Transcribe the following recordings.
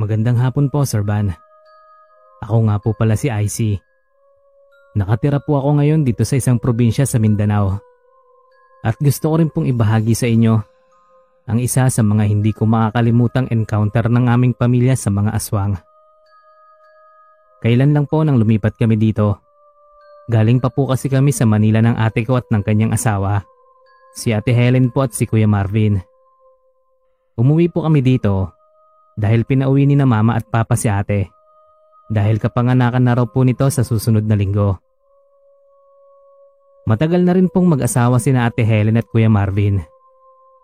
Magandang hapon po, Sir Van. Ako nga po pala si IC. Nakatira po ako ngayon dito sa isang probinsya sa Mindanao. At gusto ko rin pong ibahagi sa inyo ang isa sa mga hindi ko makakalimutang encounter ng aming pamilya sa mga aswang. Kailan lang po nang lumipat kami dito. Galing pa po kasi kami sa Manila ng ate ko at ng kanyang asawa. Si ate Helen po at si Kuya Marvin. Umuwi po kami dito dahil pinauwi ni na mama at papa si ate. Dahil kapanganakan na raw po nito sa susunod na linggo. Matagal na rin pong mag-asawa si na ate Helen at Kuya Marvin.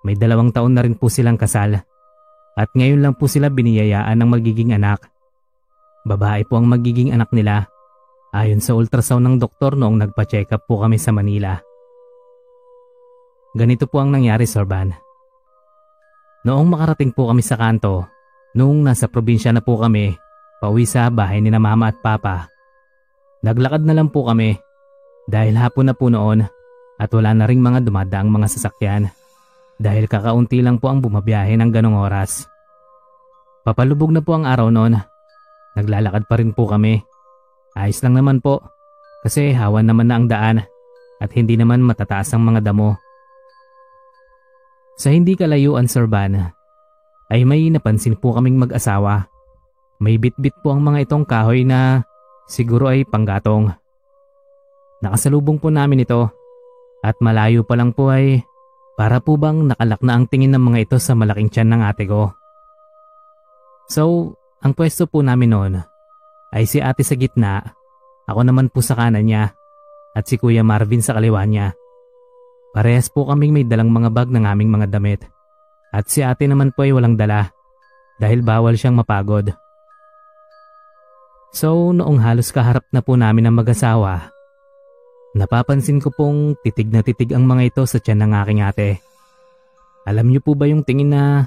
May dalawang taon na rin po silang kasal. At ngayon lang po sila biniyayaan ng magiging anak. Babae po ang magiging anak nila. Ayon sa ultrasound ng doktor noong nagpa-check up po kami sa Manila. Ganito po ang nangyari, Sir Van. Noong makarating po kami sa kanto, noong nasa probinsya na po kami, pauwi sa bahay ni na mama at papa, naglakad na lang po kami dahil hapon na po noon at wala na ring mga dumadaang mga sasakyan dahil kakaunti lang po ang bumabiyahe ng ganong oras. Papalubog na po ang araw noon. Naglalakad pa rin po kami. Ayos lang naman po kasi hawan naman na ang daan at hindi naman matataas ang mga damo. Sa hindi kalayuan Sir Van, ay may napansin po kaming mag-asawa. May bitbit po ang mga itong kahoy na siguro ay panggatong. Nakasalubong po namin ito at malayo pa lang po ay para po bang nakalak na ang tingin ng mga ito sa malaking tiyan ng ate ko. So, ang pwesto po namin noon ay si ate sa gitna, ako naman po sa kanan niya at si Kuya Marvin sa kaliwa niya. Parehas po kaming may dalang mga bag ng aming mga damit at si ate naman po ay walang dala dahil bawal siyang mapagod. So noong halos kaharap na po namin ang mag-asawa Napapansin ko pong titig na titig ang mga ito sa tiyan ng aking ate. Alam niyo po ba yung tingin na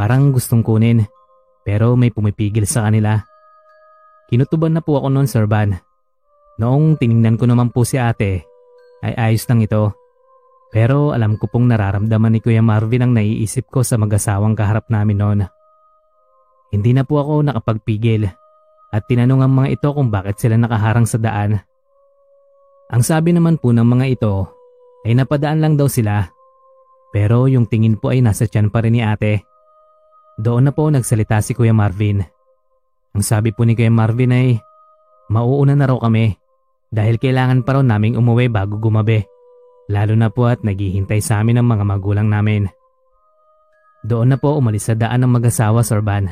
parang gustong kunin pero may pumipigil sa kanila? Kinutuban na po ako noon Sir Van. Noong tiningnan ko naman po si ate ay ayos lang ito. Pero alam ko pong nararamdaman ni Kuya Marvin ang naiisip ko sa mag-asawang kaharap namin noon. Hindi na po ako nakapagpigil at tinanong ang mga ito kung bakit sila nakaharang sa daan. Ang sabi naman po ng mga ito ay napadaan lang daw sila. Pero yung tingin po ay nasa tiyan pa rin ni ate. Doon na po nagsalita si Kuya Marvin. Ang sabi po ni Kuya Marvin ay mauuna na raw kami dahil kailangan pa raw naming umuwi bago gumabi. Lalo na po at naghihintay sa amin ang mga magulang namin. Doon na po umalis sa daan ng mag-asawa Sorban.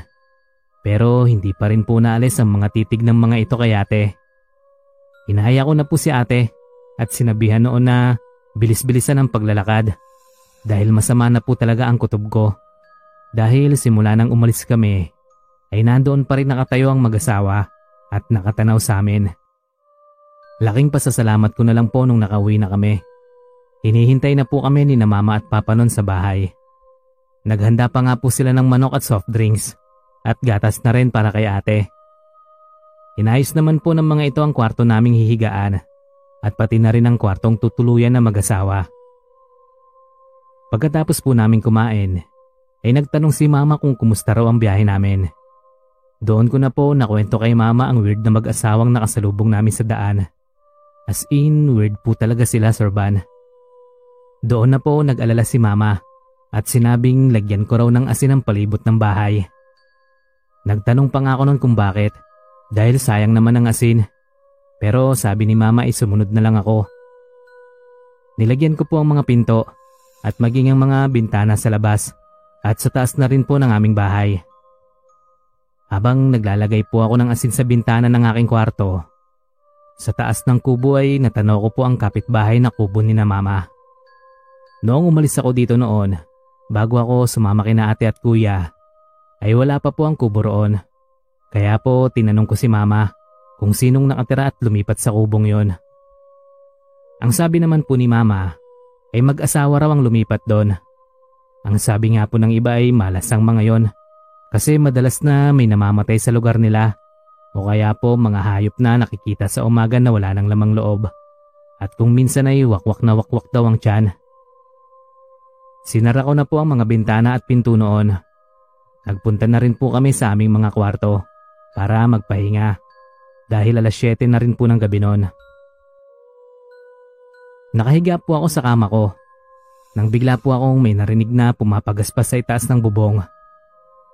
Pero hindi pa rin po naalis ang mga titig ng mga ito kay ate. Inahaya ko na po si ate at sinabihan noon na bilis-bilisan ang paglalakad dahil masama na po talaga ang kutob ko. Dahil simula nang umalis kami ay nandoon pa rin nakatayo ang mag-asawa at nakatanaw sa amin. Laking pasasalamat ko na lang po nung nakauwi na kami. Hinihintay na po kami ni na mama at papa noon sa bahay. Naghanda pa nga po sila ng manok at soft drinks at gatas na rin para kay ate. Inayos naman po ng mga ito ang kwarto naming hihigaan at pati na rin ang kwartong tutuluyan na mag-asawa. Pagkatapos po namin kumain, ay nagtanong si mama kung kumusta raw ang biyahe namin. Doon ko na po nakwento kay mama ang weird na mag-asawang nakasalubong namin sa daan. As in, weird po talaga sila, Sir Van. Doon na po nag-alala si mama at sinabing lagyan ko raw ng asin ang palibot ng bahay. Nagtanong pa nga ako noon kung bakit dahil sayang naman ang asin. Pero sabi ni mama ay sumunod na lang ako. Nilagyan ko po ang mga pinto at maging ang mga bintana sa labas at sa taas na rin po ng aming bahay. Habang naglalagay po ako ng asin sa bintana ng aking kwarto, sa taas ng kubo ay natanaw ko po ang kapitbahay na kubo ni na mama. Noong umalis ako dito noon, bago ako sumama kina ate at kuya, ay wala pa po ang kubo roon. Kaya po tinanong ko si mama kung sinong nakatira at lumipat sa kubong yon. Ang sabi naman po ni mama ay mag-asawa raw ang lumipat doon. Ang sabi nga po ng iba ay malas ang mga yon kasi madalas na may namamatay sa lugar nila o kaya po mga hayop na nakikita sa umaga na wala ng lamang loob at kung minsan ay wakwak na wakwak daw ang tiyan. Sinara ko na po ang mga bintana at pinto noon Nagpunta na rin po kami sa aming mga kwarto para magpahinga dahil alas 7 na rin po ng gabi noon. Nakahiga po ako sa kama ko nang bigla po akong may narinig na pumapagaspas sa itaas ng bubong.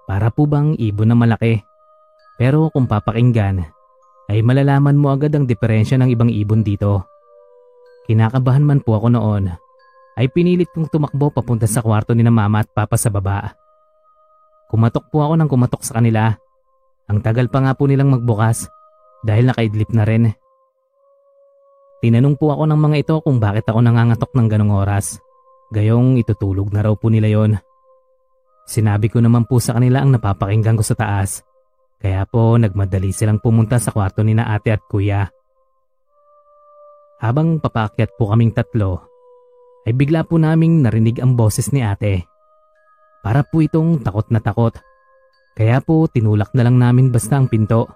Para po bang ibon na malaki. Pero kung papakinggan ay malalaman mo agad ang diferensya ng ibang ibon dito. Kinakabahan man po ako noon ay pinilit kong tumakbo papunta sa kwarto ni na mama at papa sa baba. Kumatok po ako ng kumatok sa kanila. Ang tagal pa nga po nilang magbukas dahil nakaidlip na rin. Tinanong po ako ng mga ito kung bakit ako nangangatok ng ganong oras. Gayong itutulog na raw po nila yon. Sinabi ko naman po sa kanila ang napapakinggan ko sa taas. Kaya po nagmadali silang pumunta sa kwarto ni na ate at kuya. Habang papakyat po kaming tatlo, ay bigla po naming narinig ang boses ni ate. Para po itong takot na takot. Kaya po tinulak na lang namin basta ang pinto.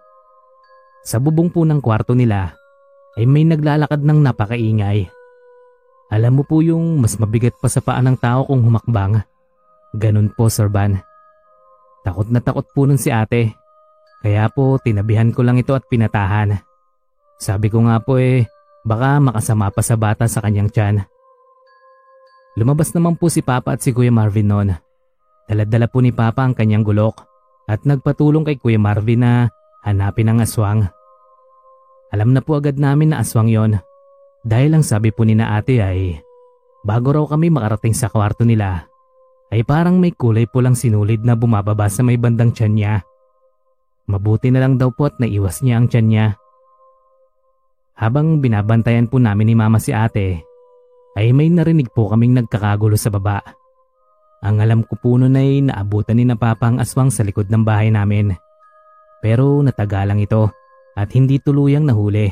Sa bubong po ng kwarto nila ay may naglalakad ng napakaingay. Alam mo po yung mas mabigat pa sa paa ng tao kung humakbang. Ganun po, Sir Van. Takot na takot po nun si ate. Kaya po tinabihan ko lang ito at pinatahan. Sabi ko nga po eh, baka makasama pa sa bata sa kanyang tiyan. Lumabas naman po si Papa at si Kuya Marvin noon. Daladala po ni Papa ang kanyang gulok at nagpatulong kay Kuya Marvin na hanapin ang aswang. Alam na po agad namin na aswang yon. Dahil ang sabi po ni na ate ay bago raw kami makarating sa kwarto nila ay parang may kulay pulang sinulid na bumababa sa may bandang tiyan niya. Mabuti na lang daw po at naiwas niya ang tiyan niya. Habang binabantayan po namin ni mama si ate ay may narinig po kaming nagkakagulo sa baba. Ang alam ko po noon ay naabutan ni na papa ang aswang sa likod ng bahay namin. Pero natagalang ito at hindi tuluyang nahuli.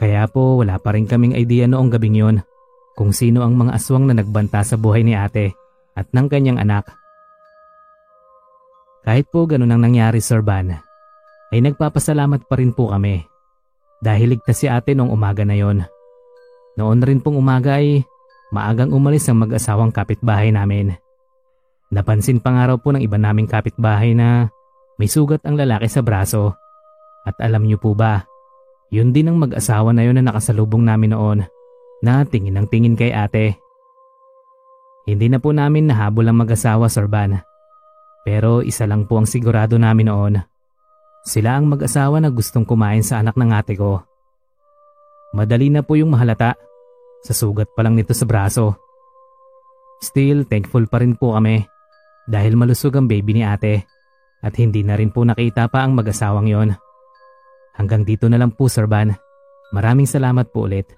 Kaya po wala pa rin kaming idea noong gabing yon kung sino ang mga aswang na nagbanta sa buhay ni ate at ng kanyang anak. Kahit po ganun ang nangyari Sir Van, ay nagpapasalamat pa rin po kami dahil ligtas si ate noong umaga na yon. Noon rin pong umaga ay maagang umalis ang mag-asawang kapitbahay namin. Napansin pa nga raw po ng iba naming kapitbahay na may sugat ang lalaki sa braso at alam niyo po ba, yun din ang mag-asawa na yun na nakasalubong namin noon na tingin ng tingin kay ate. Hindi na po namin nahabol ang mag-asawa, Sir Van. Pero isa lang po ang sigurado namin noon. Sila ang mag-asawa na gustong kumain sa anak ng ate ko. Madali na po yung mahalata. Sa sugat pa lang nito sa braso. Still, thankful pa rin po kami dahil malusog ang baby ni ate at hindi na rin po nakita pa ang mag-asawang yon. Hanggang dito na lang po Sir Van. Maraming salamat po ulit.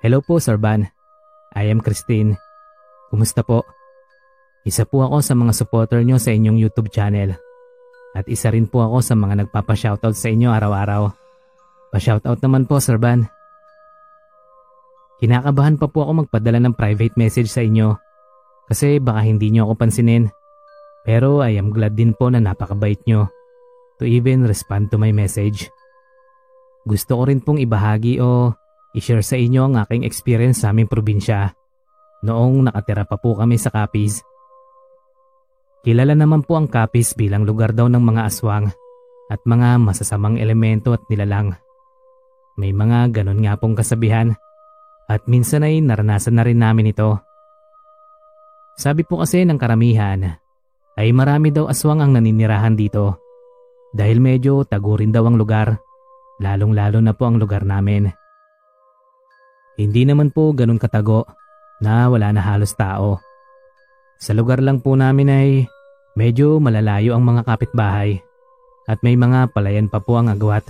Hello po Sir Van. I am Christine. Kumusta po? Isa po ako sa mga supporter nyo sa inyong YouTube channel. At isa rin po ako sa mga nagpapa-shoutout sa inyo araw-araw. Pa-shoutout naman po Sir Van. Kinakabahan pa po ako magpadala ng private message sa inyo kasi baka hindi nyo ako pansinin. Pero I am glad din po na napakabait nyo to even respond to my message. Gusto ko rin pong ibahagi o i-share sa inyo ang aking experience sa aming probinsya noong nakatira pa po kami sa Capiz. Kilala naman po ang Capiz bilang lugar daw ng mga aswang at mga masasamang elemento at nilalang. May mga ganon nga pong kasabihan at minsan ay naranasan na rin namin ito. Sabi po kasi ng karamihan ay marami daw aswang ang naninirahan dito dahil medyo tagurin daw ang lugar, lalong lalo na po ang lugar namin. Hindi naman po ganun katago na wala na halos tao. Sa lugar lang po namin ay medyo malalayo ang mga kapitbahay at may mga palayan pa po ang agwat.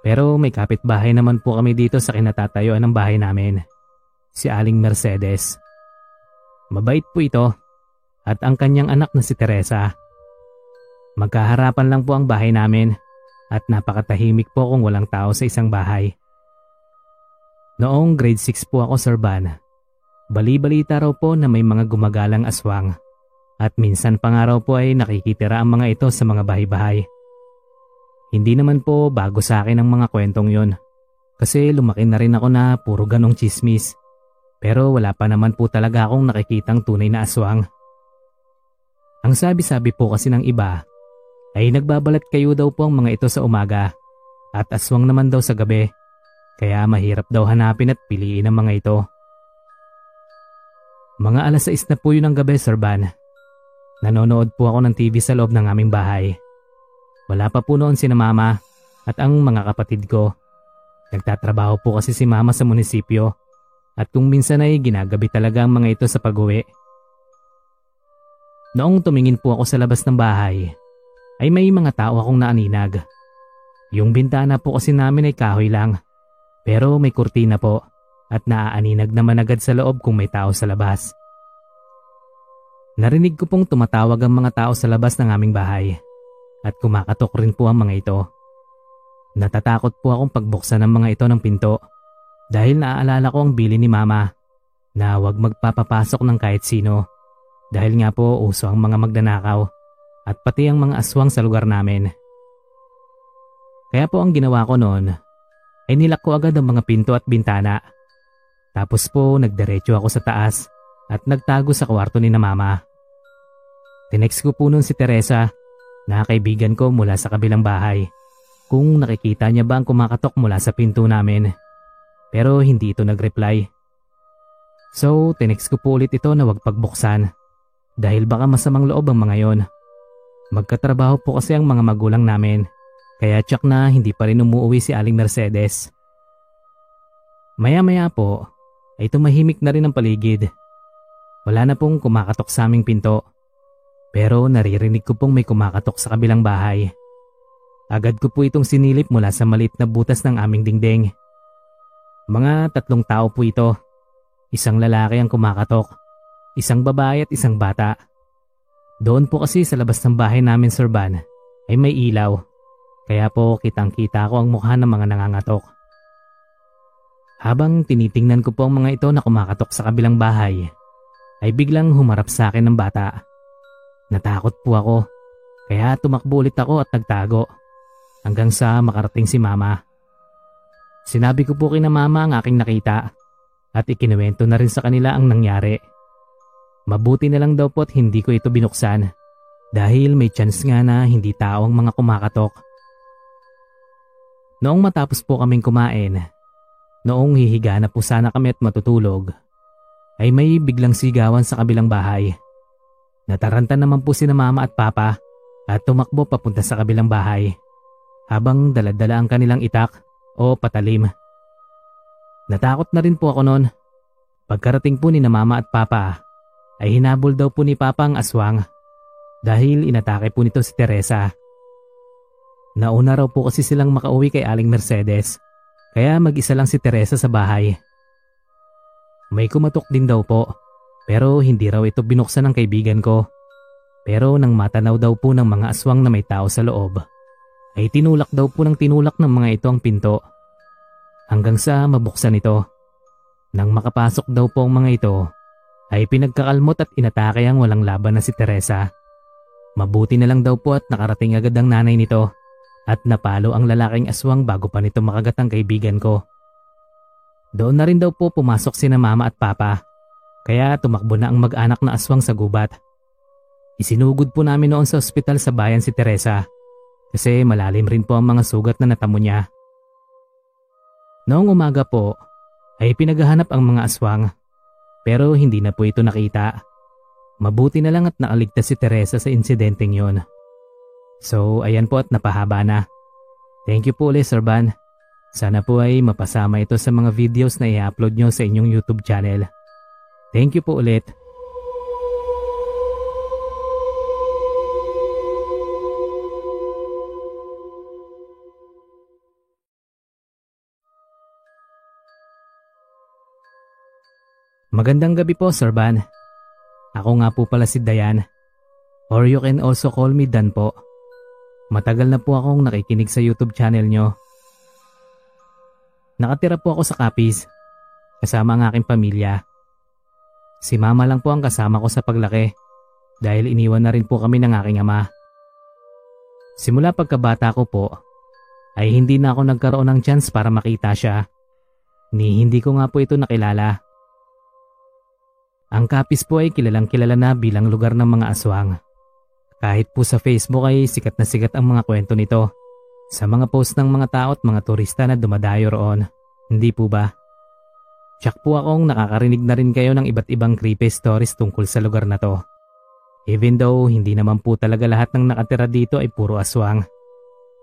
Pero may kapitbahay naman po kami dito sa kinatatayuan ng bahay namin. Si Aling Mercedes. Mabait po ito at ang kanyang anak na si Teresa. Magkaharapan lang po ang bahay namin at napakatahimik po kung walang tao sa isang bahay. Noong grade 6 po ako Sir Van, bali-balita raw po na may mga gumagalang aswang at minsan pa nga raw po ay nakikitira ang mga ito sa mga bahay-bahay. Hindi naman po bago sa akin ang mga kwentong yon. Kasi lumaki na rin ako na puro ganong chismis. Pero wala pa naman po talaga akong nakikitang tunay na aswang. Ang sabi-sabi po kasi ng iba ay nagbabalat kayo daw po ang mga ito sa umaga at aswang naman daw sa gabi. Kaya mahirap daw hanapin at piliin ang mga ito. Mga alas 6 na po yun ng gabi, Sir Van. Nanonood po ako ng TV sa loob ng aming bahay. Wala pa po noon si na mama at ang mga kapatid ko. Nagtatrabaho po kasi si mama sa munisipyo at kung minsan ay ginagabi talaga ang mga ito sa pag-uwi. Noong tumingin po ako sa labas ng bahay, ay may mga tao akong naaninag. Yung bintana po kasi namin ay kahoy lang, pero may kurtina po at naaaninag naman agad sa loob kung may tao sa labas. Narinig ko pong tumatawag ang mga tao sa labas ng aming bahay at kumakatok rin po ang mga ito. Natatakot po akong pagbuksan ng mga ito ng pinto dahil naaalala ko ang bili ni mama na huwag magpapapasok ng kahit sino dahil nga po uso ang mga magdanakaw at pati ang mga aswang sa lugar namin. Kaya po ang ginawa ko noon ay nilak ko agad ang mga pinto at bintana. Tapos po nagdiretso ako sa taas at nagtago sa kwarto ni na mama. Tinext ko po noon si Teresa na kaibigan ko mula sa kabilang bahay kung nakikita niya ba ang kumakatok mula sa pinto namin pero hindi ito nag-reply. So, tinext ko po ulit ito na wag pagbuksan dahil baka masamang loob ang mga yon. Magkatrabaho po kasi ang mga magulang namin kaya tsak na hindi pa rin umuwi si Aling Mercedes. Maya-maya po ay tumahimik na rin ang paligid. Wala na pong kumakatok sa aming pinto. Pero naririnig ko pong may kumakatok sa kabilang bahay. Agad ko po itong sinilip mula sa maliit na butas ng aming dingding. Mga tatlong tao po ito. Isang lalaki ang kumakatok, isang babae at isang bata. Doon po kasi sa labas ng bahay namin Sir Van ay may ilaw. Kaya po kitang kita ko ang mukha ng mga nangangatok. Habang tinitingnan ko po ang mga ito na kumakatok sa kabilang bahay, ay biglang humarap sa akin ng bata. Natakot po ako, kaya tumakbo ulit ako at nagtago hanggang sa makarating si mama. Sinabi ko po kina mama ang aking nakita at ikinuwento na rin sa kanila ang nangyari. Mabuti na lang daw po at hindi ko ito binuksan dahil may chance nga na hindi tao ang mga kumakatok. Noong matapos po kaming kumain, noong hihiga na po sana kami at matutulog, ay may biglang sigawan sa kabilang bahay. Nataranta naman po si na mama at papa at tumakbo papunta sa kabilang bahay habang daladala ang kanilang itak o patalim. Natakot na rin po ako noon. Pagkarating po ni na mama at papa ay hinabol daw po ni papa ang aswang dahil inatake po nito si Teresa. Nauna raw po kasi silang makauwi kay Aling Mercedes kaya mag-isa lang si Teresa sa bahay. May kumatok din daw po pero hindi raw ito binuksan ng kaibigan ko. Pero nang matanaw daw po ng mga aswang na may tao sa loob, ay tinulak daw po ng tinulak ng mga ito ang pinto. Hanggang sa mabuksan ito. Nang makapasok daw po ang mga ito, ay pinagkakalmot at inatake ang walang laban na si Teresa. Mabuti na lang daw po at nakarating agad ang nanay nito at napalo ang lalaking aswang bago pa nito makagat ang kaibigan ko. Doon na rin daw po pumasok sina mama at papa kaya tumakbo na ang mag-anak na aswang sa gubat. Isinugod po namin noon sa ospital sa bayan si Teresa kasi malalim rin po ang mga sugat na natamo niya. Noong umaga po ay pinaghahanap ang mga aswang pero hindi na po ito nakita. Mabuti na lang at nakaligtas si Teresa sa insidenteng yon. So ayan po at napahaba na. Thank you po ulit Sir Van. Sana po ay mapasama ito sa mga videos na i-upload nyo sa inyong YouTube channel. Thank you po ulit. Magandang gabi po, Sir Van. Ako nga po pala si Dayan. Or you can also call me Dan po. Matagal na po akong nakikinig sa YouTube channel nyo. Nakatira po ako sa Capiz, kasama ang aking pamilya. Si mama lang po ang kasama ko sa paglaki dahil iniwan na rin po kami ng aking ama. Simula pagkabata ko po ay hindi na ako nagkaroon ng chance para makita siya. Ni hindi ko nga po ito nakilala. Ang Kapis po ay kilalang kilala na bilang lugar ng mga aswang. Kahit po sa Facebook ay sikat na sikat ang mga kwento nito. Sa mga post ng mga tao at mga turista na dumadayo roon. Hindi po ba? Tsak po akong nakakarinig na rin kayo ng iba't ibang creepy stories tungkol sa lugar na to. Even though hindi naman po talaga lahat ng nakatira dito ay puro aswang.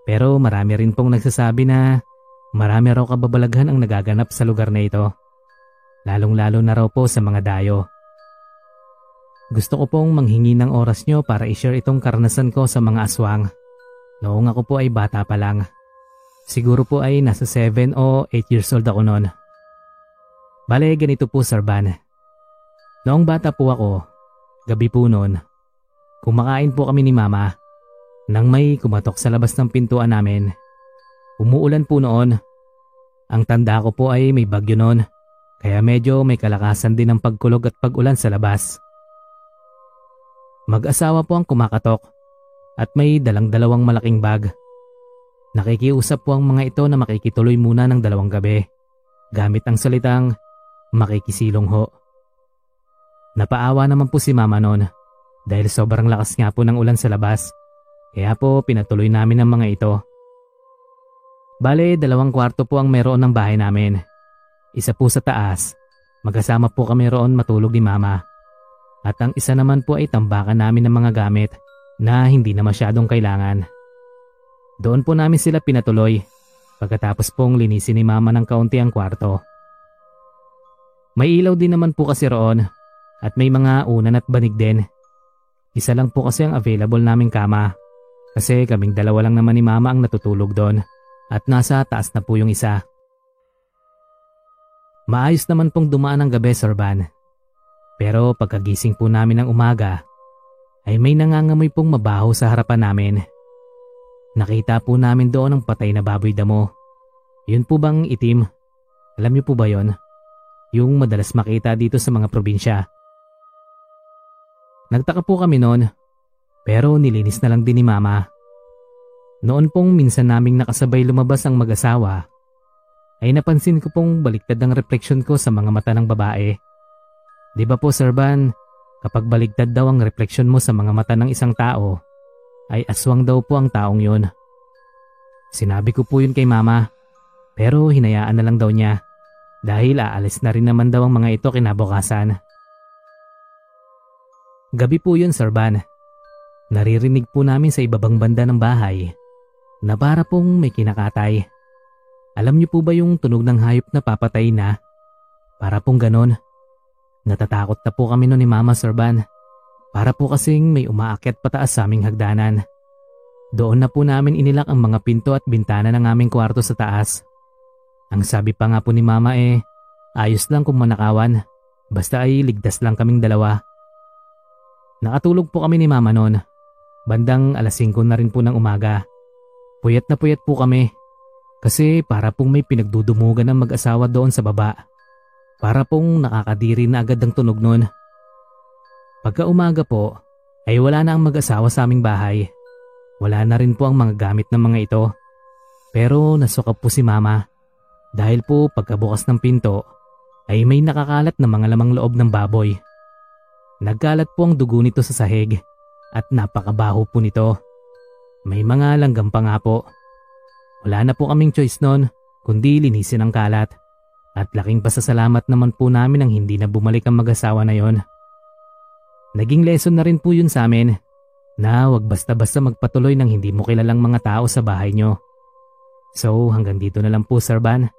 Pero marami rin pong nagsasabi na marami raw kababalaghan ang nagaganap sa lugar na ito. Lalong-lalo na raw po sa mga dayo. Gusto ko pong manghingi ng oras nyo para i-share itong karanasan ko sa mga aswang. Noong ako po ay bata pa lang. Siguro po ay nasa 7 o 8 years old ako noon. Bale, ganito po Sir Van. Noong bata po ako, gabi po noon, kumakain po kami ni Mama. Nang may kumatok sa labas ng pintuan namin. Umuulan po noon. Ang tanda ko po ay may bagyo noon. Kaya medyo may kalakasan din ng pagkulog at pagulan sa labas. Mag-asawa po ang kumakatok at may dalang dalawang malaking bag. Nakikiusap po ang mga ito na makikituloy muna ng dalawang gabi gamit ang salitang makikisilong ho. Napaawa naman po si mama noon dahil sobrang lakas nga po ng ulan sa labas kaya po pinatuloy namin ang mga ito. Bale, dalawang kwarto po ang meron ng bahay namin. Isa po sa taas. Magkasama po kami roon matulog ni mama. At ang isa naman po ay tambakan namin ng mga gamit na hindi na masyadong kailangan. Doon po namin sila pinatuloy pagkatapos pong linisin ni mama ng kaunti ang kwarto. May ilaw din naman po kasi roon at may mga unan at banig din. Isa lang po kasi ang available naming kama kasi kaming dalawa lang naman ni mama ang natutulog doon at nasa taas na po yung isa. Maayos naman pong dumaan ang gabi, Sir Van. Pero pagkagising po namin ng umaga, ay may nangangamoy pong mabaho sa harapan namin. Nakita po namin doon ang patay na baboy damo. Yun po bang itim? Alam niyo po ba yon? Yung madalas makita dito sa mga probinsya. Nagtaka po kami noon, pero nilinis na lang din ni mama. Noon pong minsan naming nakasabay lumabas ang mag-asawa, ay napansin ko pong baliktad ang refleksyon ko sa mga mata ng babae. Di ba po Sir Van, kapag baligtad daw ang refleksyon mo sa mga mata ng isang tao, ay aswang daw po ang taong yun. Sinabi ko po yun kay mama, pero hinayaan na lang daw niya dahil aalis na rin naman daw ang mga ito kinabukasan. Gabi po yun Sir Van. Naririnig po namin sa ibabang banda ng bahay na para pong may kinakatay. Alam niyo po ba yung tunog ng hayop na papatay na? Para pong ganon. Natatakot na po kami noon ni Mama Serban. Para po kasing may umaakyat pataas sa aming hagdanan. Doon na po namin inilak ang mga pinto at bintana ng aming kwarto sa taas. Ang sabi pa nga po ni Mama eh, ayos lang kung manakawan. Basta ay ligtas lang kaming dalawa. Nakatulog po kami ni Mama noon. Bandang alas 5 na rin po ng umaga. Puyat na puyat po kami. Kasi para pong may pinagdudumugan ng mag-asawa doon sa baba. Para pong nakakadiri na agad ang tunog nun. Pagka umaga po, ay wala na ang mag-asawa sa aming bahay. Wala na rin po ang mga gamit ng mga ito. Pero nasukap po si mama. Dahil po pagkabukas ng pinto, ay may nakakalat na mga lamang loob ng baboy. Nagkalat po ang dugo nito sa sahig at napakabaho po nito. May mga langgam pa nga po. Wala na po kaming choice noon kundi linisin ang kalat. At laking pasasalamat naman po namin ang hindi na bumalik ang mag-asawa na yon. Naging lesson na rin po yun sa amin na wag basta-basta magpatuloy ng hindi mo kilalang mga tao sa bahay nyo. So hanggang dito na lang po Sir Van.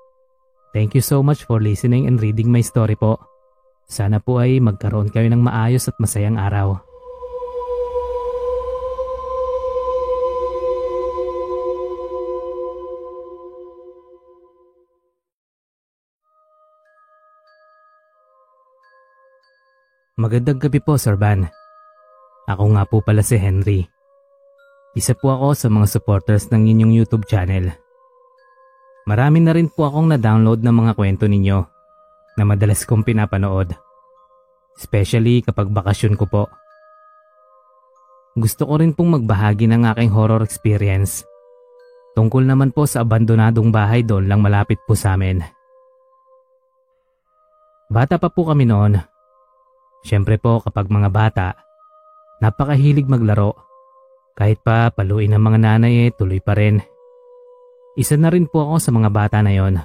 Thank you so much for listening and reading my story po. Sana po ay magkaroon kayo ng maayos at masayang araw. Magandang gabi po, Sir Van. Ako nga po pala si Henry. Isa po ako sa mga supporters ng inyong YouTube channel. Marami na rin po akong na-download ng mga kwento ninyo na madalas kong pinapanood. Especially kapag bakasyon ko po. Gusto ko rin pong magbahagi ng aking horror experience. Tungkol naman po sa abandonadong bahay doon lang malapit po sa amin. Bata pa po kami noon. Siyempre po kapag mga bata, napakahilig maglaro. Kahit pa paluin ng mga nanay eh, tuloy pa rin. Isa na rin po ako sa mga bata na yon.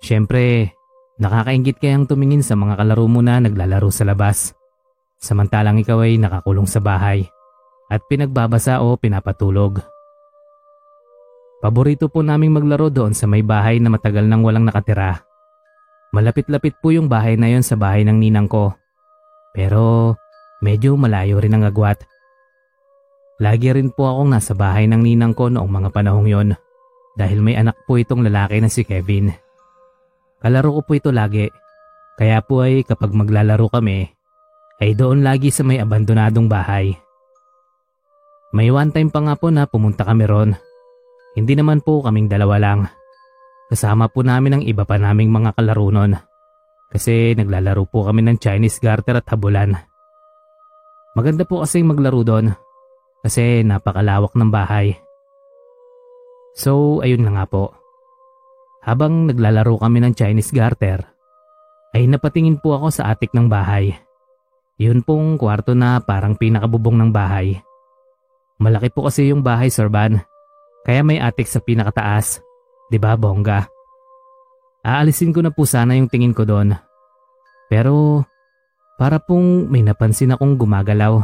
Siyempre, nakakaingit kayang tumingin sa mga kalaro mo na naglalaro sa labas. Samantalang ikaw ay nakakulong sa bahay at pinagbabasa o pinapatulog. Paborito po naming maglaro doon sa may bahay na matagal nang walang nakatira. Malapit-lapit po yung bahay na yon sa bahay ng ninang ko. Pero medyo malayo rin ang agwat. Lagi rin po akong nasa bahay ng ninang ko noong mga panahong yon dahil may anak po itong lalaki na si Kevin. Kalaro ko po ito lagi. Kaya po ay kapag maglalaro kami, ay doon lagi sa may abandonadong bahay. May one time pa nga po na pumunta kami ron hindi naman po kaming dalawa lang. Kasama po namin ang iba pa naming mga kalaro nun. Kasi naglalaro po kami ng Chinese garter at habulan. Maganda po kasing maglaro doon. Kasi napakalawak ng bahay. So ayun na nga po. Habang naglalaro kami ng Chinese garter, ay napatingin po ako sa atik ng bahay. Yun pong kwarto na parang pinakabubong ng bahay. Malaki po kasi yung bahay, Sir Van. Kaya may atik sa pinakataas. ba diba, bongga? Aalisin ko na po sana yung tingin ko doon. Pero para pong may napansin akong gumagalaw.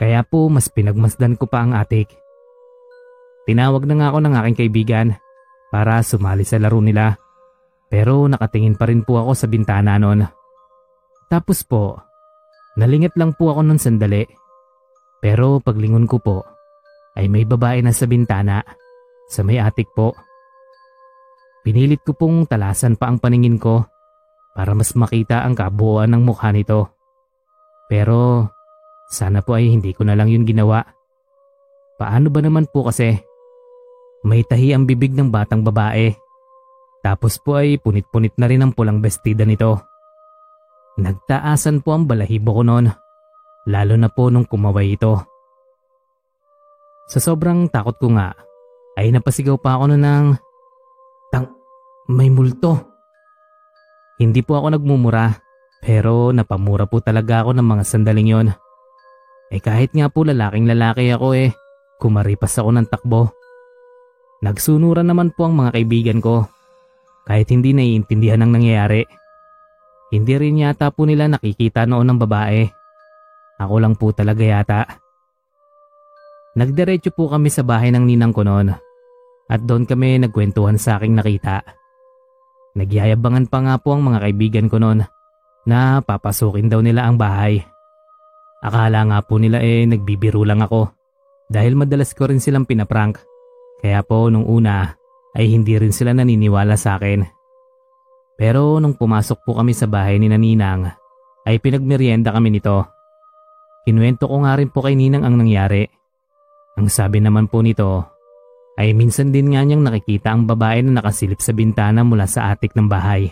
Kaya po mas pinagmasdan ko pa ang atik. Tinawag na nga ako ng aking kaibigan para sumali sa laro nila. Pero nakatingin pa rin po ako sa bintana noon. Tapos po, nalingit lang po ako ng sandali. Pero paglingon ko po, ay may babae na sa bintana sa may atik po. Pinilit ko pong talasan pa ang paningin ko para mas makita ang kabuuan ng mukha nito. Pero sana po ay hindi ko na lang yun ginawa. Paano ba naman po kasi? May tahi ang bibig ng batang babae. Tapos po ay punit-punit na rin ang pulang bestida nito. Nagtaasan po ang balahibo ko noon, lalo na po nung kumaway ito. Sa sobrang takot ko nga, ay napasigaw pa ako noon ng, may multo. Hindi po ako nagmumura, pero napamura po talaga ako ng mga sandaling yon. Eh kahit nga po lalaking lalaki ako eh, kumaripas ako ng takbo. Nagsunuran naman po ang mga kaibigan ko, kahit hindi naiintindihan ang nangyayari. Hindi rin yata po nila nakikita noon ng babae. Ako lang po talaga yata. Nagdiretso po kami sa bahay ng ninang ko noon at doon kami nagkwentuhan sa aking nakita. Nagyayabangan pa nga po ang mga kaibigan ko noon na papasukin daw nila ang bahay. Akala nga po nila eh nagbibiro lang ako dahil madalas ko rin silang pinaprank. Kaya po nung una ay hindi rin sila naniniwala sa akin. Pero nung pumasok po kami sa bahay ni Naninang ay pinagmerienda kami nito. Kinuwento ko nga rin po kay Ninang ang nangyari ang sabi naman po nito ay minsan din nga niyang nakikita ang babae na nakasilip sa bintana mula sa atik ng bahay.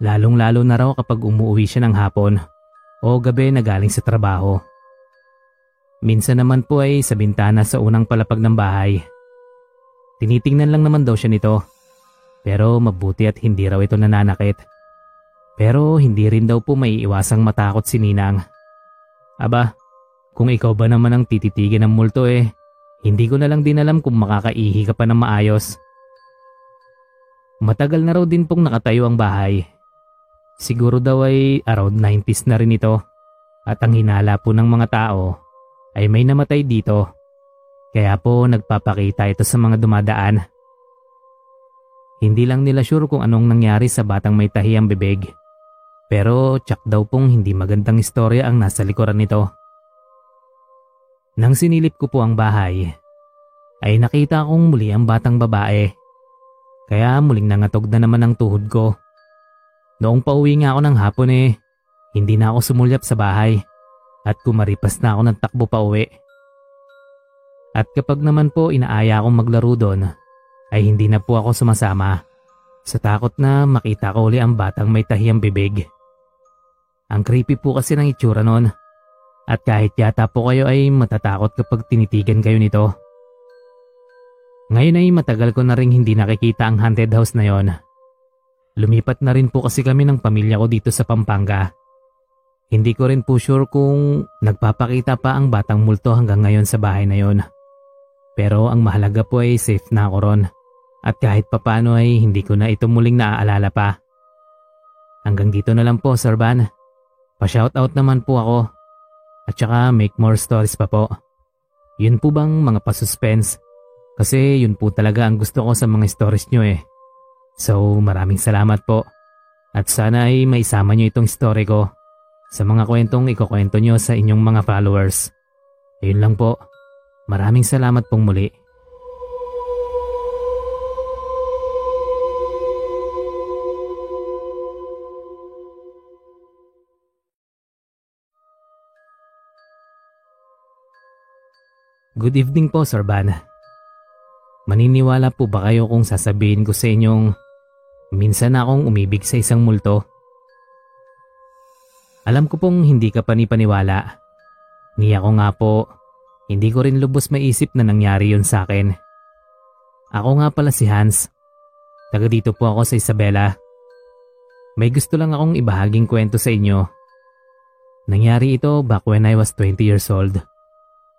Lalong lalo na raw kapag umuwi siya ng hapon o gabi na galing sa trabaho. Minsan naman po ay sa bintana sa unang palapag ng bahay. Tinitingnan lang naman daw siya nito. Pero mabuti at hindi raw ito nananakit. Pero hindi rin daw po may iwasang matakot si Ninang. Aba, kung ikaw ba naman ang tititigan ng multo eh, hindi ko na lang din alam kung makakaihi ka pa ng maayos. Matagal na raw din pong nakatayo ang bahay. Siguro daw ay around 90s na rin ito at ang hinala po ng mga tao ay may namatay dito. Kaya po nagpapakita ito sa mga dumadaan. Hindi lang nila sure kung anong nangyari sa batang may tahi ang bibig. Pero tsak daw pong hindi magandang istorya ang nasa likuran nito. Nang sinilip ko po ang bahay, ay nakita kong muli ang batang babae. Kaya muling nangatog na naman ang tuhod ko. Noong pauwi nga ako ng hapon eh, hindi na ako sumulyap sa bahay at kumaripas na ako ng takbo pa uwi. At kapag naman po inaaya akong maglaro doon, ay hindi na po ako sumasama sa takot na makita ko uli ang batang may tahiyang bibig. Ang creepy po kasi ng itsura noon at kahit yata po kayo ay matatakot kapag tinitigan kayo nito. Ngayon ay matagal ko na rin hindi nakikita ang haunted house na yon. Lumipat na rin po kasi kami ng pamilya ko dito sa Pampanga. Hindi ko rin po sure kung nagpapakita pa ang batang multo hanggang ngayon sa bahay na yon. Pero ang mahalaga po ay safe na ako ron. At kahit papano ay hindi ko na ito muling naaalala pa. Hanggang dito na lang po, Sir Van. Pa-shoutout naman po ako. At saka make more stories pa po. Yun po bang mga pa-suspense? Kasi yun po talaga ang gusto ko sa mga stories nyo eh. So maraming salamat po. At sana ay maisama nyo itong story ko sa mga kwentong ikukwento nyo sa inyong mga followers. Ayun lang po. Maraming salamat pong muli. Good evening po, Sir Van. Maniniwala po ba kayo kung sasabihin ko sa inyong minsan akong umibig sa isang multo? Alam ko pong hindi ka panipaniwala. Ni ako nga po, hindi ko rin lubos maisip na nangyari yon sa akin. Ako nga pala si Hans. Taga dito po ako sa Isabela. May gusto lang akong ibahaging kwento sa inyo. Nangyari ito back when I was 20 years old.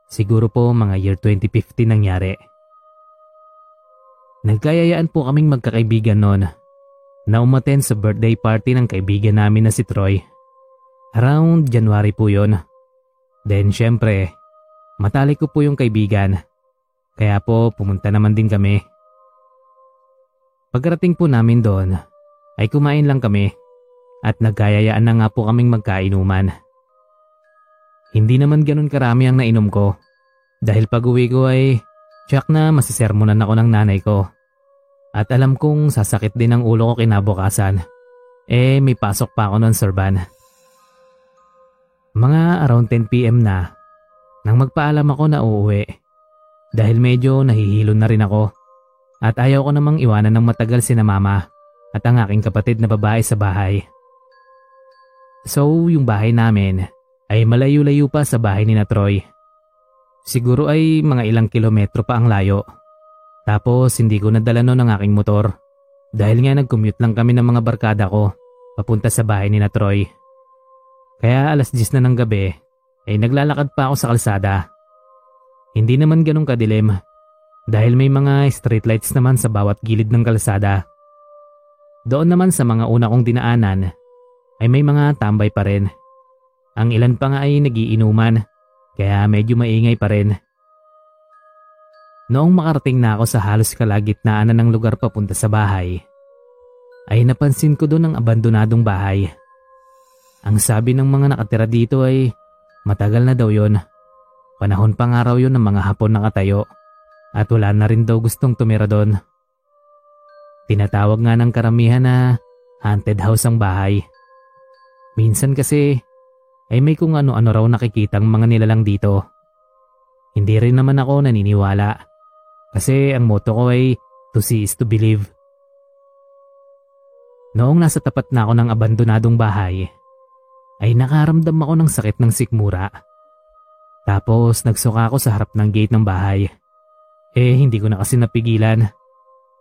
Siguro po mga year 2015 nangyari. Nagkayayaan po kaming magkakaibigan noon na umaten sa birthday party ng kaibigan namin na si Troy. Around January po yon. Then syempre, matalik ko po yung kaibigan. Kaya po pumunta naman din kami. Pagkarating po namin doon, ay kumain lang kami at nagkayayaan na nga po kaming magkainuman. Hindi naman ganun karami ang nainom ko dahil pag uwi ko ay tsak na masisermonan ako ng nanay ko. At alam kong sasakit din ang ulo ko kinabukasan. Eh may pasok pa ako noon Sir Van. Mga around 10pm na nang magpaalam ako na uuwi. Dahil medyo nahihilo na rin ako. At ayaw ko namang iwanan ng matagal si na mama at ang aking kapatid na babae sa bahay. So yung bahay namin ay malayo-layo pa sa bahay ni na Troy. Siguro ay mga ilang kilometro pa ang layo. Tapos hindi ko nadala noon ang aking motor dahil nga nag-commute lang kami ng mga barkada ko papunta sa bahay ni na Troy. Kaya alas 10 na ng gabi ay naglalakad pa ako sa kalsada. Hindi naman ganun kadilim dahil may mga streetlights naman sa bawat gilid ng kalsada. Doon naman sa mga una kong dinaanan ay may mga tambay pa rin. Ang ilan pa nga ay nagiinuman kaya medyo maingay pa rin. Noong makarating na ako sa halos kalagitnaan na ng lugar papunta sa bahay, ay napansin ko doon ang abandonadong bahay. Ang sabi ng mga nakatira dito ay matagal na daw yon. Panahon pa nga raw yun ng mga hapon nakatayo at wala na rin daw gustong tumira doon. Tinatawag nga ng karamihan na haunted house ang bahay. Minsan kasi ay may kung ano-ano raw nakikitang mga nilalang dito. Hindi rin naman ako naniniwala kasi ang motto ko ay to see is to believe. Noong nasa tapat na ako ng abandonadong bahay, ay nakaramdam ako ng sakit ng sikmura. Tapos nagsuka ako sa harap ng gate ng bahay. Eh hindi ko na kasi napigilan.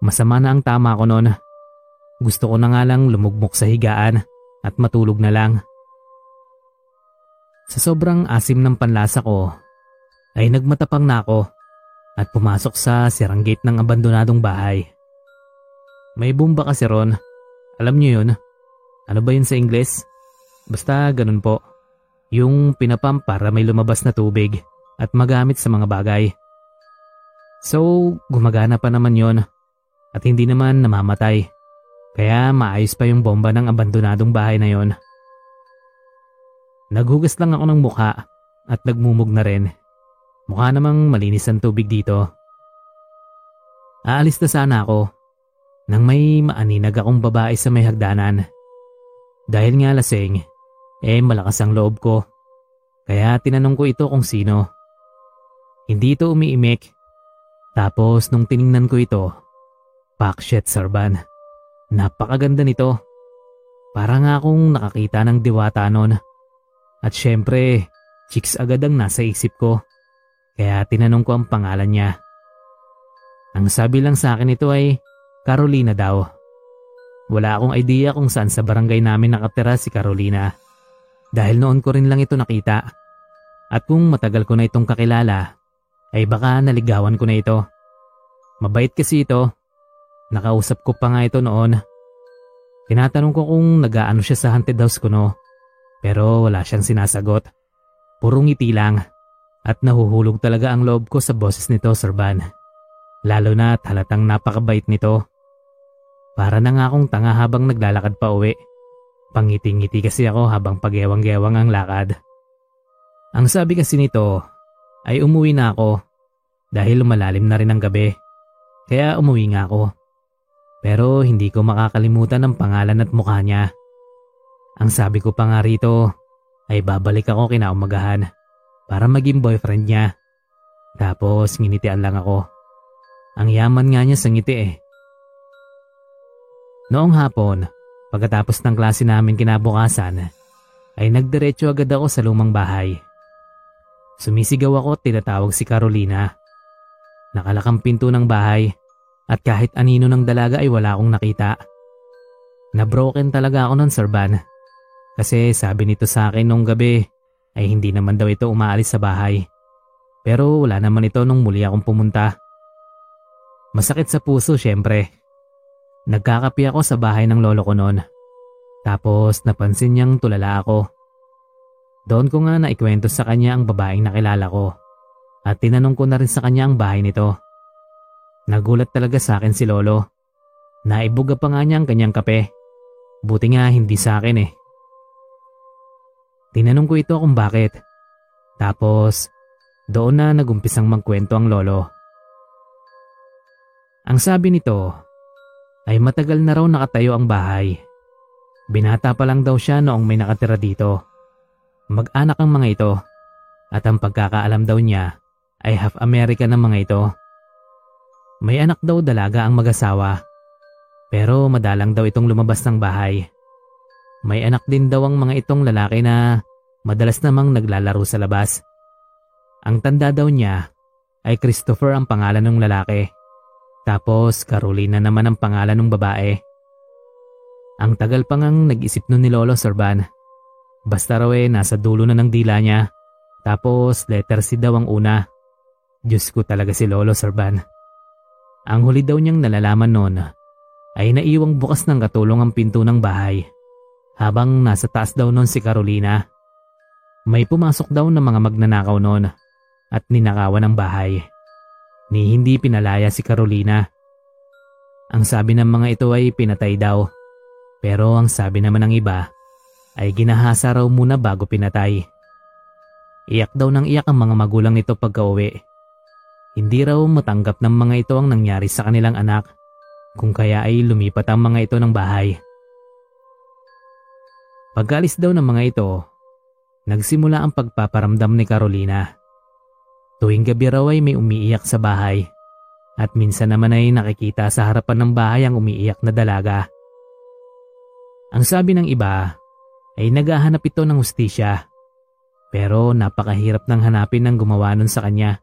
Masama na ang tama ko noon. Gusto ko na nga lang lumugmok sa higaan at matulog na lang. Sa sobrang asim ng panlasa ko, ay nagmatapang na ako at pumasok sa sirang gate ng abandonadong bahay. May bomba kasi ron. Alam niyo yun? Ano ba yun sa Ingles? Basta ganun po. Yung pinapam para may lumabas na tubig at magamit sa mga bagay. So, gumagana pa naman yon at hindi naman namamatay. Kaya maayos pa yung bomba ng abandonadong bahay na yon. Naghugas lang ako ng mukha at nagmumug na rin Mukha namang malinis ang tubig dito. Aalis na sana ako nang may maaninag akong babae sa may hagdanan. Dahil nga lasing, eh malakas ang loob ko. Kaya tinanong ko ito kung sino. Hindi ito umiimik. Tapos nung tiningnan ko ito, Pakshit Sarban. Napakaganda nito. Para nga akong nakakita ng diwata noon. At syempre, chicks agad ang nasa isip ko. Kaya tinanong ko ang pangalan niya. Ang sabi lang sa akin ito ay Carolina daw. Wala akong idea kung saan sa barangay namin nakatira si Carolina. Dahil noon ko rin lang ito nakita. At kung matagal ko na itong kakilala, ay baka naligawan ko na ito. Mabait kasi ito. Nakausap ko pa nga ito noon. Tinatanong ko kung nagaano siya sa haunted house ko no. Pero wala siyang sinasagot. Puro ngiti lang. At nahuhulog talaga ang loob ko sa boses nito, Sir Van. Lalo na at halatang napakabait nito. Para na nga akong tanga habang naglalakad pa uwi. Pangiti-ngiti kasi ako habang pagyewang-gewang ang lakad. Ang sabi kasi nito ay umuwi na ako dahil lumalalim na rin ang gabi. Kaya umuwi nga ako. Pero hindi ko makakalimutan ang pangalan at mukha niya. Ang sabi ko pa nga rito ay babalik ako kinaumagahan para maging boyfriend niya. Tapos nginitian lang ako. Ang yaman nga niya sa ngiti eh. Noong hapon, pagkatapos ng klase namin kinabukasan, ay nagdiretso agad ako sa lumang bahay. Sumisigaw ako at tinatawag si Carolina. Nakalakang pinto ng bahay at kahit anino ng dalaga ay wala akong nakita. Nabroken talaga ako nun, Sir Van. Kasi sabi nito sa akin nung gabi ay hindi naman daw ito umaalis sa bahay. Pero wala naman ito nung muli akong pumunta. Masakit sa puso syempre. Nagkakapi ako sa bahay ng lolo ko noon. Tapos napansin niyang tulala ako. Doon ko nga naikwento sa kanya ang babaeng nakilala ko. At tinanong ko na rin sa kanya ang bahay nito. Nagulat talaga sa akin si lolo. Naibuga pa nga niya ang kanyang kape. Buti nga hindi sa akin eh. Tinanong ko ito kung bakit. Tapos, doon na nagumpisang magkwento ang lolo. Ang sabi nito ay matagal na raw nakatayo ang bahay. Binata pa lang daw siya noong may nakatira dito. Mag-anak ang mga ito at ang pagkakaalam daw niya ay half American ng mga ito. May anak daw dalaga ang mag-asawa pero madalang daw itong lumabas ng bahay. May anak din daw ang mga itong lalaki na madalas namang naglalaro sa labas. Ang tanda daw niya ay Christopher ang pangalan ng lalaki. Tapos Carolina naman ang pangalan ng babae. Ang tagal pa ngang nag-isip nun ni Lolo Sorban. Basta raw eh nasa dulo na ng dila niya. Tapos letter C daw ang una. Diyos ko talaga si Lolo Sorban. Ang huli daw niyang nalalaman noon ay naiwang bukas ng katulong ang pinto ng bahay. Habang nasa taas daw noon si Carolina. May pumasok daw ng mga magnanakaw noon at ninakawan ang bahay ni hindi pinalaya si Carolina. Ang sabi ng mga ito ay pinatay daw. Pero ang sabi naman ng iba ay ginahasa raw muna bago pinatay. Iyak daw ng iyak ang mga magulang nito pagka-uwi. Hindi raw matanggap ng mga ito ang nangyari sa kanilang anak kung kaya ay lumipat ang mga ito ng bahay. Pagkalis daw ng mga ito, nagsimula ang pagpaparamdam ni Carolina. Tuwing gabi raw ay may umiiyak sa bahay at minsan naman ay nakikita sa harapan ng bahay ang umiiyak na dalaga. Ang sabi ng iba ay naghahanap ito ng hustisya pero napakahirap ng hanapin ng gumawa nun sa kanya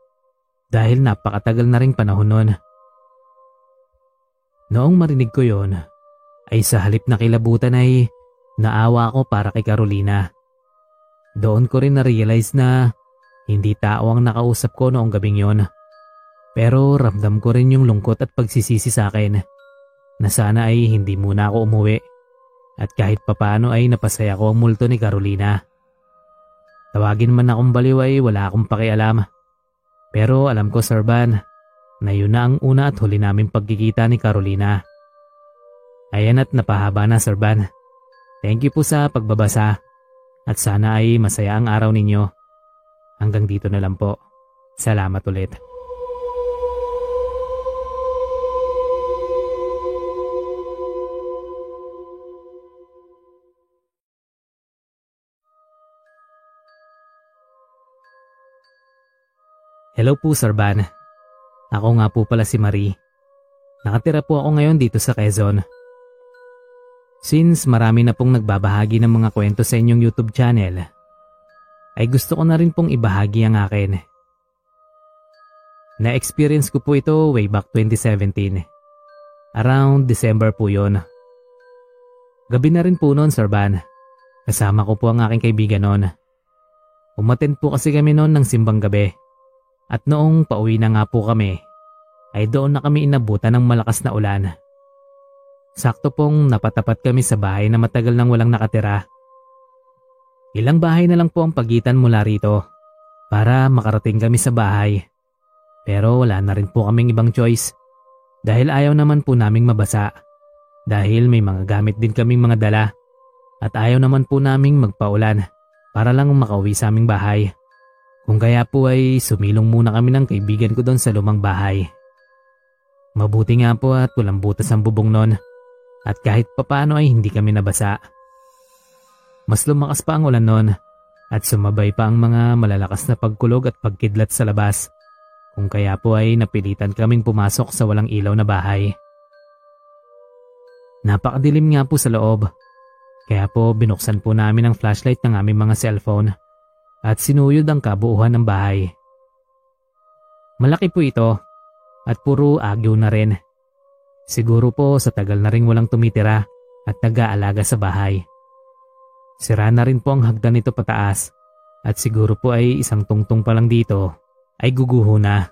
dahil napakatagal na ring panahon nun. Noong marinig ko yon, ay sa halip na kilabutan ay naawa ako para kay Carolina. Doon ko rin na-realize na hindi tao ang nakausap ko noong gabing yon. Pero ramdam ko rin yung lungkot at pagsisisi sa akin na sana ay hindi muna ako umuwi at kahit papano ay napasaya ko ang multo ni Carolina. Tawagin man akong baliw ay wala akong pakialam. Pero alam ko Sir Van na yun na ang una at huli naming pagkikita ni Carolina. Ayan at napahaba na Sir Van. Thank you po sa pagbabasa at sana ay masaya ang araw ninyo. Hanggang dito na lang po. Salamat ulit. Hello po Sir Van. Ako nga po pala si Marie. Nakatira po ako ngayon dito sa Quezon. Since marami na pong nagbabahagi ng mga kwento sa inyong YouTube channel, ay gusto ko na rin pong ibahagi ang akin. Na-experience ko po ito way back 2017. Around December po yon. Gabi na rin po noon, Sir Van. Kasama ko po ang aking kaibigan noon. Umaten po kasi kami noon ng simbang gabi. At noong pauwi na nga po kami, ay doon na kami inabutan ng malakas na ulan. Sakto pong napatapat kami sa bahay na matagal nang walang nakatira. Ilang bahay na lang po ang pagitan mula rito para makarating kami sa bahay. Pero wala na rin po kaming ibang choice dahil ayaw naman po naming mabasa dahil may mga gamit din kaming mga dala at ayaw naman po naming magpaulan para lang makauwi sa aming bahay. Kung kaya po ay sumilong muna kami ng kaibigan ko doon sa lumang bahay. Mabuti nga po at walang butas ang bubong nun at kahit papano ay hindi kami nabasa. Mas lumakas pa ang ulan nun at sumabay pa ang mga malalakas na pagkulog at pagkidlat sa labas kung kaya po ay napilitan kaming pumasok sa walang ilaw na bahay. Napakadilim nga po sa loob kaya po binuksan po namin ang flashlight ng aming mga cellphone at sinuyod ang kabuuhan ng bahay. Malaki po ito at puro agyo na rin. Siguro po sa tagal na rin walang tumitira at nag-aalaga sa bahay. Sira na rin po ang hagdan nito pataas at siguro po ay isang tungtong pa lang dito ay guguho na.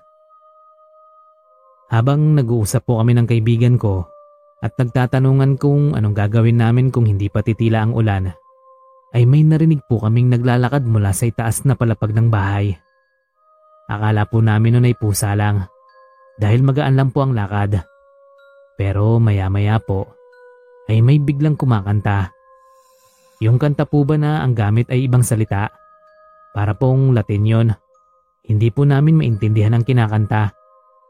Habang nag-uusap po kami ng kaibigan ko at nagtatanungan kung anong gagawin namin kung hindi pa titila ang ulan, ay may narinig po kaming naglalakad mula sa itaas na palapag ng bahay. Akala po namin nun ay pusa lang dahil magaan lang po ang lakad. Pero maya-maya po ay may biglang kumakanta yung kanta po ba na ang gamit ay ibang salita? Para pong Latin yon. Hindi po namin maintindihan ang kinakanta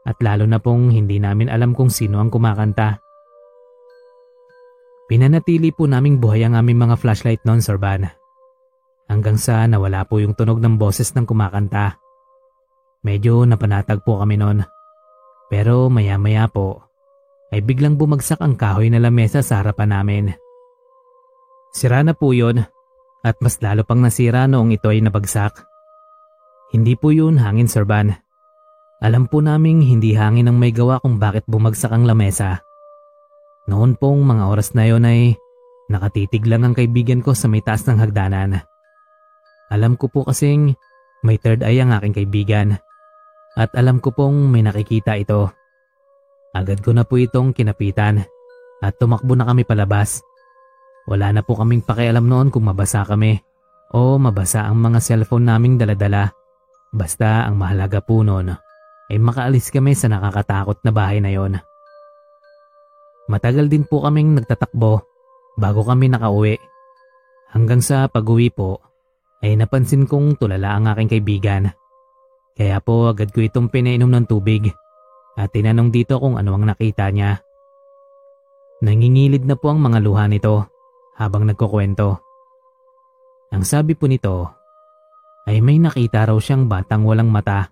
at lalo na pong hindi namin alam kung sino ang kumakanta. Pinanatili po naming buhay ang aming mga flashlight noon, Sir Van. Hanggang sa nawala po yung tunog ng boses ng kumakanta. Medyo napanatag po kami noon. Pero maya-maya po ay biglang bumagsak ang kahoy na lamesa sa harapan namin. Sira na po yun at mas lalo pang nasira noong ito ay nabagsak. Hindi po yun hangin Sir Van. Alam po naming hindi hangin ang may gawa kung bakit bumagsak ang lamesa. Noon pong mga oras na yon ay nakatitig lang ang kaibigan ko sa may taas ng hagdanan. Alam ko po kasing may third eye ang aking kaibigan at alam ko pong may nakikita ito. Agad ko na po itong kinapitan at tumakbo na kami palabas. Wala na po kaming pakialam noon kung mabasa kami o mabasa ang mga cellphone naming daladala. Basta ang mahalaga po noon ay makaalis kami sa nakakatakot na bahay na yon. Matagal din po kaming nagtatakbo bago kami nakauwi. Hanggang sa pag-uwi po ay napansin kong tulala ang aking kaibigan. Kaya po agad ko itong pinainom ng tubig at tinanong dito kung ano ang nakita niya. Nangingilid na po ang mga luha nito habang nagkukwento. Ang sabi po nito ay may nakita raw siyang batang walang mata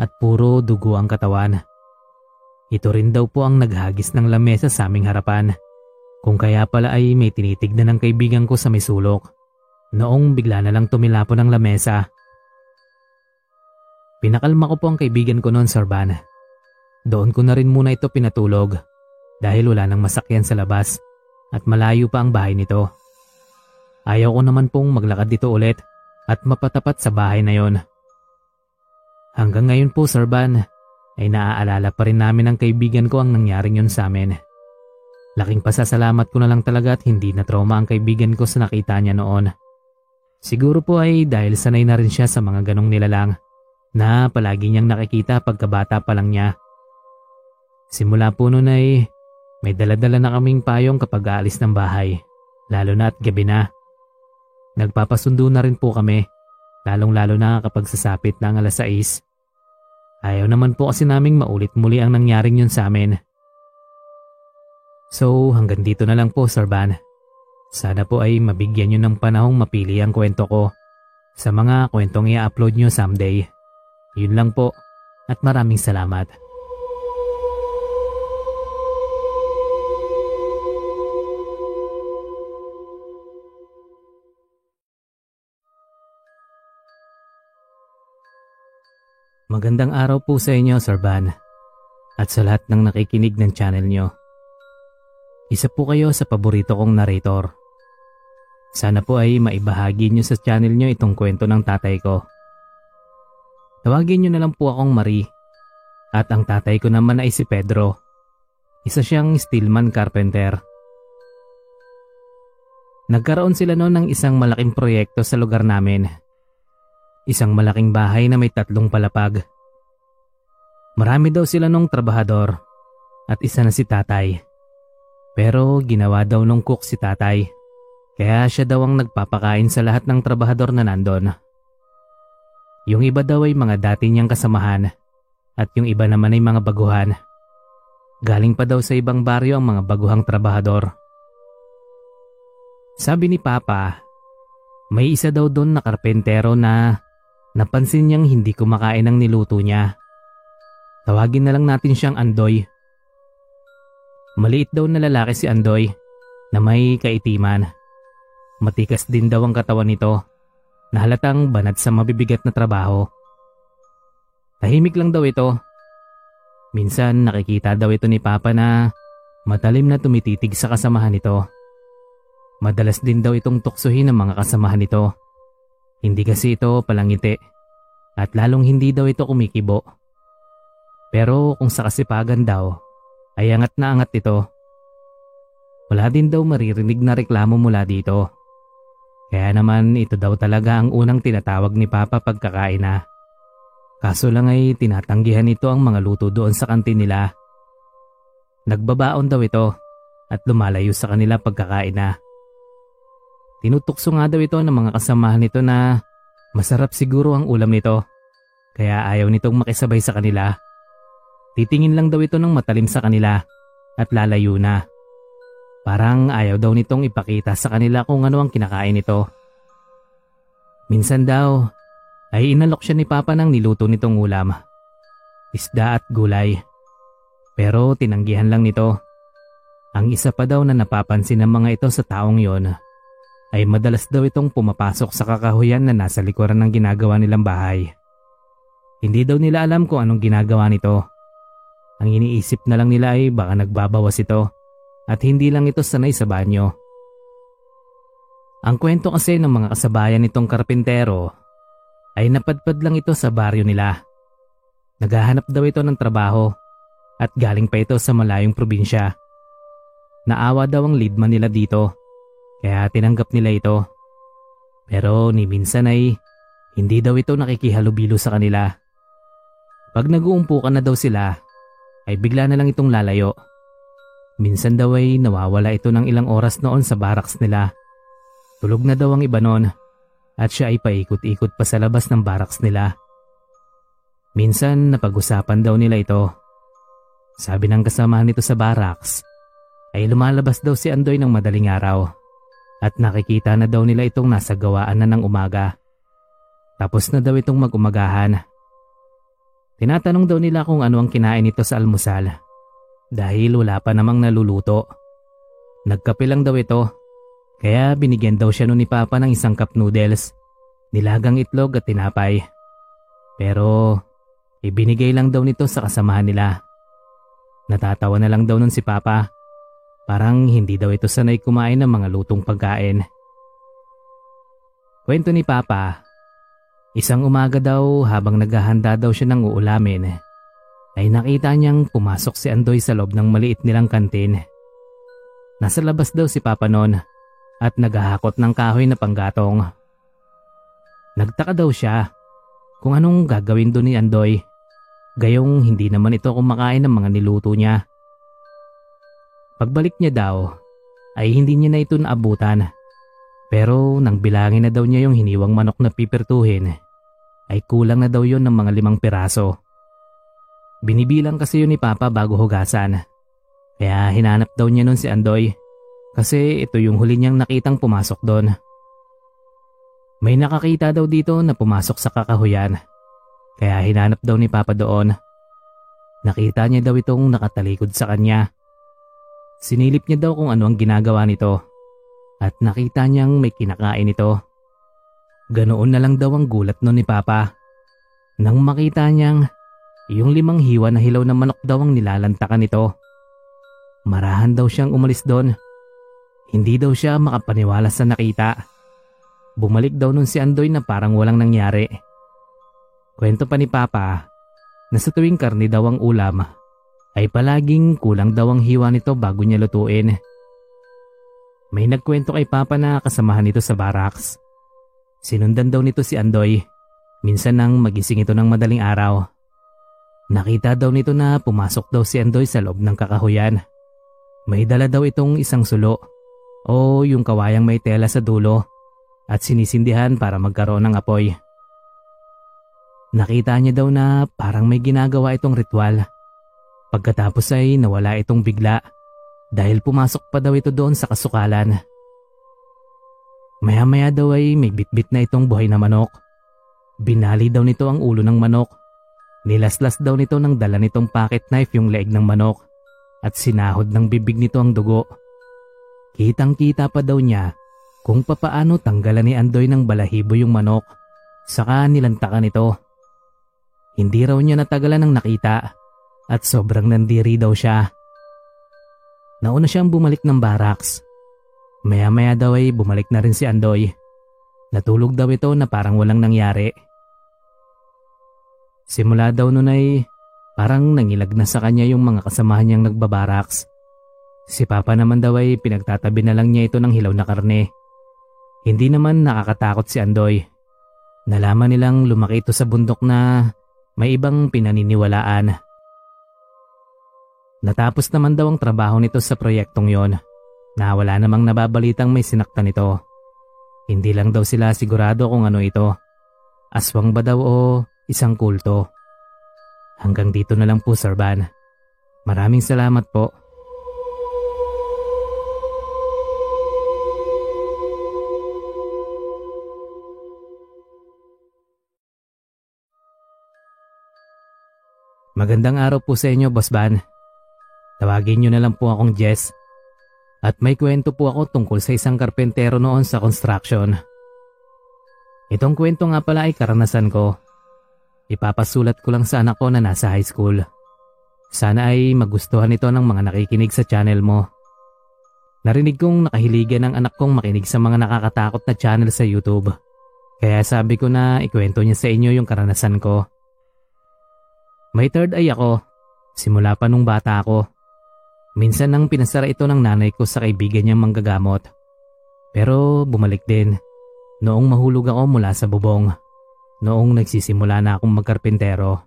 at puro dugo ang katawan. Ito rin daw po ang naghagis ng lamesa sa aming harapan. Kung kaya pala ay may tinitignan ng kaibigan ko sa may sulok. Noong bigla na lang tumilapon ang lamesa. Pinakalma ko po ang kaibigan ko noon, Sir Van. Doon ko na rin muna ito pinatulog dahil wala nang masakyan sa labas at malayo pa ang bahay nito. Ayaw ko naman pong maglakad dito ulit at mapatapat sa bahay na yon. Hanggang ngayon po Sir Van ay naaalala pa rin namin ng kaibigan ko ang nangyaring yun sa amin. Laking pasasalamat ko na lang talaga at hindi na trauma ang kaibigan ko sa nakita niya noon. Siguro po ay dahil sanay na rin siya sa mga ganong nilalang na palagi niyang nakikita pagkabata pa lang niya. Simula po noon ay may daladala na kaming payong kapag aalis ng bahay, lalo na at gabi na. Nagpapasundo na rin po kami, lalong lalo na kapag sasapit na ang alas 6. Ayaw naman po kasi naming maulit muli ang nangyaring yun sa amin. So hanggang dito na lang po Sir Van. Sana po ay mabigyan nyo ng panahong mapili ang kwento ko sa mga kwentong i-upload nyo someday. Yun lang po at maraming salamat. Magandang araw po sa inyo, Sir Van. At sa lahat ng nakikinig ng channel nyo. Isa po kayo sa paborito kong narrator. Sana po ay maibahagi nyo sa channel nyo itong kwento ng tatay ko. Tawagin nyo na lang po akong Marie. At ang tatay ko naman ay si Pedro. Isa siyang steelman carpenter. Nagkaroon sila noon ng isang malaking proyekto sa lugar namin Isang malaking bahay na may tatlong palapag. Marami daw sila nung trabahador at isa na si tatay. Pero ginawa daw nung cook si tatay. Kaya siya daw ang nagpapakain sa lahat ng trabahador na nandon. Yung iba daw ay mga dati niyang kasamahan at yung iba naman ay mga baguhan. Galing pa daw sa ibang baryo ang mga baguhang trabahador. Sabi ni Papa, may isa daw doon na karpentero na Napansin niyang hindi kumakain ng niluto niya. Tawagin na lang natin siyang Andoy. Maliit daw na lalaki si Andoy na may kaitiman. Matikas din daw ang katawan nito na halatang banat sa mabibigat na trabaho. Tahimik lang daw ito. Minsan nakikita daw ito ni Papa na matalim na tumititig sa kasamahan nito. Madalas din daw itong tuksuhin ng mga kasamahan nito. Hindi kasi ito palangiti at lalong hindi daw ito kumikibo. Pero kung sa kasipagan daw, ay angat na angat ito. Wala din daw maririnig na reklamo mula dito. Kaya naman ito daw talaga ang unang tinatawag ni Papa pagkakain na. Kaso lang ay tinatanggihan nito ang mga luto doon sa kantin nila. Nagbabaon daw ito at lumalayo sa kanila pagkakain na. Tinutukso nga daw ito ng mga kasamahan nito na masarap siguro ang ulam nito. Kaya ayaw nitong makisabay sa kanila. Titingin lang daw ito ng matalim sa kanila at lalayo na. Parang ayaw daw nitong ipakita sa kanila kung ano ang kinakain nito. Minsan daw ay inalok siya ni Papa ng niluto nitong ulam. Isda at gulay. Pero tinanggihan lang nito. Ang isa pa daw na napapansin ng mga ito sa taong yon ay madalas daw itong pumapasok sa kakahuyan na nasa likuran ng ginagawa nilang bahay. Hindi daw nila alam kung anong ginagawa nito. Ang iniisip na lang nila ay baka nagbabawas ito at hindi lang ito sanay sa banyo. Ang kwento kasi ng mga kasabayan nitong karpintero ay napadpad lang ito sa baryo nila. Naghahanap daw ito ng trabaho at galing pa ito sa malayong probinsya. Naawa daw ang leadman nila dito kaya tinanggap nila ito. Pero ni minsan ay hindi daw ito nakikihalubilo sa kanila. Pag nag-uumpukan na daw sila, ay bigla na lang itong lalayo. Minsan daw ay nawawala ito ng ilang oras noon sa barracks nila. Tulog na daw ang iba noon at siya ay paikot-ikot pa sa labas ng barracks nila. Minsan napag-usapan daw nila ito. Sabi ng kasama nito sa barracks ay lumalabas daw si Andoy ng madaling araw at nakikita na daw nila itong nasa gawaan na ng umaga. Tapos na daw itong magumagahan. Tinatanong daw nila kung ano ang kinain nito sa almusal dahil wala pa namang naluluto. Nagkape lang daw ito kaya binigyan daw siya nun ni Papa ng isang cup noodles, nilagang itlog at tinapay. Pero ibinigay lang daw nito sa kasamahan nila. Natatawa na lang daw nun si Papa Parang hindi daw ito sanay kumain ng mga lutong pagkain. Kwento ni Papa, isang umaga daw habang naghahanda daw siya ng uulamin, ay nakita niyang pumasok si Andoy sa loob ng maliit nilang kantin. Nasa labas daw si Papa noon at naghahakot ng kahoy na panggatong. Nagtaka daw siya kung anong gagawin doon ni Andoy, gayong hindi naman ito kumakain ng mga niluto niya. Pagbalik niya daw ay hindi niya na ito naabutan. Pero nang bilangin na daw niya yung hiniwang manok na pipirtuhin ay kulang na daw yon ng mga limang piraso. Binibilang kasi yun ni Papa bago hugasan. Kaya hinanap daw niya nun si Andoy kasi ito yung huli niyang nakitang pumasok doon. May nakakita daw dito na pumasok sa kakahuyan. Kaya hinanap daw ni Papa doon. Nakita niya daw itong nakatalikod sa kanya Sinilip niya daw kung ano ang ginagawa nito at nakita niyang may kinakain ito. Ganoon na lang daw ang gulat nun ni Papa. Nang makita niyang yung limang hiwa na hilaw na manok daw ang nilalantakan nito. Marahan daw siyang umalis doon. Hindi daw siya makapaniwala sa nakita. Bumalik daw nun si Andoy na parang walang nangyari. Kwento pa ni Papa na sa tuwing karni daw ang ulam ay palaging kulang daw ang hiwa nito bago niya lutuin. May nagkwento kay Papa na kasamahan nito sa barracks. Sinundan daw nito si Andoy. Minsan nang magising ito ng madaling araw. Nakita daw nito na pumasok daw si Andoy sa loob ng kakahuyan. May dala daw itong isang sulo o yung kawayang may tela sa dulo at sinisindihan para magkaroon ng apoy. Nakita niya daw na parang may ginagawa itong ritual. Pagkatapos ay nawala itong bigla dahil pumasok pa daw ito doon sa kasukalan. Maya-maya daw ay may bitbit na itong buhay na manok. Binali daw nito ang ulo ng manok. Nilaslas daw nito ng dala nitong pocket knife yung leeg ng manok at sinahod ng bibig nito ang dugo. Kitang kita pa daw niya kung papaano tanggalan ni Andoy ng balahibo yung manok saka nilantakan ito. Hindi raw niya natagalan ng nakita at sobrang nandiri daw siya. Nauna siyang bumalik ng barracks. Maya-maya daw ay bumalik na rin si Andoy. Natulog daw ito na parang walang nangyari. Simula daw nun ay parang nangilag na sa kanya yung mga kasamahan niyang nagbabaraks. Si Papa naman daw ay pinagtatabi na lang niya ito ng hilaw na karne. Hindi naman nakakatakot si Andoy. Nalaman nilang lumaki ito sa bundok na may ibang pinaniniwalaan. Natapos naman daw ang trabaho nito sa proyektong yon na wala namang nababalitang may sinaktan nito. Hindi lang daw sila sigurado kung ano ito. Aswang ba daw o isang kulto. Hanggang dito na lang po Sir Van. Maraming salamat po. Magandang araw po sa inyo, Boss Van. Tawagin niyo na lang po akong Jess. At may kwento po ako tungkol sa isang karpentero noon sa construction. Itong kwento nga pala ay karanasan ko. Ipapasulat ko lang sa anak ko na nasa high school. Sana ay magustuhan ito ng mga nakikinig sa channel mo. Narinig kong nakahiligan ng anak kong makinig sa mga nakakatakot na channel sa YouTube. Kaya sabi ko na ikwento niya sa inyo yung karanasan ko. May third eye ako. Simula pa nung bata ako. Minsan nang pinasara ito ng nanay ko sa kaibigan niyang manggagamot. Pero bumalik din. Noong mahulog ako mula sa bubong. Noong nagsisimula na akong magkarpentero.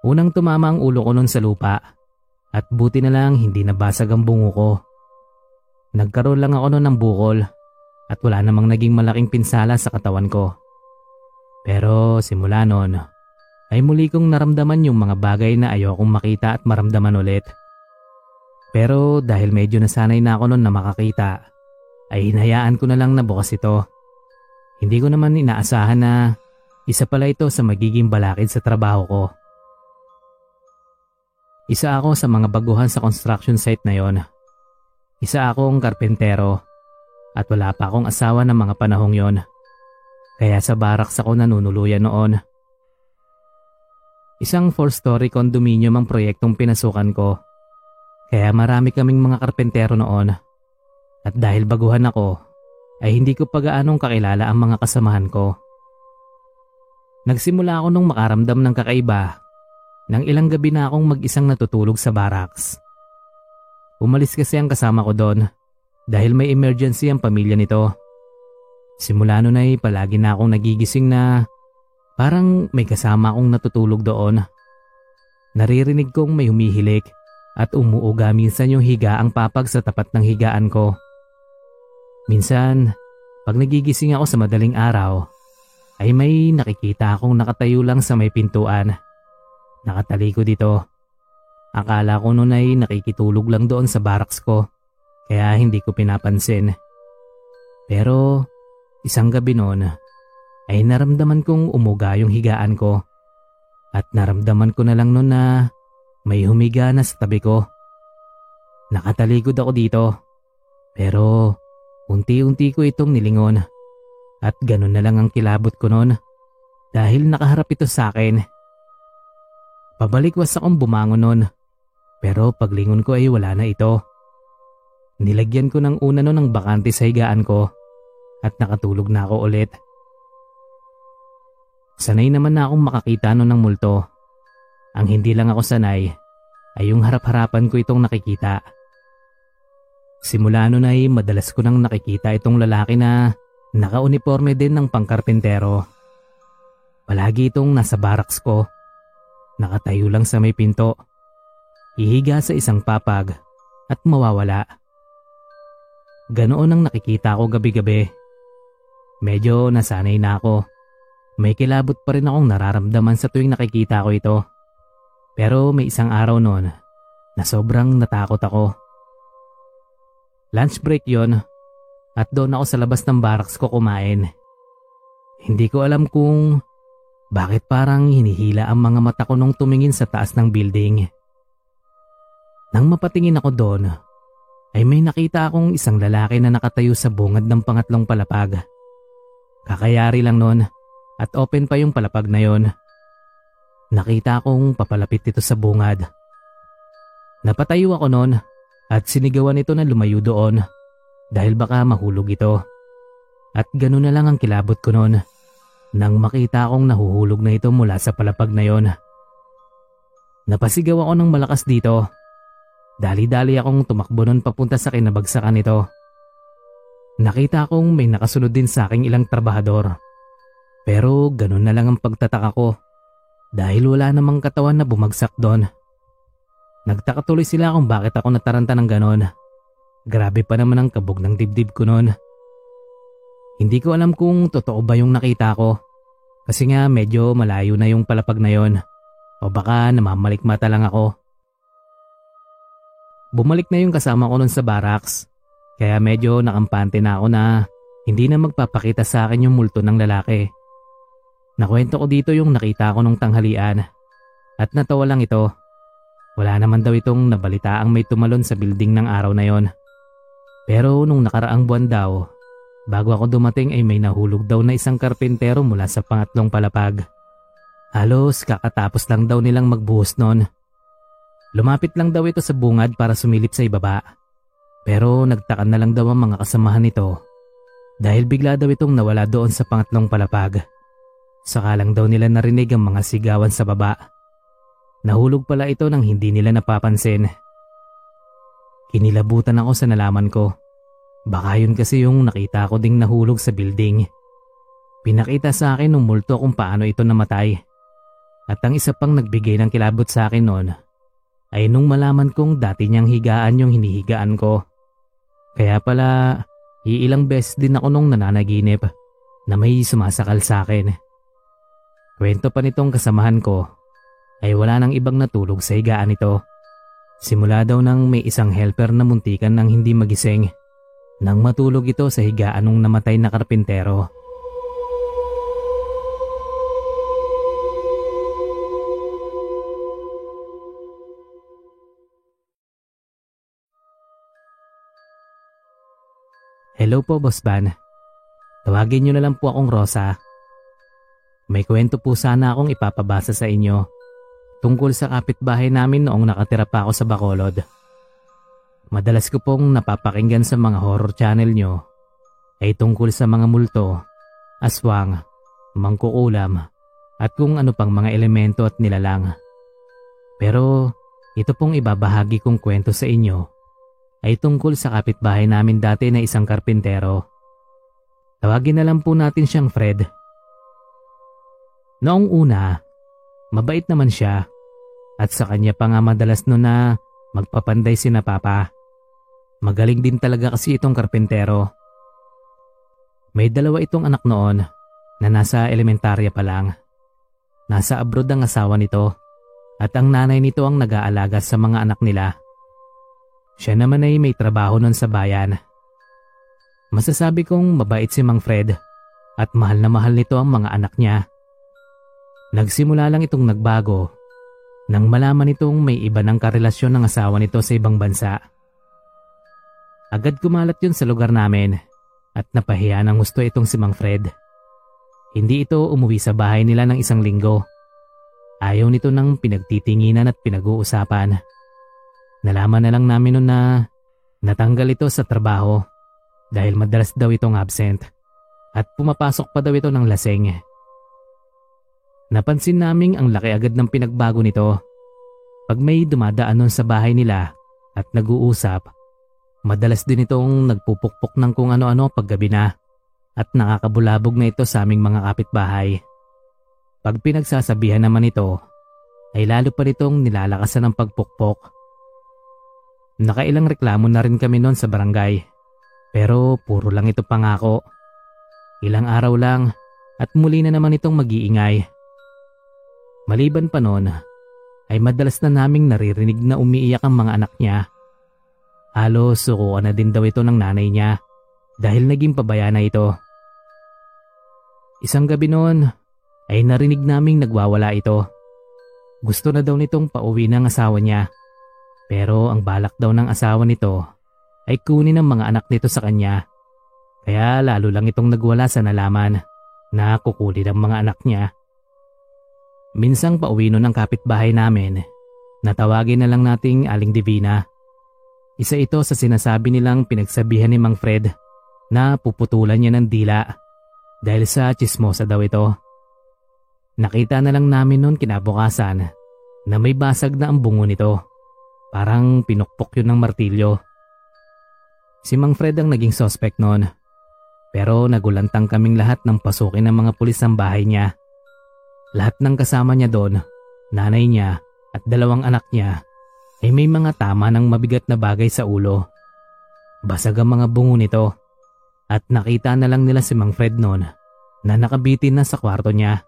Unang tumama ang ulo ko noon sa lupa. At buti na lang hindi nabasag ang bungo ko. Nagkaroon lang ako noon ng bukol. At wala namang naging malaking pinsala sa katawan ko. Pero simula noon ay muli kong naramdaman yung mga bagay na ayokong makita at maramdaman ulit. Pero dahil medyo nasanay na ako noon na makakita, ay hinayaan ko na lang na bukas ito. Hindi ko naman inaasahan na isa pala ito sa magiging balakid sa trabaho ko. Isa ako sa mga baguhan sa construction site na yon. Isa akong karpentero at wala pa akong asawa ng mga panahong yon. Kaya sa baraks ako nanunuluyan noon. Isang four-story condominium ang proyektong pinasukan ko kaya marami kaming mga karpentero noon. At dahil baguhan ako, ay hindi ko pa gaanong kakilala ang mga kasamahan ko. Nagsimula ako nung makaramdam ng kakaiba nang ilang gabi na akong mag-isang natutulog sa barracks. Umalis kasi ang kasama ko doon dahil may emergency ang pamilya nito. Simula nun ay palagi na akong nagigising na parang may kasama akong natutulog doon. Naririnig kong may humihilik at umuuga minsan yung higa ang papag sa tapat ng higaan ko. Minsan, pag nagigising ako sa madaling araw, ay may nakikita akong nakatayo lang sa may pintuan. Nakataliko dito. Akala ko noon ay nakikitulog lang doon sa barracks ko, kaya hindi ko pinapansin. Pero isang gabi noon, ay naramdaman kong umuga yung higaan ko. At naramdaman ko na lang noon na may humiga na sa tabi ko. Nakataligod ako dito. Pero unti-unti ko itong nilingon. At ganun na lang ang kilabot ko noon. dahil nakaharap ito sa akin. Pabalikwas akong bumangon nun pero paglingon ko ay wala na ito. Nilagyan ko ng una nun ng bakante sa higaan ko at nakatulog na ako ulit. Sanay naman na akong makakita nun ng multo. Ang hindi lang ako sanay ay yung harap-harapan ko itong nakikita. Simula nun ay madalas ko nang nakikita itong lalaki na naka-uniforme din ng pangkarpintero. Palagi itong nasa baraks ko. Nakatayo lang sa may pinto. Ihiga sa isang papag at mawawala. Ganoon ang nakikita ko gabi-gabi. Medyo nasanay na ako. May kilabot pa rin akong nararamdaman sa tuwing nakikita ko ito. Pero may isang araw noon na sobrang natakot ako. Lunch break yon at doon ako sa labas ng barracks ko kumain. Hindi ko alam kung bakit parang hinihila ang mga mata ko nung tumingin sa taas ng building. Nang mapatingin ako doon, ay may nakita akong isang lalaki na nakatayo sa bungad ng pangatlong palapag. Kakayari lang noon at open pa yung palapag na yon. Nakita kong papalapit ito sa bungad. Napatayo ako noon at sinigawan ito na lumayo doon dahil baka mahulog ito. At ganoon na lang ang kilabot ko noon nang makita akong nahuhulog na ito mula sa palapag na yon. Napasigaw ako ng malakas dito. Dali-dali akong tumakbo noon papunta sa kinabagsakan nito. Nakita kong may nakasunod din sa aking ilang trabahador. Pero ganun na lang ang pagtataka ko dahil wala namang katawan na bumagsak doon. Nagtaka tuloy sila kung bakit ako nataranta ng ganon. Grabe pa naman ang kabog ng dibdib ko noon. Hindi ko alam kung totoo ba yung nakita ko. Kasi nga medyo malayo na yung palapag na yon. O baka namamalikmata lang ako. Bumalik na yung kasama ko nun sa barracks kaya medyo nakampante na ako na hindi na magpapakita sa akin yung multo ng lalaki. Nakwento ko dito yung nakita ko nung tanghalian at natawa lang ito. Wala naman daw itong nabalita ang may tumalon sa building ng araw na yon. Pero nung nakaraang buwan daw, bago ako dumating ay may nahulog daw na isang karpintero mula sa pangatlong palapag. Halos kakatapos lang daw nilang magbuhos noon. Lumapit lang daw ito sa bungad para sumilip sa ibaba. Pero nagtaka na lang daw ang mga kasamahan nito dahil bigla daw itong nawala doon sa pangatlong palapag. Saka lang daw nila narinig ang mga sigawan sa baba. Nahulog pala ito nang hindi nila napapansin. Kinilabutan ako sa nalaman ko. Baka yun kasi yung nakita ko ding nahulog sa building. Pinakita sa akin ng multo kung paano ito namatay. At ang isa pang nagbigay ng kilabot sa akin noon ay nung malaman kong dati niyang higaan yung hinihigaan ko. Kaya pala, iilang beses din ako nung nananaginip na may sumasakal sa akin. Kwento pa nitong kasamahan ko ay wala nang ibang natulog sa higaan nito. Simula daw nang may isang helper na muntikan ng hindi magising nang matulog ito sa higaan ng namatay na karpintero. Hello po, Boss Van. Tawagin niyo na lang po akong Rosa. May kwento po sana akong ipapabasa sa inyo tungkol sa kapitbahay namin noong nakatira pa ako sa Bacolod. Madalas ko pong napapakinggan sa mga horror channel nyo ay tungkol sa mga multo, aswang, mangkukulam at kung ano pang mga elemento at nilalang. Pero ito pong ibabahagi kong kwento sa inyo ay tungkol sa kapitbahay namin dati na isang karpintero. Tawagin na lang po natin siyang Fred. Noong una, mabait naman siya at sa kanya pa nga madalas no na magpapanday si na papa. Magaling din talaga kasi itong karpintero. May dalawa itong anak noon na nasa elementarya pa lang. Nasa abroad ang asawa nito at ang nanay nito ang nag-aalaga sa mga anak nila. Siya naman ay may trabaho nun sa bayan. Masasabi kong mabait si Mang Fred at mahal na mahal nito ang mga anak niya. Nagsimula lang itong nagbago nang malaman nitong may iba ng karelasyon ng asawa nito sa ibang bansa. Agad kumalat yun sa lugar namin at napahiya ng gusto itong si Mang Fred. hindi ito umuwi sa bahay nila ng isang linggo. Ayaw nito ng pinagtitinginan at pinag-uusapan. Nalaman na lang namin noon na natanggal ito sa trabaho dahil madalas daw itong absent at pumapasok pa daw ito ng laseng. Napansin naming ang laki agad ng pinagbago nito. Pag may dumadaan nun sa bahay nila at nag-uusap, madalas din itong nagpupukpok ng kung ano-ano paggabi na at nakakabulabog na ito sa aming mga kapitbahay. Pag pinagsasabihan naman ito, ay lalo pa nitong nilalakasan ng pagpukpok. Nakailang reklamo na rin kami noon sa barangay, pero puro lang ito pangako. Ilang araw lang at muli na naman itong mag-iingay. Maliban pa noon, ay madalas na naming naririnig na umiiyak ang mga anak niya. Halos sukuan na din daw ito ng nanay niya dahil naging pabaya na ito. Isang gabi noon ay narinig naming nagwawala ito. Gusto na daw nitong pauwi ng asawa niya. Pero ang balak daw ng asawa nito ay kunin ang mga anak nito sa kanya. Kaya lalo lang itong nagwala sa nalaman na kukunin ang mga anak niya. Minsang pauwi nun ang kapitbahay namin. Natawagin na lang nating Aling Divina. Isa ito sa sinasabi nilang pinagsabihan ni Mang Fred na puputulan niya ng dila dahil sa chismosa daw ito. Nakita na lang namin noon kinabukasan na may basag na ang bungo nito. Parang pinukpok yun ng martilyo. Si Mang Fred ang naging suspect noon. Pero nagulantang kaming lahat ng pasukin ng mga pulis ang bahay niya. Lahat ng kasama niya doon, nanay niya at dalawang anak niya ay may mga tama ng mabigat na bagay sa ulo. Basag ang mga bungo nito at nakita na lang nila si Mang Fred noon na nakabitin na sa kwarto niya.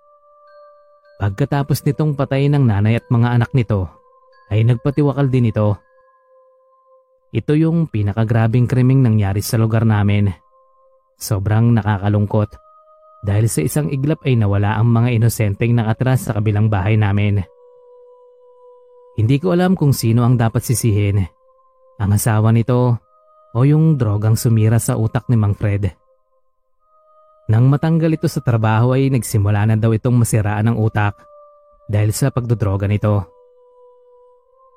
Pagkatapos nitong patayin ng nanay at mga anak nito, ay nagpatiwakal din ito. Ito yung pinakagrabing krimeng nangyari sa lugar namin. Sobrang nakakalungkot dahil sa isang iglap ay nawala ang mga inosenteng nakatras sa kabilang bahay namin. Hindi ko alam kung sino ang dapat sisihin. Ang asawa nito o yung drogang sumira sa utak ni Mang Fred. Nang matanggal ito sa trabaho ay nagsimula na daw itong masiraan ng utak dahil sa pagdodroga nito.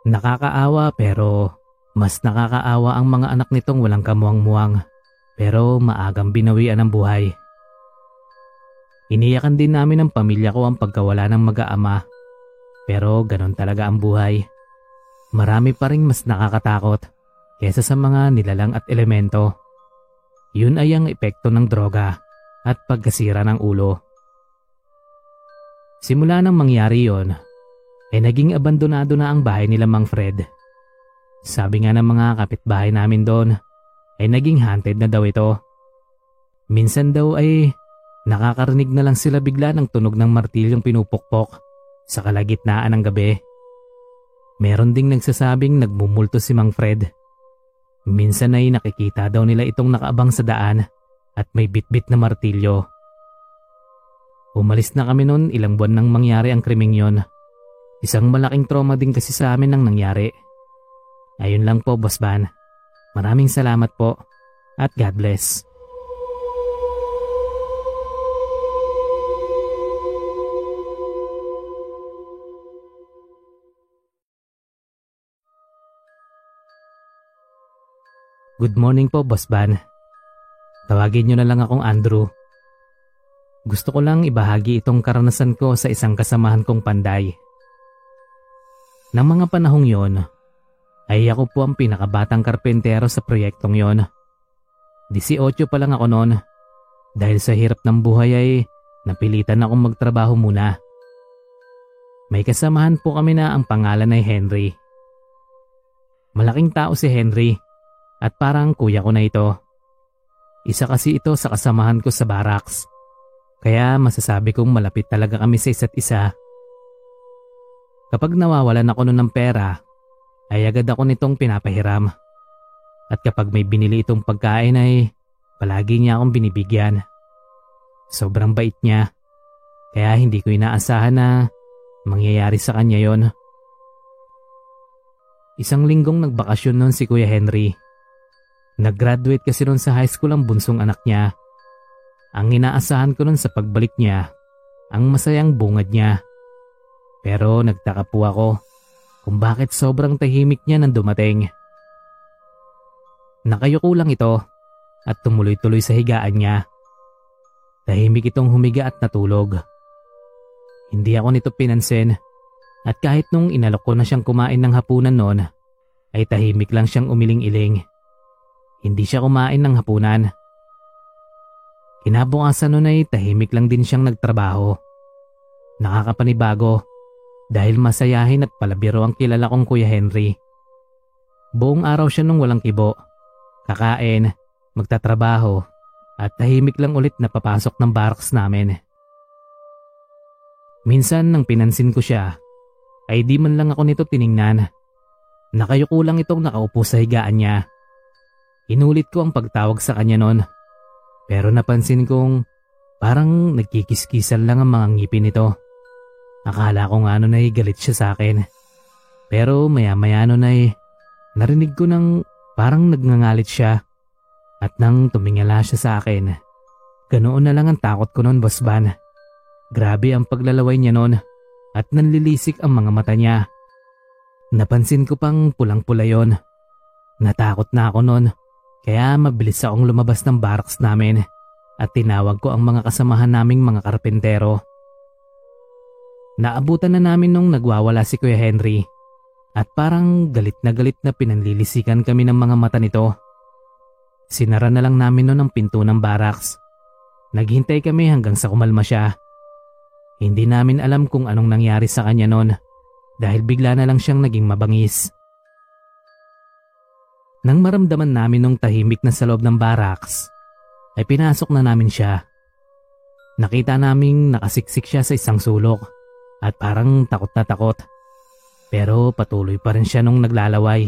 Nakakaawa pero mas nakakaawa ang mga anak nitong walang kamuang-muang pero maagang binawian ng buhay. Iniyakan din namin ng pamilya ko ang pagkawala ng mag-aama pero ganon talaga ang buhay. Marami pa rin mas nakakatakot kesa sa mga nilalang at elemento. Yun ay ang epekto ng droga at pagkasira ng ulo. Simula nang mangyari yon, ay naging abandonado na ang bahay nila Mang Fred. Sabi nga ng mga kapitbahay namin doon, ay naging haunted na daw ito. Minsan daw ay nakakarinig na lang sila bigla ng tunog ng martilyong pinupukpok sa kalagitnaan ng gabi. Meron ding nagsasabing nagmumulto si Mang Fred Minsan ay nakikita daw nila itong nakaabang sa daan at may bitbit na martilyo. Umalis na kami noon ilang buwan nang mangyari ang krimeng yon. Isang malaking trauma din kasi sa amin nang nangyari. Ayun lang po, Boss Van. Maraming salamat po at God bless. Good morning po, Boss Van. Tawagin niyo na lang akong Andrew. Gusto ko lang ibahagi itong karanasan ko sa isang kasamahan kong panday. Nang mga panahong yon, ay ako po ang pinakabatang karpentero sa proyektong yon. 18 pa lang ako noon. Dahil sa hirap ng buhay ay napilitan akong magtrabaho muna. May kasamahan po kami na ang pangalan ay Henry. Malaking tao si Henry at parang kuya ko na ito. Isa kasi ito sa kasamahan ko sa barracks. Kaya masasabi kong malapit talaga kami sa isa't isa. Kapag nawawalan ako nun ng pera, ay agad ako nitong pinapahiram. At kapag may binili itong pagkain ay palagi niya akong binibigyan. Sobrang bait niya. Kaya hindi ko inaasahan na mangyayari sa kanya yon. Isang linggong nagbakasyon noon si Kuya Henry. Nag-graduate kasi noon sa high school ang bunsong anak niya. Ang inaasahan ko nun sa pagbalik niya, ang masayang bungad niya. Pero nagtaka po ako kung bakit sobrang tahimik niya nang dumating. Nakayuko lang ito at tumuloy-tuloy sa higaan niya. Tahimik itong humiga at natulog. Hindi ako nito pinansin at kahit nung inalok ko na siyang kumain ng hapunan noon, ay tahimik lang siyang umiling-iling. Hindi siya kumain ng hapunan. Kinabukasan nun ay tahimik lang din siyang nagtrabaho. Nakakapanibago dahil masayahin at palabiro ang kilala kong Kuya Henry. Buong araw siya nung walang kibo. Kakain, magtatrabaho at tahimik lang ulit na papasok ng barracks namin. Minsan nang pinansin ko siya, ay di man lang ako nito tiningnan. Nakayuko lang itong nakaupo sa higaan niya. Inulit ko ang pagtawag sa kanya noon pero napansin kong parang nagkikiskisan lang ang mga ngipin nito. Akala ko nga nun ay galit siya sa akin. Pero maya maya nun ay narinig ko ng parang nagngangalit siya. At nang tumingala siya sa akin, ganoon na lang ang takot ko noon, Boss Van. Grabe ang paglalaway niya noon at nanlilisik ang mga mata niya. Napansin ko pang pulang-pula yon. Natakot na ako noon kaya mabilis akong lumabas ng barracks namin at tinawag ko ang mga kasamahan naming mga karpentero. Naabutan na namin nung nagwawala si Kuya Henry at parang galit na galit na pinanlilisikan kami ng mga mata nito. Sinara na lang namin noon ang pinto ng barracks. Naghintay kami hanggang sa kumalma siya. Hindi namin alam kung anong nangyari sa kanya noon dahil bigla na lang siyang naging mabangis. Nang maramdaman namin nung tahimik na sa loob ng barracks, ay pinasok na namin siya. Nakita naming nakasiksik siya sa isang sulok at parang takot na takot. Pero patuloy pa rin siya nung naglalaway.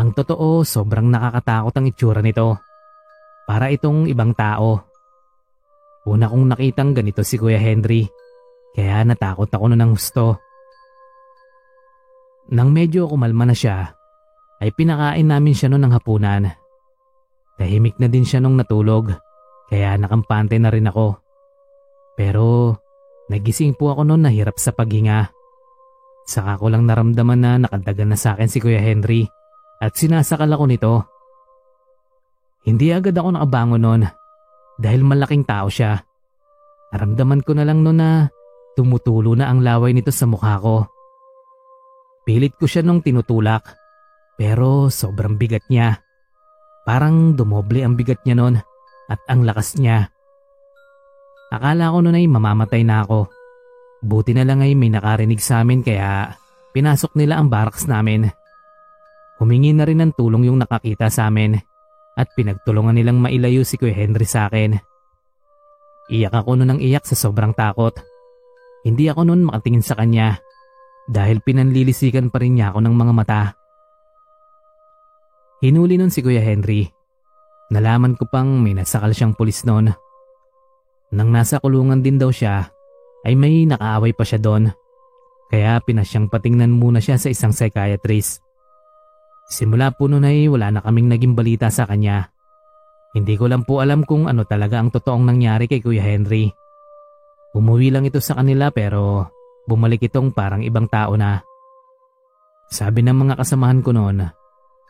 Ang totoo, sobrang nakakatakot ang itsura nito. Para itong ibang tao. Una kong nakitang ganito si Kuya Henry, kaya natakot ako nun ng gusto. Nang medyo kumalma na siya, ay pinakain namin siya noon ng hapunan. Tahimik na din siya nung natulog kaya nakampante na rin ako. Pero nagising po ako noon nahirap sa paghinga. Saka ko lang naramdaman na nakadagan na sa akin si Kuya Henry at sinasakal ako nito. Hindi agad ako nakabangon noon dahil malaking tao siya. Naramdaman ko na lang noon na tumutulo na ang laway nito sa mukha ko. Pilit ko siya nung tinutulak pero sobrang bigat niya. Parang dumoble ang bigat niya noon at ang lakas niya. Akala ko noon ay mamamatay na ako. Buti na lang ay may nakarinig sa amin kaya pinasok nila ang barracks namin. Humingi na rin ng tulong yung nakakita sa amin at pinagtulungan nilang mailayo si Kuya Henry sa akin. Iyak ako noon ng iyak sa sobrang takot. Hindi ako noon makatingin sa kanya dahil pinanlilisikan pa rin niya ako ng mga mata. Hinuli nun si Kuya Henry. Nalaman ko pang may nasakal siyang pulis noon. Nang nasa kulungan din daw siya, ay may nakaaway pa siya doon. Kaya pinasyang patingnan muna siya sa isang psychiatrist. Simula po noon ay wala na kaming naging balita sa kanya. Hindi ko lang po alam kung ano talaga ang totoong nangyari kay Kuya Henry. Umuwi lang ito sa kanila pero bumalik itong parang ibang tao na. Sabi ng mga kasamahan ko noon,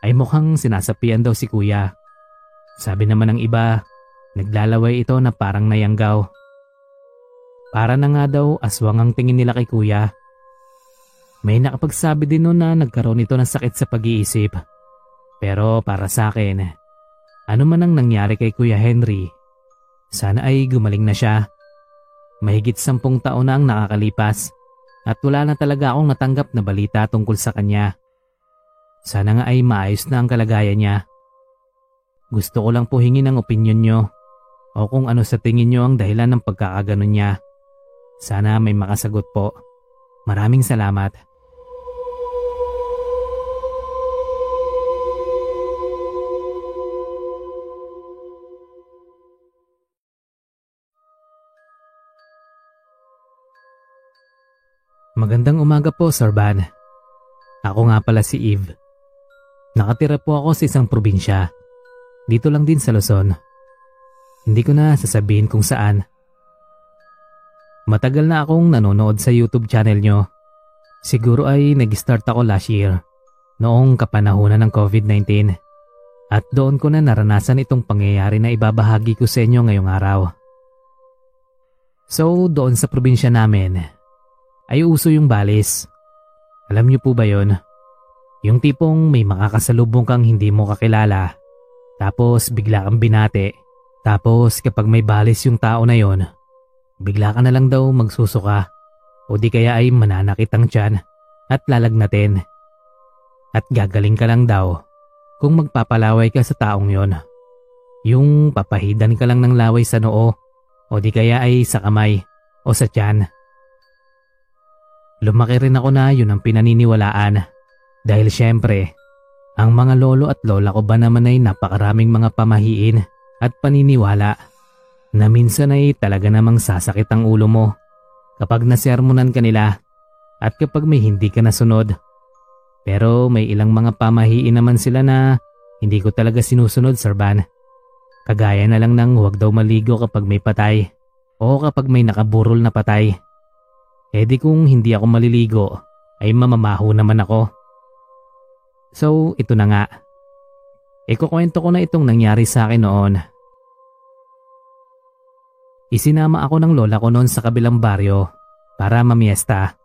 ay mukhang sinasapian daw si kuya. Sabi naman ng iba, naglalaway ito na parang nayanggaw. Para na nga daw aswang ang tingin nila kay kuya. May nakapagsabi din noon na nagkaroon ito ng sakit sa pag-iisip. Pero para sa akin, ano man ang nangyari kay Kuya Henry, sana ay gumaling na siya. Mahigit sampung taon na ang nakakalipas at wala na talaga akong natanggap na balita tungkol sa kanya. Sana nga ay maayos na ang kalagayan niya. Gusto ko lang po hingin ang opinyon nyo o kung ano sa tingin nyo ang dahilan ng pagkakaganon niya. Sana may makasagot po. Maraming salamat. Magandang umaga po, Sir Van. Ako nga pala si Eve. Nakatira po ako sa isang probinsya. Dito lang din sa Luzon. Hindi ko na sasabihin kung saan. Matagal na akong nanonood sa YouTube channel nyo. Siguro ay nag-start ako last year, noong kapanahunan ng COVID-19. At doon ko na naranasan itong pangyayari na ibabahagi ko sa inyo ngayong araw. So doon sa probinsya namin, ay uso yung balis. Alam niyo po ba yon? Yung tipong may makakasalubong kang hindi mo kakilala, tapos bigla kang binate, tapos kapag may balis yung tao na yon, bigla ka na lang daw magsusuka o di kaya ay mananakit ang tiyan at lalagnatin. At gagaling ka lang daw kung magpapalaway ka sa taong yon. Yung papahidan ka lang ng laway sa noo o di kaya ay sa kamay o sa tiyan. Lumaki rin ako na yun ang pinaniniwalaan dahil syempre ang mga lolo at lola ko ba naman ay napakaraming mga pamahiin at paniniwala na minsan ay talaga namang sasakit ang ulo mo kapag nasermonan ka nila at kapag may hindi ka nasunod. Pero may ilang mga pamahiin naman sila na hindi ko talaga sinusunod, Sir Van. Kagaya na lang ng huwag daw maligo kapag may patay o kapag may nakaburol na patay. E di kung hindi ako maliligo ay mamamaho naman ako. So ito na nga. Ikukwento ko na itong nangyari sa akin noon. Isinama ako ng lola ko noon sa kabilang baryo para mamiesta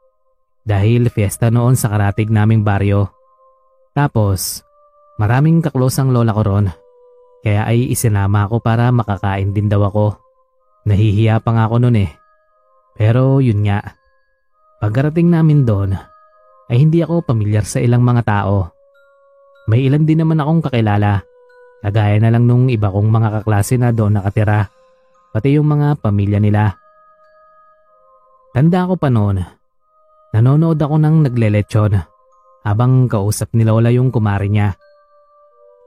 dahil fiesta noon sa karatig naming baryo. Tapos, maraming kaklos ang lola ko ron. Kaya ay isinama ako para makakain din daw ako. Nahihiya pa nga ako noon eh. Pero yun nga, pagkarating namin doon ay hindi ako pamilyar sa ilang mga tao. May ilan din naman akong kakilala, kagaya na lang nung iba kong mga kaklase na doon nakatira, pati yung mga pamilya nila. Tanda ko pa noon Nanonood ako ng naglelechon habang kausap ni Lola yung kumari niya.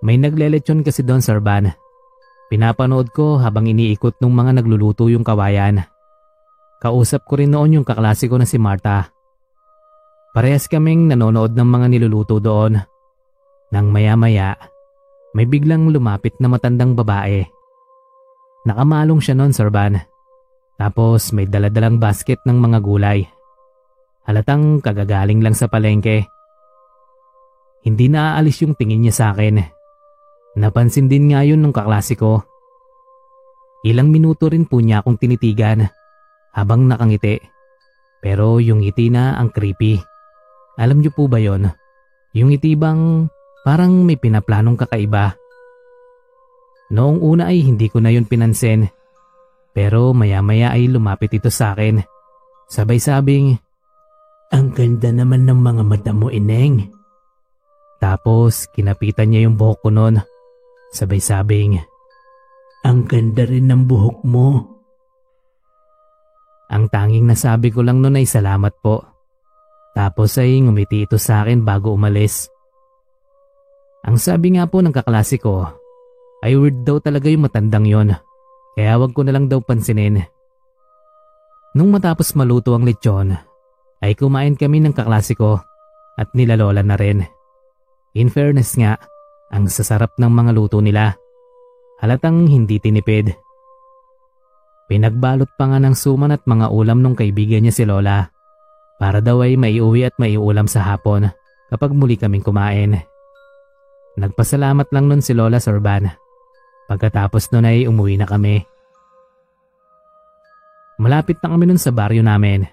May naglelechon kasi doon Sir Van. Pinapanood ko habang iniikot ng mga nagluluto yung kawayan. Kausap ko rin noon yung kaklase ko na si Marta. Parehas kaming nanonood ng mga niluluto doon. Nang maya-maya, may biglang lumapit na matandang babae. Nakamalong siya noon Sir Van. Tapos may daladalang basket ng mga gulay. Halatang kagagaling lang sa palengke. Hindi na aalis yung tingin niya sa akin. Napansin din nga yun ng kaklase ko. Ilang minuto rin po niya akong tinitigan habang nakangiti. Pero yung ngiti na ang creepy. Alam niyo po ba yon? Yung ngiti bang parang may pinaplanong kakaiba. Noong una ay hindi ko na yun pinansin. Pero maya maya ay lumapit ito sa akin. Sabay sabing, ang ganda naman ng mga mata mo, Ineng. Tapos kinapitan niya yung buhok ko noon. Sabay sabing, Ang ganda rin ng buhok mo. Ang tanging nasabi ko lang noon ay salamat po. Tapos ay ngumiti ito sa akin bago umalis. Ang sabi nga po ng kaklase ko, ay weird daw talaga yung matandang yon. Kaya wag ko na lang daw pansinin. Nung matapos maluto ang lechon, ay kumain kami ng kaklasiko at nilalola na rin. In fairness nga, ang sasarap ng mga luto nila. Halatang hindi tinipid. Pinagbalot pa nga ng suman at mga ulam nung kaibigan niya si Lola para daw ay maiuwi at maiulam sa hapon kapag muli kaming kumain. Nagpasalamat lang nun si Lola Sorban. Pagkatapos nun ay umuwi na kami. Malapit na kami nun sa baryo namin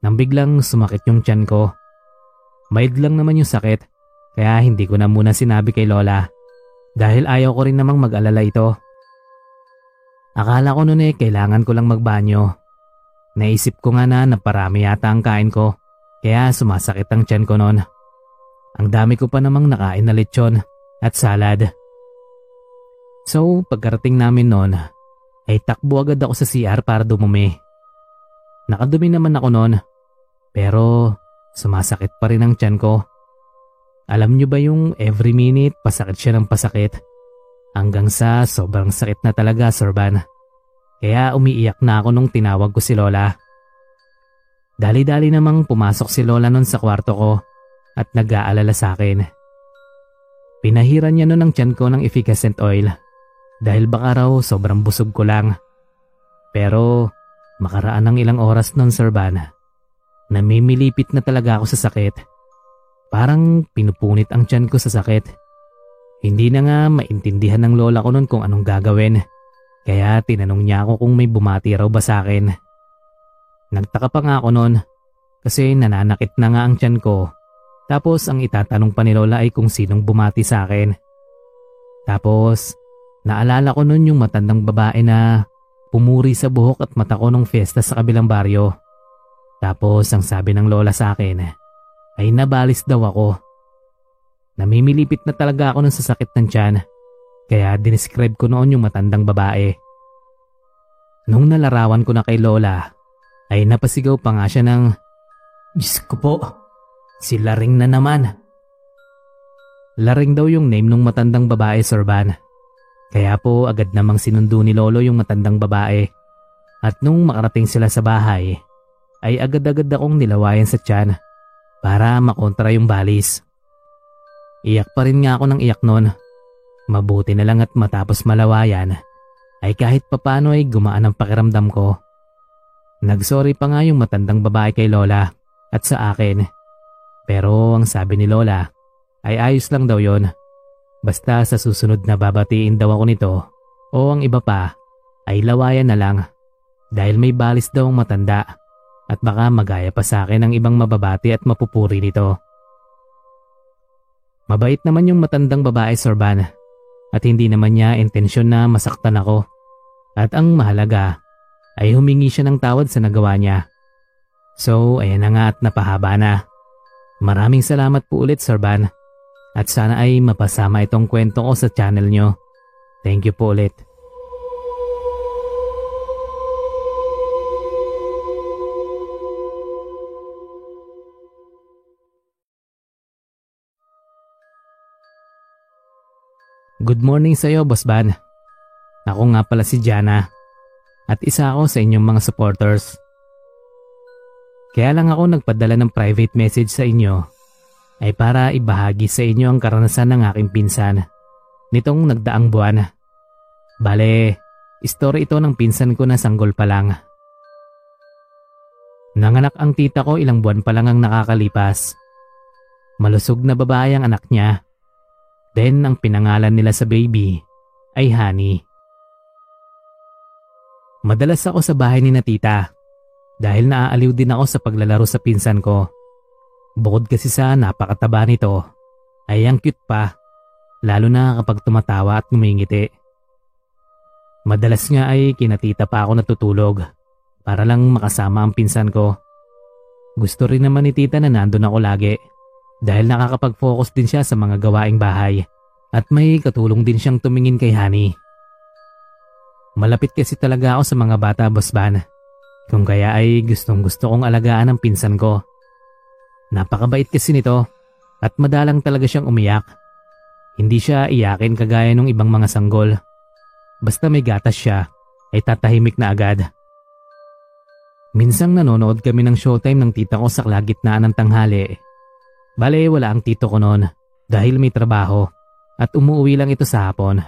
nang biglang sumakit yung tiyan ko. Maid lang naman yung sakit kaya hindi ko na muna sinabi kay Lola dahil ayaw ko rin namang mag-alala ito. Akala ko noon eh kailangan ko lang magbanyo. Naisip ko nga na naparami yata ang kain ko kaya sumasakit ang tiyan ko noon. Ang dami ko pa namang nakain na lechon at salad. So pagkarating namin noon ay takbo agad ako sa CR para dumumi. Nakadumi naman ako noon pero sumasakit pa rin ang tiyan ko. Alam nyo ba yung every minute pasakit siya ng pasakit? Hanggang sa sobrang sakit na talaga, Sir Van. Kaya umiiyak na ako nung tinawag ko si Lola. Dali-dali namang pumasok si Lola nun sa kwarto ko at nag-aalala sa akin. Pinahiran niya nun ang tiyan ko ng efficacent oil. Dahil baka raw sobrang busog ko lang. Pero makaraan ng ilang oras nun Sir Van, namimilipit na talaga ako sa sakit. Parang pinupunit ang tiyan ko sa sakit. Hindi na nga maintindihan ng lola ko nun kung anong gagawin. Kaya tinanong niya ako kung may bumati raw ba sa akin. Nagtaka pa nga ako nun kasi nananakit na nga ang tiyan ko. Tapos ang itatanong pa ni lola ay kung sinong bumati sa akin. Tapos Naalala ko nun yung matandang babae na pumuri sa buhok at mata ko nung fiesta sa kabilang baryo. Tapos ang sabi ng lola sa akin ay nabalis daw ako. Namimilipit na talaga ako ng sasakit ng tiyan kaya dinescribe ko noon yung matandang babae. Nung nalarawan ko na kay lola ay napasigaw pa nga siya ng Diyos ko po, si Laring na naman. Laring daw yung name nung matandang babae, Sir Van. Kaya po agad namang sinundo ni Lolo yung matandang babae. At nung makarating sila sa bahay, ay agad-agad akong nilawayan sa tiyan para makontra yung balis. Iyak pa rin nga ako ng iyak noon. Mabuti na lang at matapos malawayan ay kahit papano ay gumaan ang pakiramdam ko. Nagsorry pa nga yung matandang babae kay Lola at sa akin. Pero ang sabi ni Lola ay ayos lang daw yon Basta sa susunod na babatiin daw ako nito o ang iba pa ay lawayan na lang dahil may balis daw ang matanda at baka magaya pa sa akin ang ibang mababati at mapupuri nito. Mabait naman yung matandang babae Sorban at hindi naman niya intensyon na masaktan ako at ang mahalaga ay humingi siya ng tawad sa nagawa niya. So ayan na nga at napahaba na. Maraming salamat po ulit Sorban. At sana ay mapasama itong kwento ko sa channel nyo. Thank you po ulit. Good morning sa iyo, Boss Van. Ako nga pala si Jana at isa ako sa inyong mga supporters. Kaya lang ako nagpadala ng private message sa inyo ay para ibahagi sa inyo ang karanasan ng aking pinsan nitong nagdaang buwan. Bale, story ito ng pinsan ko na sanggol pa lang. Nanganak ang tita ko ilang buwan pa lang ang nakakalipas. Malusog na babae ang anak niya. Then ang pinangalan nila sa baby ay Honey. Madalas ako sa bahay ni na tita dahil naaaliw din ako sa paglalaro sa pinsan ko. Bukod kasi sa napakataba nito, ay ang cute pa, lalo na kapag tumatawa at ngumingiti. Madalas nga ay kinatita pa ako natutulog para lang makasama ang pinsan ko. Gusto rin naman ni tita na nandun ako lagi dahil nakakapag-focus din siya sa mga gawaing bahay at may katulong din siyang tumingin kay Honey. Malapit kasi talaga ako sa mga bata, Boss Van. Kung kaya ay gustong gusto kong alagaan ang pinsan ko. Napakabait kasi nito at madalang talaga siyang umiyak. Hindi siya iyakin kagaya ng ibang mga sanggol. Basta may gatas siya ay tatahimik na agad. Minsang nanonood kami ng showtime ng tita ko sa kalagitnaan ng tanghali. Bale wala ang tito ko noon dahil may trabaho at umuwi lang ito sa hapon.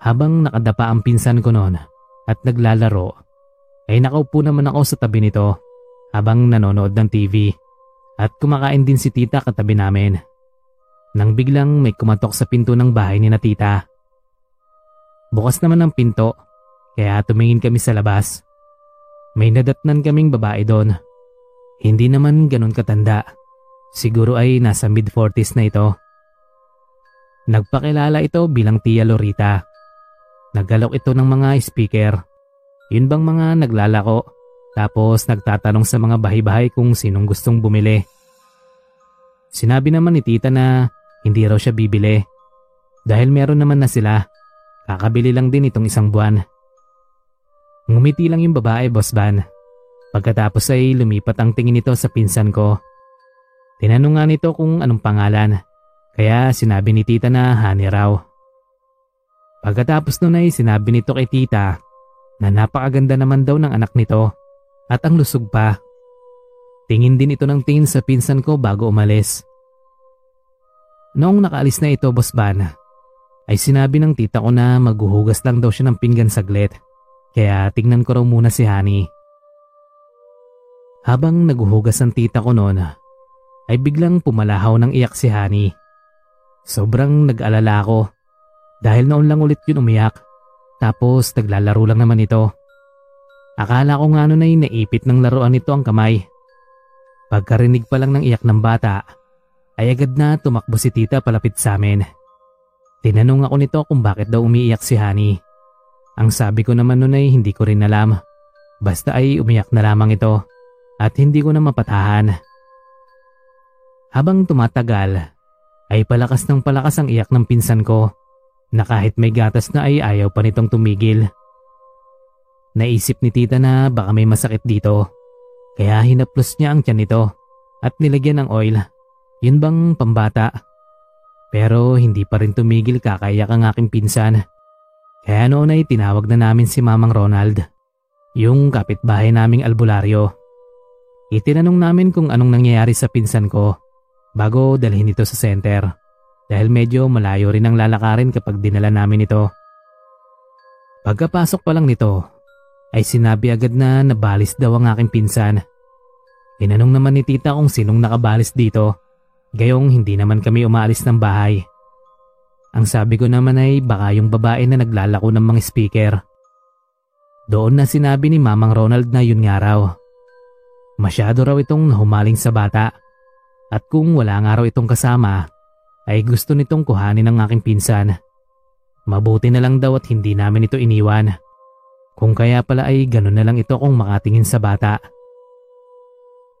Habang nakadapa ang pinsan ko noon at naglalaro, ay nakaupo naman ako sa tabi nito habang nanonood ng TV at kumakain din si tita katabi namin. Nang biglang may kumatok sa pinto ng bahay ni na tita. Bukas naman ang pinto kaya tumingin kami sa labas. May nadatnan kaming babae doon. Hindi naman ganun katanda. Siguro ay nasa mid-40s na ito. Nagpakilala ito bilang Tia Lorita. Naggalok ito ng mga speaker. Yun bang mga naglalako tapos nagtatanong sa mga bahay-bahay kung sinong gustong bumili. Sinabi naman ni tita na hindi raw siya bibili dahil meron naman na sila. Kakabili lang din itong isang buwan. Ngumiti lang yung babae, Boss Van. Pagkatapos ay lumipat ang tingin nito sa pinsan ko. Tinanong nga nito kung anong pangalan, kaya sinabi ni tita na Hani raw. Pagkatapos nun ay sinabi nito kay tita na napakaganda naman daw ng anak nito at ang lusog pa. Tingin din ito ng tingin sa pinsan ko bago umalis. Noong nakaalis na ito, Boss Van, ay sinabi ng tita ko na maghuhugas lang daw siya ng pinggan saglit. Kaya tignan ko raw muna si Honey. Habang naghuhugas ang tita ko noon, ay biglang pumalahaw ng iyak si Honey. Sobrang nag-alala ako dahil noon lang ulit yun umiyak. Tapos naglalaro lang naman ito. Akala ko nga noon ay naipit ng laruan nito ang kamay. Pagkarinig pa lang ng iyak ng bata, ay agad na tumakbo si tita palapit sa amin. Tinanong ako nito kung bakit daw umiiyak si Honey. Ang sabi ko naman noon ay hindi ko rin alam. Basta ay umiyak na lamang ito at hindi ko na mapatahan. Habang tumatagal, ay palakas ng palakas ang iyak ng pinsan ko na kahit may gatas na ay ayaw pa nitong tumigil. Naisip ni tita na baka may masakit dito kaya hinaplos niya ang tiyan nito at nilagyan ng oil. Yun bang pambata? Pero hindi pa rin tumigil kakaiyak ang aking pinsan. Kaya noon ay tinawag na namin si Mamang Ronald, yung kapitbahay naming albularyo. Itinanong namin kung anong nangyayari sa pinsan ko bago dalhin ito sa center dahil medyo malayo rin ang lalakarin kapag dinala namin ito. Pagkapasok pa lang nito ay sinabi agad na nabalis daw ang aking pinsan. Tinanong naman ni tita kung sinong nakabalis dito gayong hindi naman kami umaalis ng bahay. Ang sabi ko naman ay baka yung babae na naglalako ng mga speaker. Doon na sinabi ni Mamang Ronald na yun nga raw. Masyado raw itong nahumaling sa bata. At kung wala nga raw itong kasama, ay gusto nitong kuhanin ng aking pinsan. Mabuti na lang daw at hindi namin ito iniwan. Kung kaya pala ay gano'n na lang ito kung makatingin sa bata.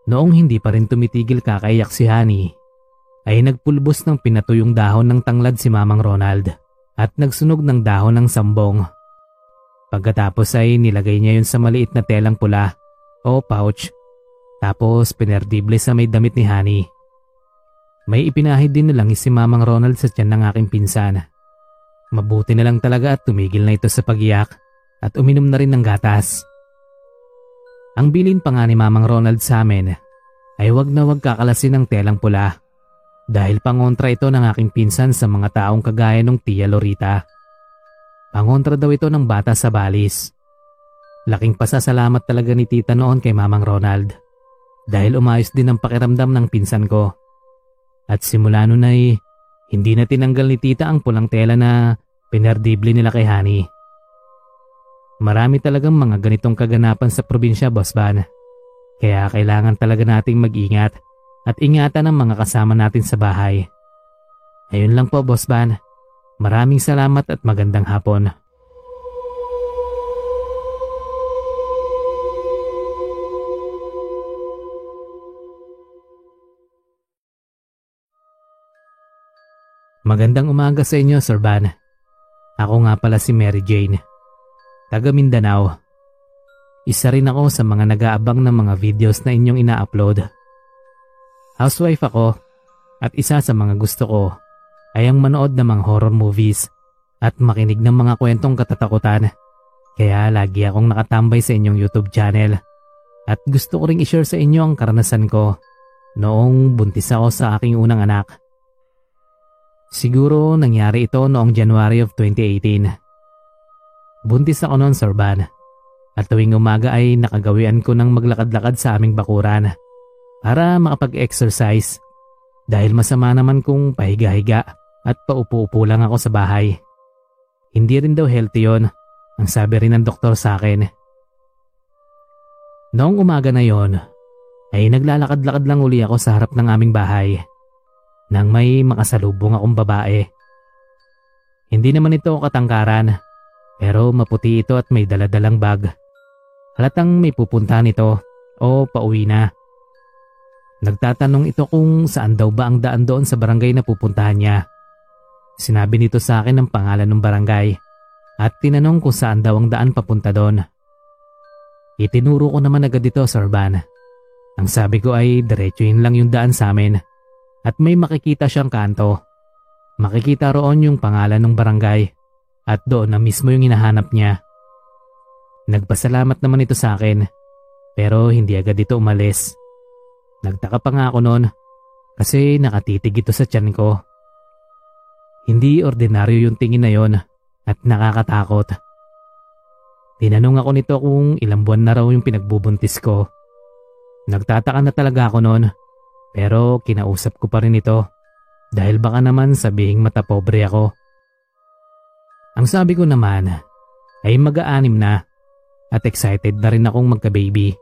Noong hindi pa rin tumitigil kakaiyak si Honey, ay nagpulbos ng pinatuyong dahon ng tanglad si Mamang Ronald at nagsunog ng dahon ng sambong. Pagkatapos ay nilagay niya yun sa maliit na telang pula o pouch tapos pinerdible sa may damit ni Honey. May ipinahid din na lang si Mamang Ronald sa tiyan ng aking pinsan. Mabuti na lang talaga at tumigil na ito sa pagiyak at uminom na rin ng gatas. Ang bilin pa nga ni Mamang Ronald sa amin ay wag na wag kakalasin ng telang pula dahil pangontra ito ng aking pinsan sa mga taong kagaya ng Tia Lorita. Pangontra daw ito ng bata sa balis. Laking pasasalamat talaga ni tita noon kay Mamang Ronald dahil umayos din ang pakiramdam ng pinsan ko. At simula nun ay hindi na tinanggal ni tita ang pulang tela na pinerdible nila kay Hani. Marami talagang mga ganitong kaganapan sa probinsya, Boss Van. Kaya kailangan talaga nating mag-ingat at ingatan ang mga kasama natin sa bahay. Ayun lang po, Boss Van. Maraming salamat at magandang hapon. Magandang umaga sa inyo, Sir Van. Ako nga pala si Mary Jane. Taga Mindanao. Isa rin ako sa mga nag-aabang ng mga videos na inyong ina-upload. Housewife ako at isa sa mga gusto ko ay ang manood ng mga horror movies at makinig ng mga kwentong katatakutan. Kaya lagi akong nakatambay sa inyong YouTube channel at gusto ko ring i-share sa inyo ang karanasan ko noong buntis ako sa aking unang anak. Siguro nangyari ito noong January of 2018. Buntis ako noon, Sir Van. At tuwing umaga ay nakagawian ko ng maglakad-lakad sa aming bakuran para makapag-exercise dahil masama naman kung pahiga-higa at paupo-upo lang ako sa bahay. Hindi rin daw healthy yon, ang sabi rin ng doktor sa akin. Noong umaga na yon, ay naglalakad-lakad lang uli ako sa harap ng aming bahay nang may makasalubong akong babae. Hindi naman ito katangkaran pero maputi ito at may daladalang bag. Halatang may pupuntahan ito o pauwi na. Nagtatanong ito kung saan daw ba ang daan doon sa barangay na pupuntahan niya. Sinabi nito sa akin ang pangalan ng barangay at tinanong kung saan daw ang daan papunta doon. Itinuro ko naman agad ito, Sir Van. Ang sabi ko ay diretsuhin lang yung daan sa amin at may makikita siyang kanto. Makikita roon yung pangalan ng barangay at doon na mismo yung hinahanap niya. Nagpasalamat naman ito sa akin pero hindi agad ito umalis. Nagtaka pa nga ako noon kasi nakatitig ito sa tiyan ko. Hindi ordinaryo yung tingin na yon at nakakatakot. Tinanong ako nito kung ilang buwan na raw yung pinagbubuntis ko. Nagtataka na talaga ako noon pero kinausap ko pa rin ito dahil baka naman sabihing matapobre ako. Ang sabi ko naman ay mag-aanim na at excited na rin akong magka-baby.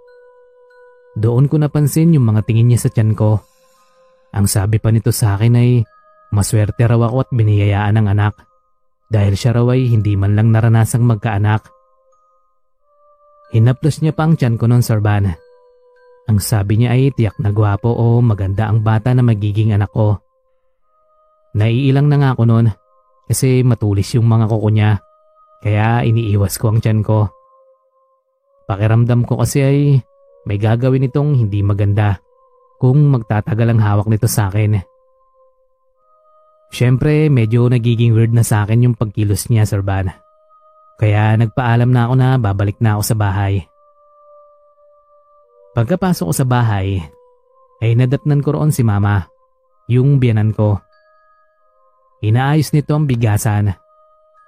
Doon ko napansin yung mga tingin niya sa tiyan ko. Ang sabi pa nito sa akin ay maswerte raw ako at biniyayaan ng anak dahil siya raw ay hindi man lang naranasang magkaanak. Hinaplos niya pa ang tiyan ko noon, Sarban. Ang sabi niya ay tiyak na gwapo o maganda ang bata na magiging anak ko. Naiilang na nga ako noon kasi matulis yung mga kuko niya kaya iniiwas ko ang tiyan ko. Pakiramdam ko kasi ay may gagawin itong hindi maganda kung magtatagal ang hawak nito sa akin. Siyempre medyo nagiging weird na sa akin yung pagkilos niya Sir Van. Kaya nagpaalam na ako na babalik na ako sa bahay. Pagkapasok ko sa bahay, ay nadatnan ko roon si mama, yung biyanan ko. Inaayos nito ang bigasan.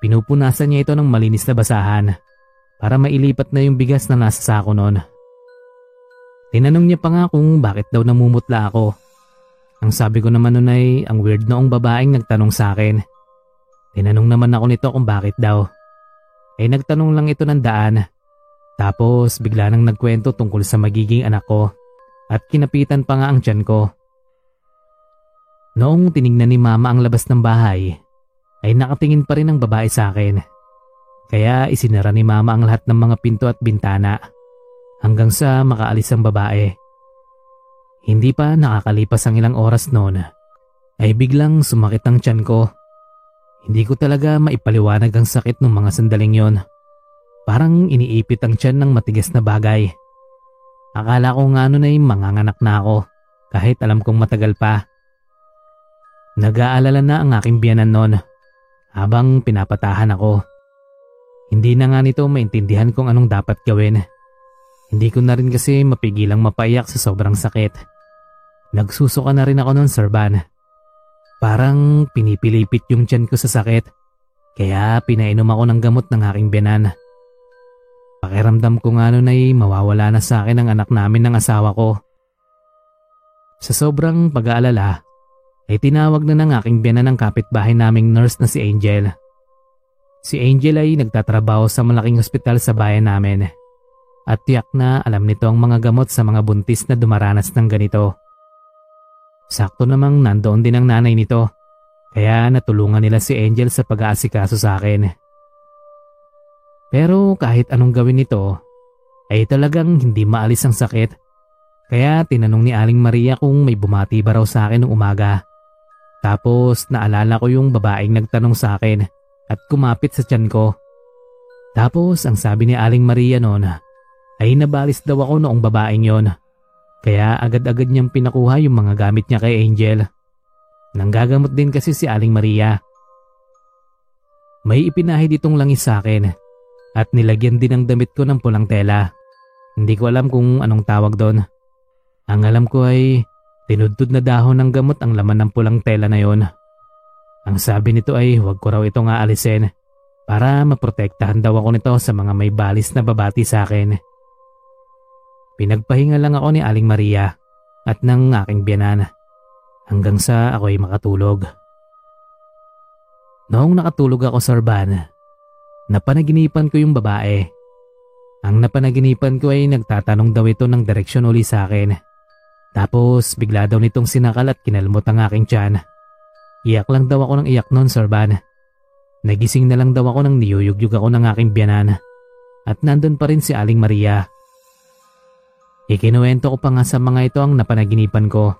Pinupunasan niya ito ng malinis na basahan para mailipat na yung bigas na nasa sako noon. Tinanong niya pa nga kung bakit daw namumutla ako. Ang sabi ko naman noon ay ang weird noong babaeng nagtanong sa akin. Tinanong naman ako nito kung bakit daw. Eh nagtanong lang ito ng daan tapos bigla nang nagkwento tungkol sa magiging anak ko at kinapitan pa nga ang tiyan ko. Noong tiningnan ni mama ang labas ng bahay, ay nakatingin pa rin ang babae sa akin. Kaya isinara ni mama ang lahat ng mga pinto at bintana hanggang sa makaalis ang babae. Hindi pa nakakalipas ang ilang oras noon ay biglang sumakit ang tiyan ko. Hindi ko talaga maipaliwanag ang sakit ng mga sandaling yon. Parang iniipit ang tiyan ng matigas na bagay. Akala ko nga noon ay manganganak na ako kahit alam kong matagal pa. Nag-aalala na ang aking biyanan noon habang pinapatahan ako. Hindi na nga nito maintindihan kung anong dapat gawin. Hindi ko na rin kasi mapigilang mapaiyak sa sobrang sakit. Nagsusuka na rin ako noon, Sir Van. Parang pinipilipit yung tiyan ko sa sakit. Kaya pinainom ako ng gamot ng aking biyanan. Pakiramdam ko nga noon ay mawawala na sa akin ang anak namin ng asawa ko. Sa sobrang pag-aalala, ay tinawag na ng aking biyanan ng kapitbahay naming nurse na si Angel. Si Angel ay nagtatrabaho sa malaking ospital sa bayan namin. At tiyak na alam nito ang mga gamot sa mga buntis na dumaranas ng ganito. Sakto namang nandoon din ang nanay nito, kaya natulungan nila si Angel sa pag-aasikaso sa akin. Pero kahit anong gawin nito, ay talagang hindi maalis ang sakit. Kaya tinanong ni Aling Maria kung may bumati ba raw sa akin ng umaga. Tapos naalala ko yung babaeng nagtanong sa akin at kumapit sa tiyan ko. Tapos ang sabi ni Aling Maria noon ay nabalis daw ako noong babaeng yon. Kaya agad-agad niyang pinakuha yung mga gamit niya kay Angel. Nanggagamot din kasi si Aling Maria. May ipinahid itong langis sa akin at nilagyan din ang damit ko ng pulang tela. Hindi ko alam kung anong tawag doon. Ang alam ko ay tinudtod na dahon ng gamot ang laman ng pulang tela na yon. Ang sabi nito ay huwag ko raw ito nga alisin para maprotektahan daw ako nito sa mga may balis na babati sa akin. Pinagpahinga lang ako ni Aling Maria at ng aking biyanan hanggang sa ako ay makatulog. Noong nakatulog ako sa urban, Napanaginipan ko yung babae. Ang napanaginipan ko ay nagtatanong daw ito ng direksyon uli sa akin. Tapos bigla daw nitong sinakal at kinalmot ang aking tiyan. Iyak lang daw ako ng iyak noon, Sir Van. Nagising na lang daw ako nang niyuyugyug ako ng aking biyanan. At nandun pa rin si Aling Maria. Ikinuwento ko pa nga sa mga ito ang napanaginipan ko.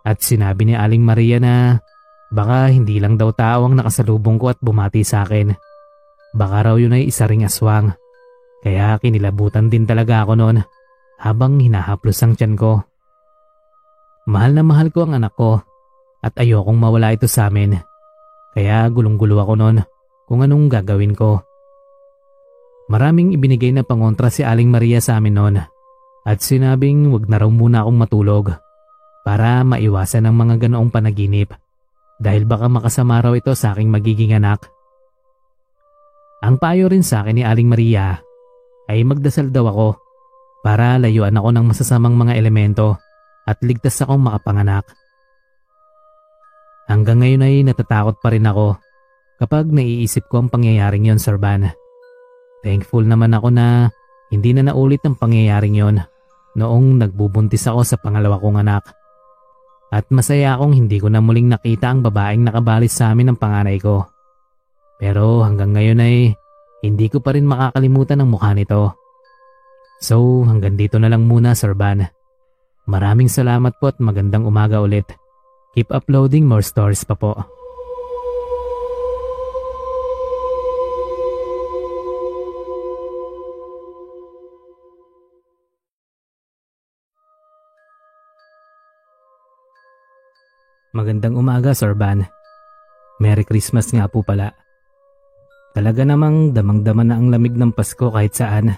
At sinabi ni Aling Maria na baka hindi lang daw tao ang nakasalubong ko at bumati sa akin. Baka raw yun ay isa ring aswang. Kaya kinilabutan din talaga ako noon habang hinahaplos ang tiyan ko. Mahal na mahal ko ang anak ko at ayokong mawala ito sa amin. Kaya gulong-gulo ako noon kung anong gagawin ko. Maraming ibinigay na pangontra si Aling Maria sa amin noon at sinabing wag na raw muna akong matulog para maiwasan ang mga ganoong panaginip dahil baka makasama raw ito sa aking magiging anak. Ang payo rin sa akin ni Aling Maria ay magdasal daw ako para layuan ako ng masasamang mga elemento at ligtas akong makapanganak. Hanggang ngayon ay natatakot pa rin ako kapag naiisip ko ang pangyayaring yon, Sir Van. Thankful naman ako na hindi na naulit ang pangyayaring yon noong nagbubuntis ako sa pangalawa kong anak. At masaya akong hindi ko na muling nakita ang babaeng nakabalis sa amin ng panganay ko. Pero hanggang ngayon ay hindi ko pa rin makakalimutan ang mukha nito. So hanggang dito na lang muna Sir Van. Maraming salamat po at magandang umaga ulit. Keep uploading more stories pa po. Magandang umaga, Sir Van. Merry Christmas nga po pala. Talaga namang damang-dama na ang lamig ng Pasko kahit saan.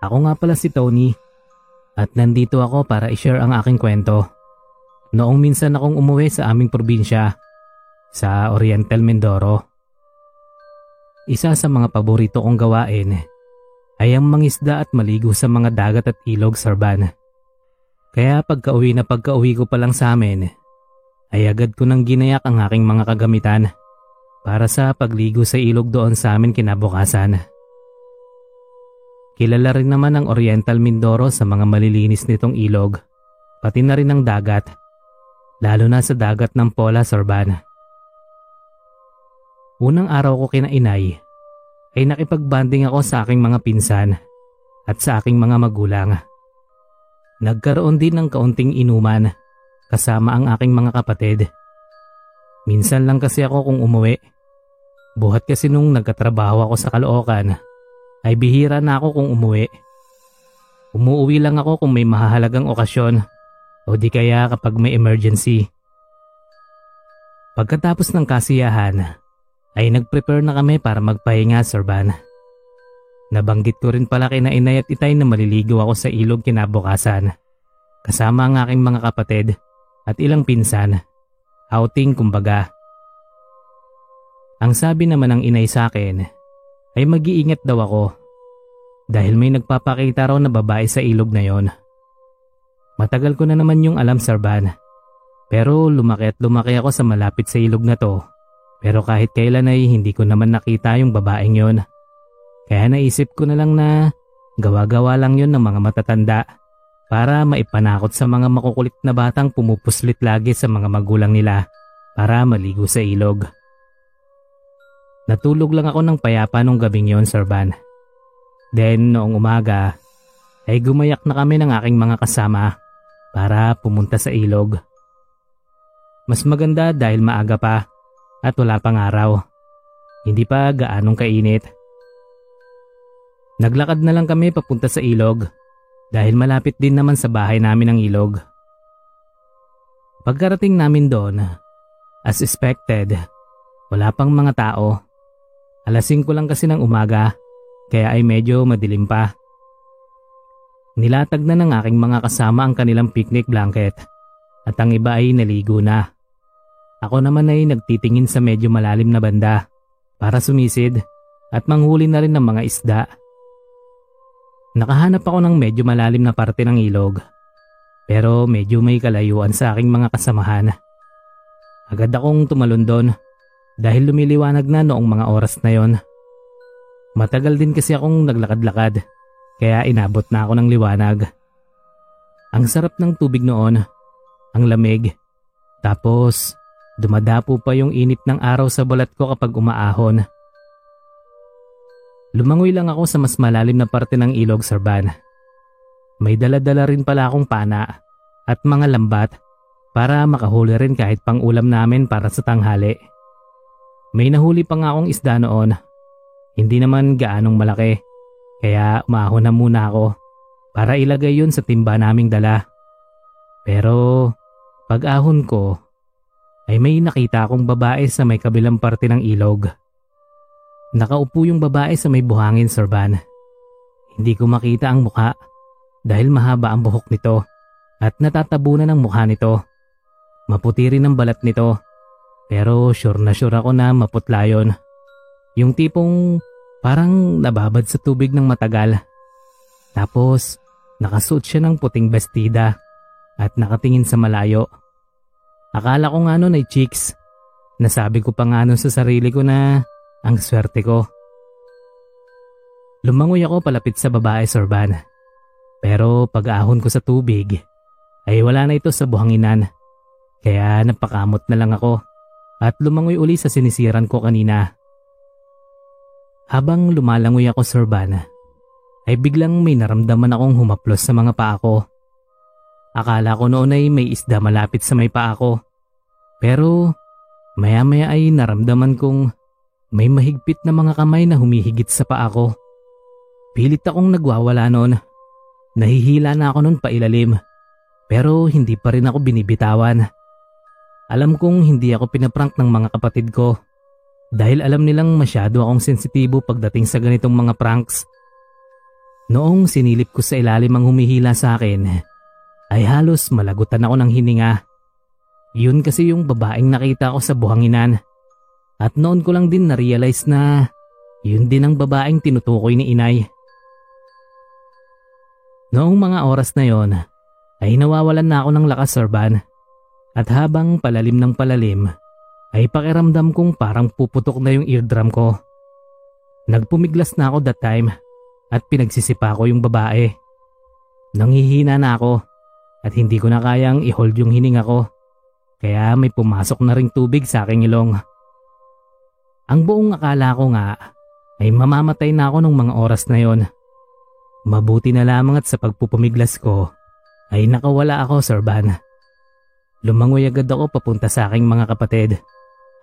Ako nga pala si Tony at nandito ako para i-share ang aking kwento. Noong minsan akong umuwi sa aming probinsya, sa Oriental Mindoro. Isa sa mga paborito kong gawain ay ang mangisda at maligo sa mga dagat at ilog, Sir Van. Kaya pagka-uwi na pagka-uwi ko pa lang sa amin, ay agad ko nang ginayak ang aking mga kagamitan para sa pagligo sa ilog doon sa amin kinabukasan. Kilala rin naman ang Oriental Mindoro sa mga malilinis nitong ilog, pati na rin ang dagat, lalo na sa dagat ng Pola Sorban. Unang araw ko kinainay ay nakipagbanding ako sa aking mga pinsan at sa aking mga magulang. Nagkaroon din ng kaunting inuman kasama ang aking mga kapatid. Minsan lang kasi ako kung umuwi. Buhat kasi nung nagkatrabaho ako sa Caloocan, ay bihira na ako kung umuwi. Umuuwi lang ako kung may mahahalagang okasyon o di kaya kapag may emergency. Pagkatapos ng kasiyahan, ay nag-prepare na kami para magpahinga, Sir Van. Nabanggit ko rin pala kina inay at itay na maliligo ako sa ilog kinabukasan. Kasama ang aking mga kapatid at ilang pinsan. Outing kumbaga. Ang sabi naman ng inay sa akin ay mag-iingat daw ako dahil may nagpapakita raw na babae sa ilog na yon. Matagal ko na naman yung alam Sarban pero lumaki at lumaki ako sa malapit sa ilog na to pero kahit kailan ay hindi ko naman nakita yung babaeng yon. Kaya naisip ko na lang na gawa-gawa lang yon ng mga matatanda para maipanakot sa mga makukulit na batang pumupuslit lagi sa mga magulang nila para maligo sa ilog. Natulog lang ako ng payapa nung gabing yon, Sir Van. Then noong umaga ay gumayak na kami ng aking mga kasama para pumunta sa ilog. Mas maganda dahil maaga pa at wala pang araw. Hindi pa gaanong kainit. Naglakad na lang kami papunta sa ilog dahil malapit din naman sa bahay namin ang ilog. Pagkarating namin doon, as expected, wala pang mga tao. Alas 5 lang kasi ng umaga, kaya ay medyo madilim pa. Nilatag na ng aking mga kasama ang kanilang picnic blanket at ang iba ay naligo na. Ako naman ay nagtitingin sa medyo malalim na banda para sumisid at manghuli na rin ng mga isda. Nakahanap ako ng medyo malalim na parte ng ilog. Pero medyo may kalayuan sa aking mga kasamahan. Agad akong tumalon doon dahil lumiliwanag na noong mga oras na yon. Matagal din kasi akong naglakad-lakad kaya inabot na ako ng liwanag. Ang sarap ng tubig noon, ang lamig. Tapos dumadapo pa yung init ng araw sa balat ko kapag umaahon. Lumangoy lang ako sa mas malalim na parte ng ilog, Sir Van. May daladala rin pala akong pana at mga lambat para makahuli rin kahit pang ulam namin para sa tanghali. May nahuli pa nga akong isda noon. Hindi naman gaanong malaki, kaya umahon na muna ako para ilagay yun sa timba naming dala. Pero pag ahon ko, ay may nakita akong babae sa may kabilang parte ng ilog. Nakaupo yung babae sa may buhangin, Sir Van. Hindi ko makita ang mukha dahil mahaba ang buhok nito at natatabunan ng mukha nito. Maputi rin ang balat nito Pero sure na sure ako na maputla yun. Yung tipong parang nababad sa tubig ng matagal. Tapos nakasuot siya ng puting bestida at nakatingin sa malayo. Akala ko nga nun ay chicks. Nasabi ko pa nga nun sa sarili ko na ang swerte ko. Lumangoy ako palapit sa babae, Sir Van. Pero pag-ahon ko sa tubig, ay wala na ito sa buhanginan. Kaya napakamot na lang ako at lumangoy uli sa sinisiran ko kanina. Habang lumalangoy ako, Sir Van, ay biglang may naramdaman akong humaplos sa mga paa ko. Akala ko noon ay may isda malapit sa may paa ko. Pero maya maya ay naramdaman kong may mahigpit na mga kamay na humihigit sa paa ko. Pilit akong nagwawala noon. Nahihila na ako noon pailalim. Pero hindi pa rin ako binibitawan. Alam kong hindi ako pinaprank ng mga kapatid ko. Dahil alam nilang masyado akong sensitibo pagdating sa ganitong mga pranks. Noong sinilip ko sa ilalim ang humihila sa akin, ay halos malagutan ako ng hininga. Yun kasi yung babaeng nakita ko sa buhanginan. At noon ko lang din na-realize na yun din ang babaeng tinutukoy ni inay. Noong mga oras na yon, ay nawawalan na ako ng lakas Sorban. At habang palalim ng palalim, ay pakiramdam kong parang puputok na yung eardrum ko. Nagpumiglas na ako that time at pinagsisipa ko yung babae. Nanghihina na ako at hindi ko na kayang i-hold yung hininga ko. Kaya may pumasok na ring tubig sa aking ilong. Ang buong akala ko nga ay mamamatay na ako nung mga oras na yon. Mabuti na lamang at sa pagpupumiglas ko ay nakawala ako, Sir Van. Lumangoy agad ako papunta sa aking mga kapatid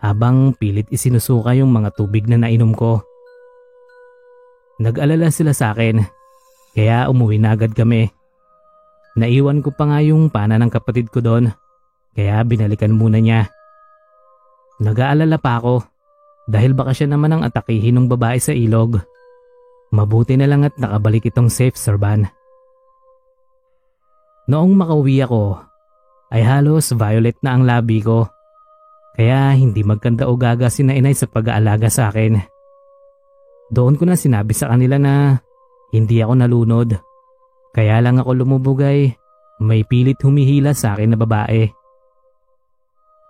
habang pilit isinusuka yung mga tubig na nainom ko. Nag-alala sila sa akin kaya umuwi na agad kami. Naiwan ko pa nga yung pana ng kapatid ko doon kaya binalikan muna niya. Nag-aalala pa ako dahil baka siya naman ang atakihin ng babae sa ilog. Mabuti na lang at nakabalik itong safe, Sir Van. Noong makauwi ako, ay halos violet na ang labi ko. Kaya hindi magkanda o gaga si nainay sa pag-aalaga sa akin. Doon ko na sinabi sa kanila na hindi ako nalunod. Kaya lang ako lumubugay, may pilit humihila sa akin na babae.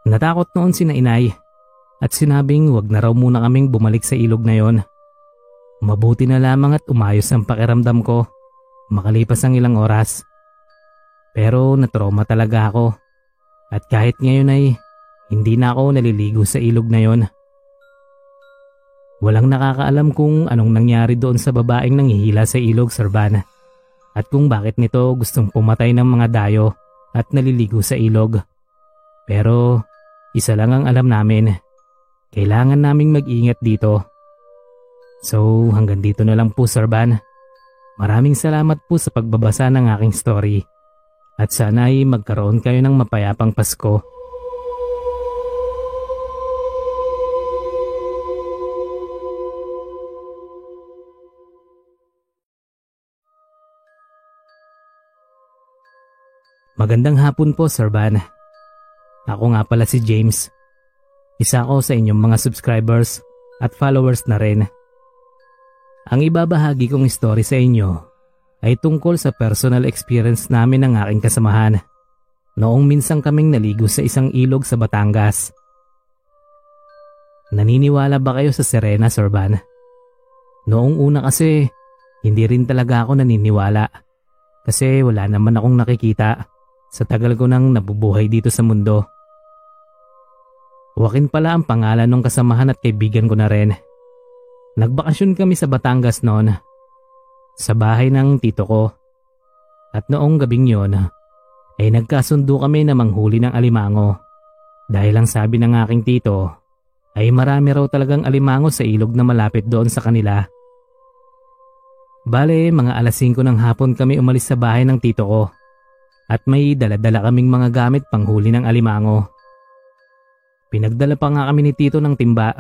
Natakot noon si nainay at sinabing wag na raw muna kaming bumalik sa ilog na yon. Mabuti na lamang at umayos ang pakiramdam ko makalipas ang ilang oras. Pero natroma talaga ako at kahit ngayon ay hindi na ako naliligo sa ilog na yon. Walang nakakaalam kung anong nangyari doon sa babaeng nanghihila sa ilog, Sir Van. At kung bakit nito gustong pumatay ng mga dayo at naliligo sa ilog. Pero isa lang ang alam namin. Kailangan naming mag-ingat dito So hanggang dito na lang po Sir Van. Maraming salamat po sa pagbabasa ng aking story. At sana ay magkaroon kayo ng mapayapang Pasko. Magandang hapon po, Sir Van. Ako nga pala si James. Isa ako sa inyong mga subscribers at followers na rin. Ang ibabahagi kong story sa inyo ay tungkol sa personal experience namin ng aking kasamahan noong minsang kaming naligo sa isang ilog sa Batangas. Naniniwala ba kayo sa Serena, Sir Van? Noong una kasi, hindi rin talaga ako naniniwala kasi wala naman akong nakikita sa tagal ko nang nabubuhay dito sa mundo. Wakin pala ang pangalan ng kasamahan at kaibigan ko na rin. Nagbakasyon kami sa Batangas noon. Sa bahay ng tito ko. At noong gabing yon, ay nagkasundo kami na manghuli ng alimango. Dahil ang sabi ng aking tito, ay marami raw talagang alimango sa ilog na malapit doon sa kanila. Bale, mga alas 5 ng hapon kami umalis sa bahay ng tito ko. At may daladala kaming mga gamit panghuli ng alimango. Pinagdala pa nga kami ni tito ng timba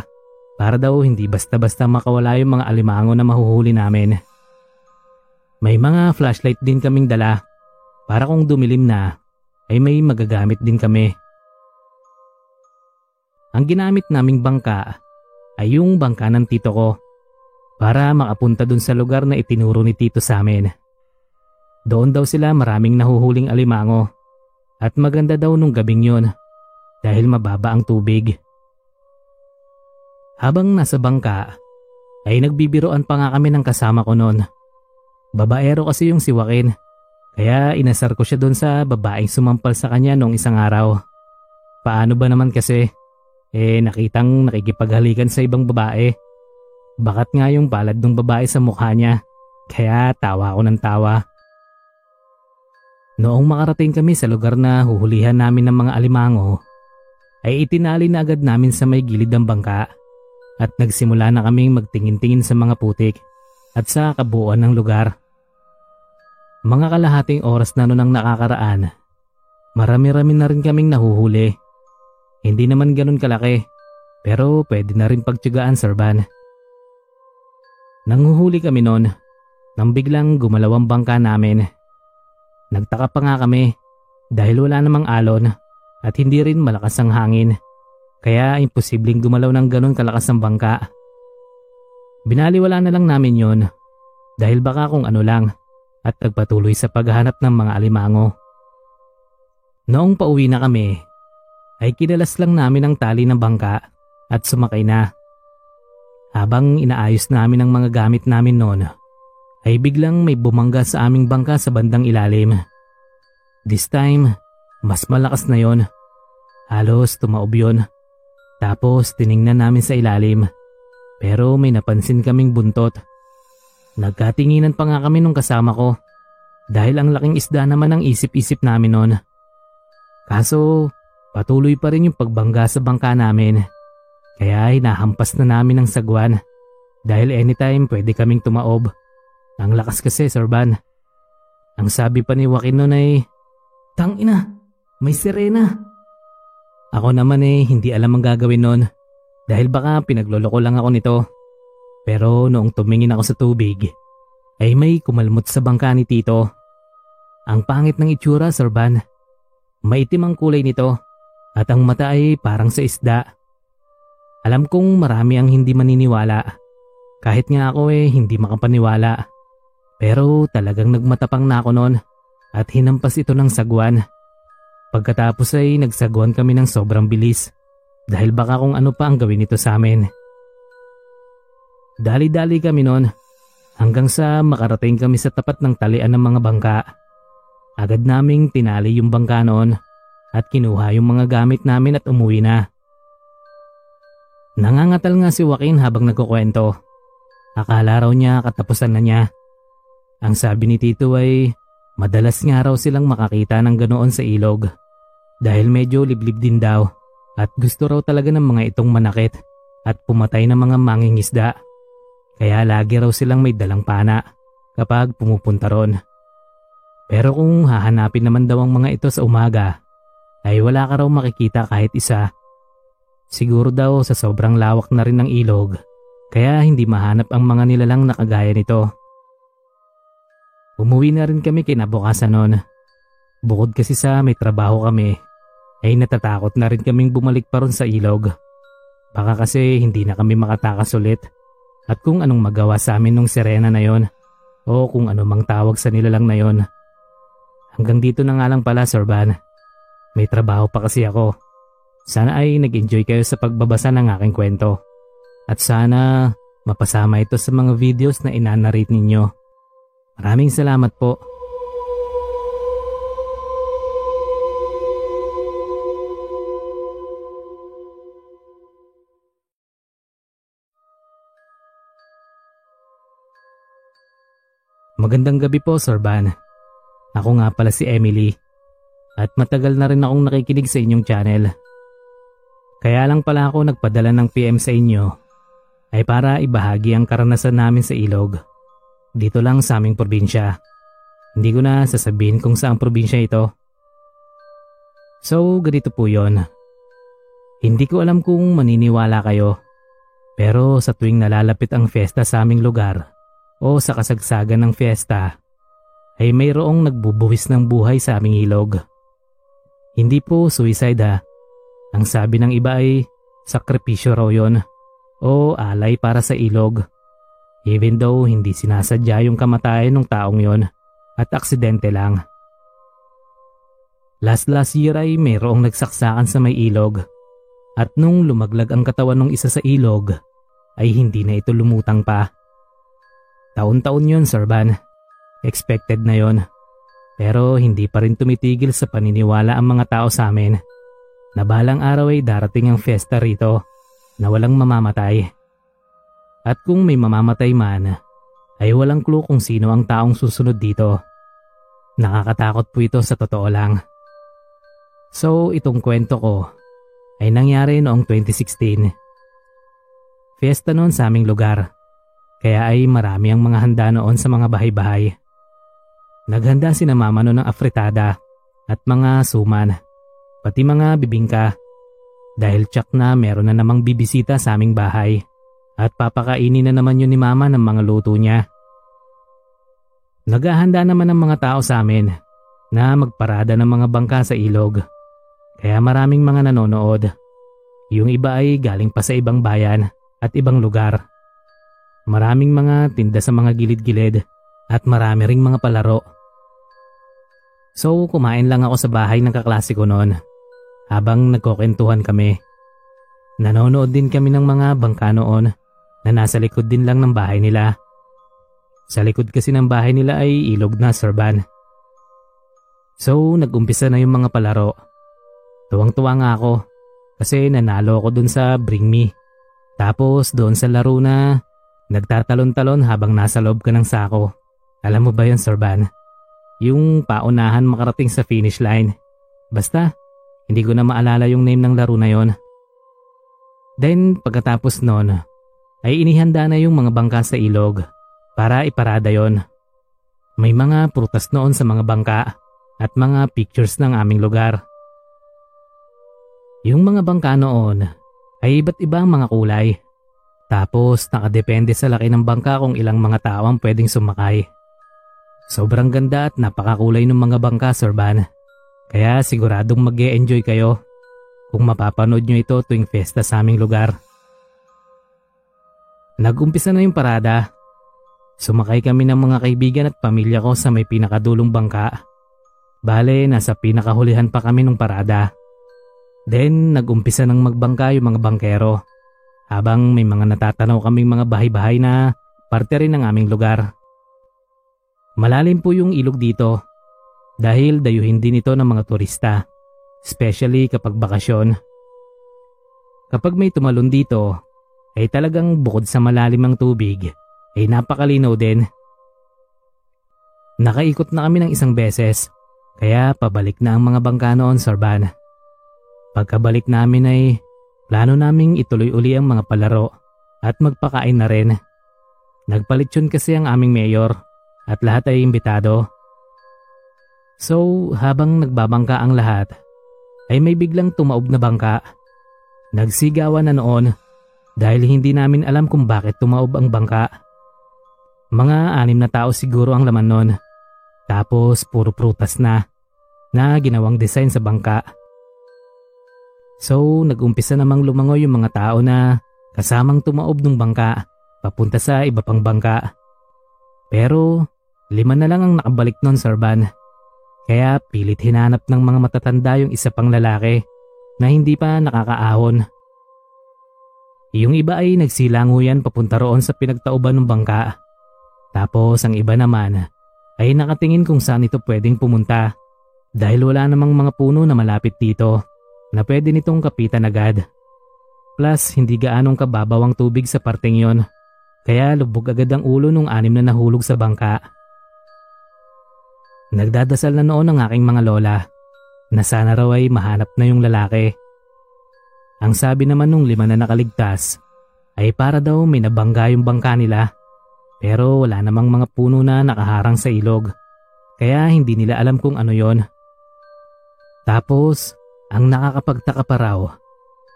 para daw hindi basta-basta makawala yung mga alimango na mahuhuli namin. May mga flashlight din kaming dala para kung dumilim na ay may magagamit din kami. ang ginamit naming bangka ay yung bangka ng tito ko para makapunta dun sa lugar na itinuro ni tito sa amin. Doon daw sila maraming nahuhuling alimango at maganda daw nung gabing yon dahil mababa ang tubig. Habang nasa bangka, ay nagbibiroan pa nga kami ng kasama ko noon. Babaero kasi yung si Joaquin, kaya inasar ko siya doon sa babaeng sumampal sa kanya noong isang araw. Paano ba naman kasi? Eh nakitang nakikipaghalikan sa ibang babae. Bakat nga yung palad ng babae sa mukha niya, kaya tawa ko ng tawa. Noong makarating kami sa lugar na huhulihan namin ng mga alimango, ay itinali na agad namin sa may gilid ng bangka at nagsimula na kaming magtingin-tingin sa mga putik at sa kabuuan ng lugar. Mga kalahating oras na noon ang nakakaraan, marami-rami na rin kaming nahuhuli. Hindi naman ganun kalaki, pero pwede na rin pagtyagaan, Sir Van. Nanguhuli kami noon nang biglang gumalaw ang bangka namin. Nagtaka pa nga kami dahil wala namang alon at hindi rin malakas ang hangin. Kaya imposibleng gumalaw ng ganun kalakas ang bangka. Binaliwala na lang namin yon dahil baka kung ano lang at nagpatuloy sa paghahanap ng mga alimango. Noong pauwi na kami, ay kinalas lang namin ang tali ng bangka at sumakay na. Habang inaayos namin ang mga gamit namin noon, ay biglang may bumangga sa aming bangka sa bandang ilalim. This time, mas malakas na yon. Halos tumaob yon tapos tiningnan namin sa ilalim pero may napansin kaming buntot. Nagkatinginan pa nga kami nung kasama ko dahil ang laking isda naman ang isip-isip namin noon. Kaso patuloy pa rin yung pagbangga sa bangka namin kaya hinahampas na namin ang sagwan dahil anytime pwede kaming tumaob. Ang lakas kasi Sir Van. Ang sabi pa ni Joaquin noon ay, Tang ina, may sirena. Ako naman eh hindi alam ang gagawin nun dahil baka pinagloloko lang ako nito. Pero noong tumingin ako sa tubig ay may kumalmot sa bangka ni Tito. Ang pangit ng itsura, Sir Van. Maitim ang kulay nito at ang mata ay parang sa isda. Alam kong marami ang hindi maniniwala. Kahit nga ako eh hindi makapaniwala. Pero talagang nagmatapang na ako noon at hinampas ito ng sagwan. Pagkatapos ay nagsagwan kami ng sobrang bilis dahil baka kung ano pa ang gawin nito sa amin. Dali-dali kami noon hanggang sa makarating kami sa tapat ng talian ng mga bangka. Agad naming tinali yung bangka noon at kinuha yung mga gamit namin at umuwi na. Nangangatal nga si Joaquin habang nagkukwento. Akala raw niya katapusan na niya. Ang sabi ni Tito ay Madalas nga raw silang makakita ng ganoon sa ilog dahil medyo liblib din daw at gusto raw talaga ng mga itong manakit at pumatay ng mga mangingisda. Kaya lagi raw silang may dalang pana kapag pumupunta ron. Pero kung hahanapin naman daw ang mga ito sa umaga, ay wala ka raw makikita kahit isa. Siguro daw sa sobrang lawak na rin ng ilog, kaya hindi mahanap ang mga nilalang na kagaya nito. Umuwi na rin kami kinabukasan noon. Bukod kasi sa may trabaho kami, ay natatakot na rin kaming bumalik pa ron sa ilog. Baka kasi hindi na kami makatakas ulit at kung anong magawa sa amin nung sirena na yon o kung ano mang tawag sa nilalang na yon. Hanggang dito na nga lang pala Sir Van. May trabaho pa kasi ako. Sana ay nag-enjoy kayo sa pagbabasa ng aking kwento. At sana mapasama ito sa mga videos na inanarate ninyo. Maraming salamat po. Magandang gabi po, Sir Van. Ako nga pala si Emily. At matagal na rin akong nakikinig sa inyong channel. Kaya lang pala ako nagpadala ng PM sa inyo ay para ibahagi ang karanasan namin sa ilog. Dito lang sa aming probinsya. Hindi ko na sasabihin kung saang probinsya ito. So, ganito po yon. Hindi ko alam kung maniniwala kayo. Pero sa tuwing nalalapit ang fiesta sa aming lugar o sa kasagsagan ng fiesta, ay mayroong nagbubuwis ng buhay sa aming ilog. Hindi po suicide ha. Ang sabi ng iba ay sakripisyo raw yun o alay para sa ilog. Even though hindi sinasadya yung kamatayan ng taong yon at aksidente lang. Last last year ay mayroong nagsaksakan sa may ilog at nung lumaglag ang katawan ng isa sa ilog ay hindi na ito lumutang pa. Taon-taon yon Sir Van. Expected na yon. Pero hindi pa rin tumitigil sa paniniwala ang mga tao sa amin na balang araw ay darating ang fiesta rito na walang mamamatay. At kung may mamamatay man, ay walang clue kung sino ang taong susunod dito. Nakakatakot po ito sa totoo lang. So itong kwento ko ay nangyari noong 2016. Fiesta noon sa aming lugar, kaya ay marami ang mga handa noon sa mga bahay-bahay. Naghanda si na mama noon ng afritada at mga suman, pati mga bibingka. Dahil tsak na meron na namang bibisita sa aming bahay at papakainin na naman yun ni mama ng mga luto niya. Naghahanda naman ang mga tao sa amin na magparada ng mga bangka sa ilog. Kaya maraming mga nanonood. Yung iba ay galing pa sa ibang bayan at ibang lugar. Maraming mga tinda sa mga gilid-gilid at marami ring mga palaro. So kumain lang ako sa bahay ng kaklase ko noon habang nagkukwentuhan kami. Nanonood din kami ng mga bangka noon na nasa likod din lang ng bahay nila. Sa likod kasi ng bahay nila ay ilog na Serban. So nagumpisa na yung mga palaro. Tuwang-tuwa nga ako kasi nanalo ako dun sa Bring Me. Tapos doon sa laro na nagtatalon-talon habang nasa loob ka ng sako. Alam mo ba yun Serban? Yung paunahan makarating sa finish line. Basta, hindi ko na maalala yung name ng laro na yon. Then pagkatapos noon, ay inihanda na yung mga bangka sa ilog para iparada yon. May mga prutas noon sa mga bangka at mga pictures ng aming lugar. Yung mga bangka noon ay iba't ibang mga kulay. Tapos nakadepende sa laki ng bangka kung ilang mga tao ang pwedeng sumakay. Sobrang ganda at napakakulay ng mga bangka, Sir Van. Kaya siguradong mag -e enjoy kayo kung mapapanood nyo ito tuwing festa sa aming lugar. Nagumpisa na yung parada. Sumakay kami ng mga kaibigan at pamilya ko sa may pinakadulong bangka. Bale, nasa pinakahulihan pa kami ng parada. Then, nagumpisa ng magbangka yung mga bangkero. Habang may mga natatanaw kaming mga bahay-bahay na parte rin ng aming lugar. Malalim po yung ilog dito dahil dayuhin din ito ng mga turista, especially kapag bakasyon. Kapag may tumalon dito, ay talagang bukod sa malalim ang tubig, ay napakalinaw din. Nakaikot na kami ng isang beses, kaya pabalik na ang mga bangka noon, Sorban. Pagkabalik namin ay plano naming ituloy uli ang mga palaro at magpakain na rin. Nagpalit yun kasi ang aming mayor at lahat ay imbitado. So habang nagbabangka ang lahat, ay may biglang tumaob na bangka. Nagsigawan na noon dahil hindi namin alam kung bakit tumaob ang bangka. Mga anim na tao siguro ang laman noon. Tapos puro prutas na, na ginawang design sa bangka. So nagumpisa namang lumangoy yung mga tao na kasamang tumaob ng bangka papunta sa iba pang bangka. Pero Lima na lang ang nakabalik noon, Sir Van. Kaya pilit hinanap ng mga matatanda yung isa pang lalaki na hindi pa nakakaahon. Yung iba ay nagsilanguyan papunta roon sa pinagtauban ng bangka. Tapos ang iba naman ay nakatingin kung saan ito pwedeng pumunta dahil wala namang mga puno na malapit dito na pwede nitong kapitan agad. Plus hindi gaanong kababaw ang tubig sa parteng yon kaya lubog agad ang ulo ng anim na nahulog sa bangka. Nagdadasal na noon ang aking mga lola na sana raw ay mahanap na yung lalaki. Ang sabi naman nung lima na nakaligtas ay para daw may nabangga yung bangka nila pero wala namang mga puno na nakaharang sa ilog kaya hindi nila alam kung ano yon. Tapos, ang nakakapagtaka pa raw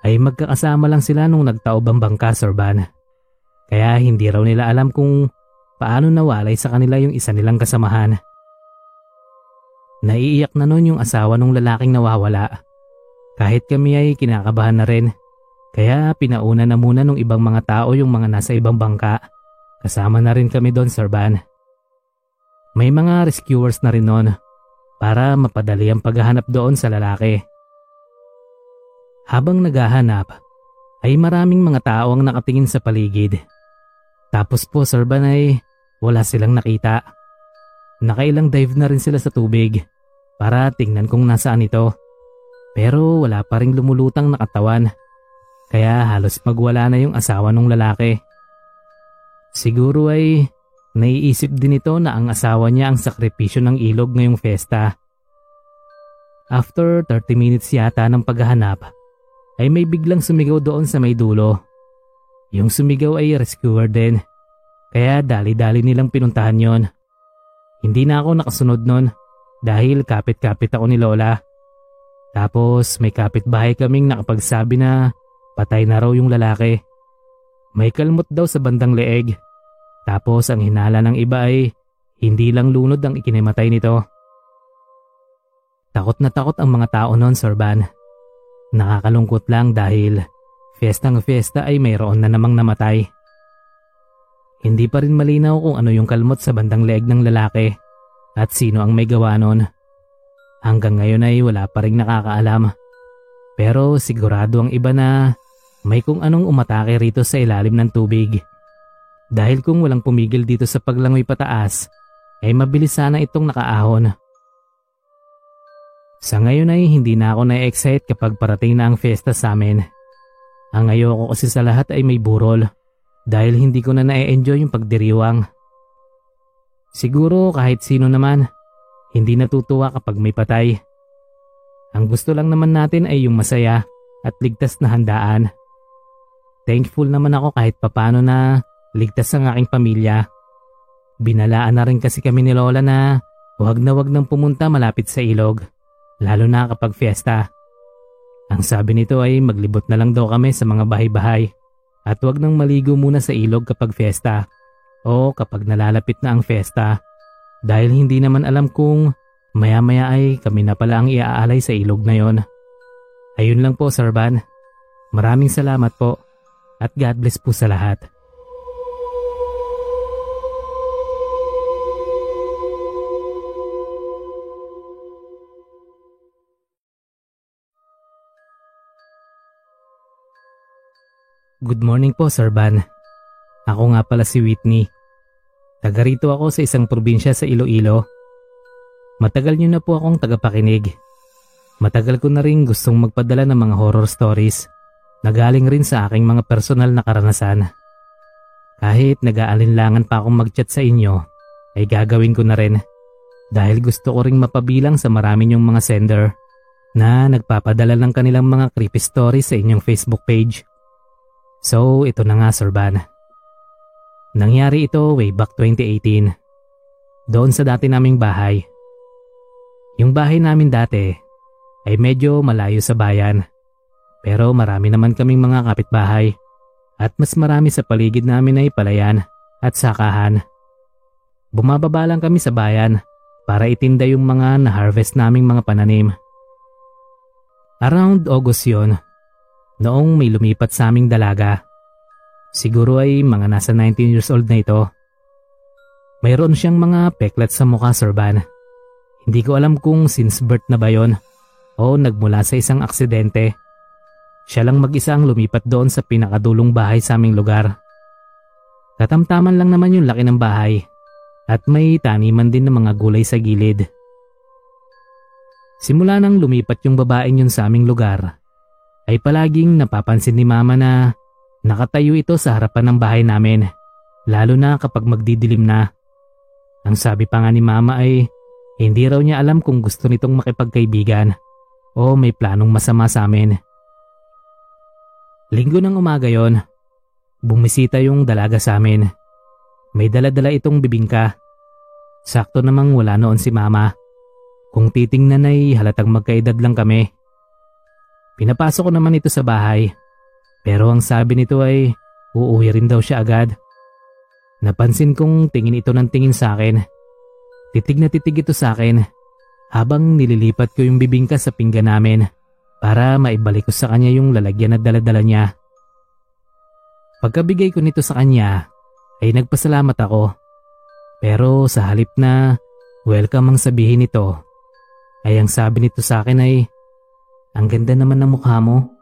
ay magkakasama lang sila nung nagtaob ang bangka, Sir Van. Kaya hindi raw nila alam kung paano nawalay sa kanila yung isa nilang kasamahan. Naiiyak na noon yung asawa ng lalaking nawawala. Kahit kami ay kinakabahan na rin Kaya pinauna na muna ng ibang mga tao yung mga nasa ibang bangka. Kasama na rin kami doon, Sir Van. May mga rescuers na rin noon para mapadali ang paghahanap doon sa lalaki. Habang naghahanap, ay maraming mga tao ang nakatingin sa paligid. Tapos po, Sir Van ay wala silang nakita. Nakailang dive na rin sila sa tubig para tingnan kung nasaan ito. Pero wala pa rin lumulutang na katawan kaya halos magwala na yung asawa ng lalaki. Siguro ay naiisip din ito na ang asawa niya ang sakripisyo ng ilog ngayong festa. After 30 minutes yata ng paghahanap, ay may biglang sumigaw doon sa may dulo. Yung sumigaw ay rescuer din, kaya dali-dali nilang pinuntahan yon. Hindi na ako nakasunod nun dahil kapit-kapit ako ni Lola. Tapos may kapitbahay kaming nakapagsabi na Patay na raw yung lalaki. May kalmot daw sa bandang leeg. Tapos ang hinala ng iba ay hindi lang lunod ang ikinimatay nito. Takot na takot ang mga tao noon, Sir Van. Nakakalungkot lang dahil fiestang fiesta ay mayroon na namang namatay. Hindi pa rin malinaw kung ano yung kalmot sa bandang leeg ng lalaki at sino ang may gawa noon. Hanggang ngayon ay wala pa rin nakakaalam. Pero sigurado ang iba na may kung anong umatake rito sa ilalim ng tubig. Dahil kung walang pumigil dito sa paglangoy pataas, ay mabilis sana itong nakaahon. Sa ngayon ay hindi na ako na-excite kapag parating na ang fiesta sa amin. Ang ayoko kasi sa lahat ay may burol dahil hindi ko na na-enjoy yung pagdiriwang. Siguro kahit sino naman, hindi natutuwa kapag may patay. Ang gusto lang naman natin ay yung masaya at ligtas na handaan. Thankful naman ako kahit papano na ligtas ang aking pamilya. Binalaan na rin kasi kami ni Lola na huwag na huwag nang pumunta malapit sa ilog, lalo na kapag fiesta. Ang sabi nito ay maglibot na lang daw kami sa mga bahay-bahay at huwag nang maligo muna sa ilog kapag fiesta o kapag nalalapit na ang fiesta dahil hindi naman alam kung maya-maya ay kami na pala ang iaalay sa ilog na yon. Ayun lang po, Sir Van. Maraming salamat po at God bless po sa lahat. Good morning po, Sir Van. Ako nga pala si Whitney. Taga rito ako sa isang probinsya sa Iloilo. Matagal niyo na po akong tagapakinig. Matagal ko na rin gustong magpadala ng mga horror stories Nagaling rin sa aking mga personal na karanasan. Kahit nag-aalinlangan pa akong mag-chat sa inyo, ay gagawin ko na rin dahil gusto ko ring mapabilang sa marami niyong mga sender na nagpapadala ng kanilang mga creepy stories sa inyong Facebook page. So ito na nga Sir Van. Nangyari ito way back 2018. Doon sa dati naming bahay. Yung bahay namin dati ay medyo malayo sa bayan pero marami naman kaming mga kapitbahay at mas marami sa paligid namin ay palayan at sakahan. Bumababa lang kami sa bayan para itinda yung mga na-harvest naming mga pananim. Around August yon, noong may lumipat sa aming dalaga. Siguro ay mga nasa 19 years old na ito. Mayroon siyang mga peklat sa mukha, Sir Van. Hindi ko alam kung since birth na ba yon o nagmula sa isang aksidente siya lang mag-isa ang lumipat doon sa pinakadulong bahay sa aming lugar. Katamtaman lang naman yung laki ng bahay at may taniman din ng mga gulay sa gilid. Simula nang lumipat yung babaeng yun sa aming lugar, ay palaging napapansin ni mama na nakatayo ito sa harapan ng bahay namin, lalo na kapag magdidilim na. Ang sabi pa nga ni mama ay hindi raw niya alam kung gusto nitong makipagkaibigan o may planong masama sa amin. Linggo ng umaga yon, bumisita yung dalaga sa amin. May daladala itong bibingka. Sakto namang wala noon si mama. Kung titingnan ay halatang magkaedad lang kami. Pinapasok ko naman ito sa bahay. Pero ang sabi nito ay uuwi rin daw siya agad. Napansin kong tingin ito ng tingin sa akin. Titig na titig ito sa akin habang nililipat ko yung bibingka sa pinggan namin para maibalik ko sa kanya yung lalagyan na daladala niya. Pagkabigay ko nito sa kanya ay nagpasalamat ako. Pero sa halip na welcome ang sabihin nito ay ang sabi nito sa akin ay ang ganda naman ng mukha mo.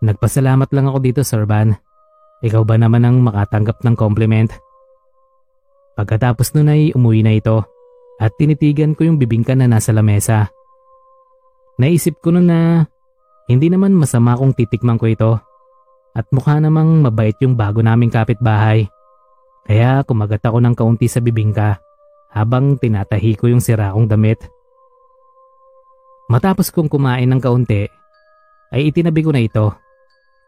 Nagpasalamat lang ako dito Sir Van. Ikaw ba naman ang makatanggap ng compliment? Pagkatapos nun ay umuwi na ito at tinitigan ko yung bibingka na nasa lamesa. Naisip ko nun na hindi naman masama kung titikman ko ito at mukha namang mabait yung bago naming kapitbahay. Kaya kumagat ako ng kaunti sa bibingka habang tinatahi ko yung sira kong damit. Matapos kong kumain ng kaunti ay itinabi ko na ito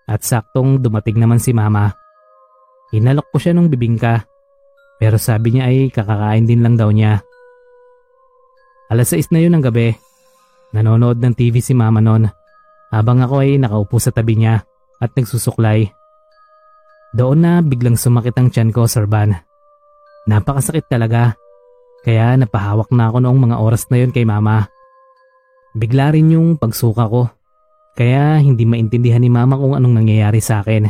at saktong dumating naman si mama. Inalok ko siya ng bibingka pero sabi niya ay kakakain din lang daw niya. Alas 6 na yun ng gabi. Nanonood ng TV si mama noon habang ako ay nakaupo sa tabi niya at nagsusuklay. Doon na biglang sumakit ang tiyan ko, Sir Van. Napakasakit talaga. Kaya napahawak na ako noong mga oras na yun kay mama. Bigla rin yung pagsuka ko. Kaya hindi maintindihan ni mama kung anong nangyayari sa akin.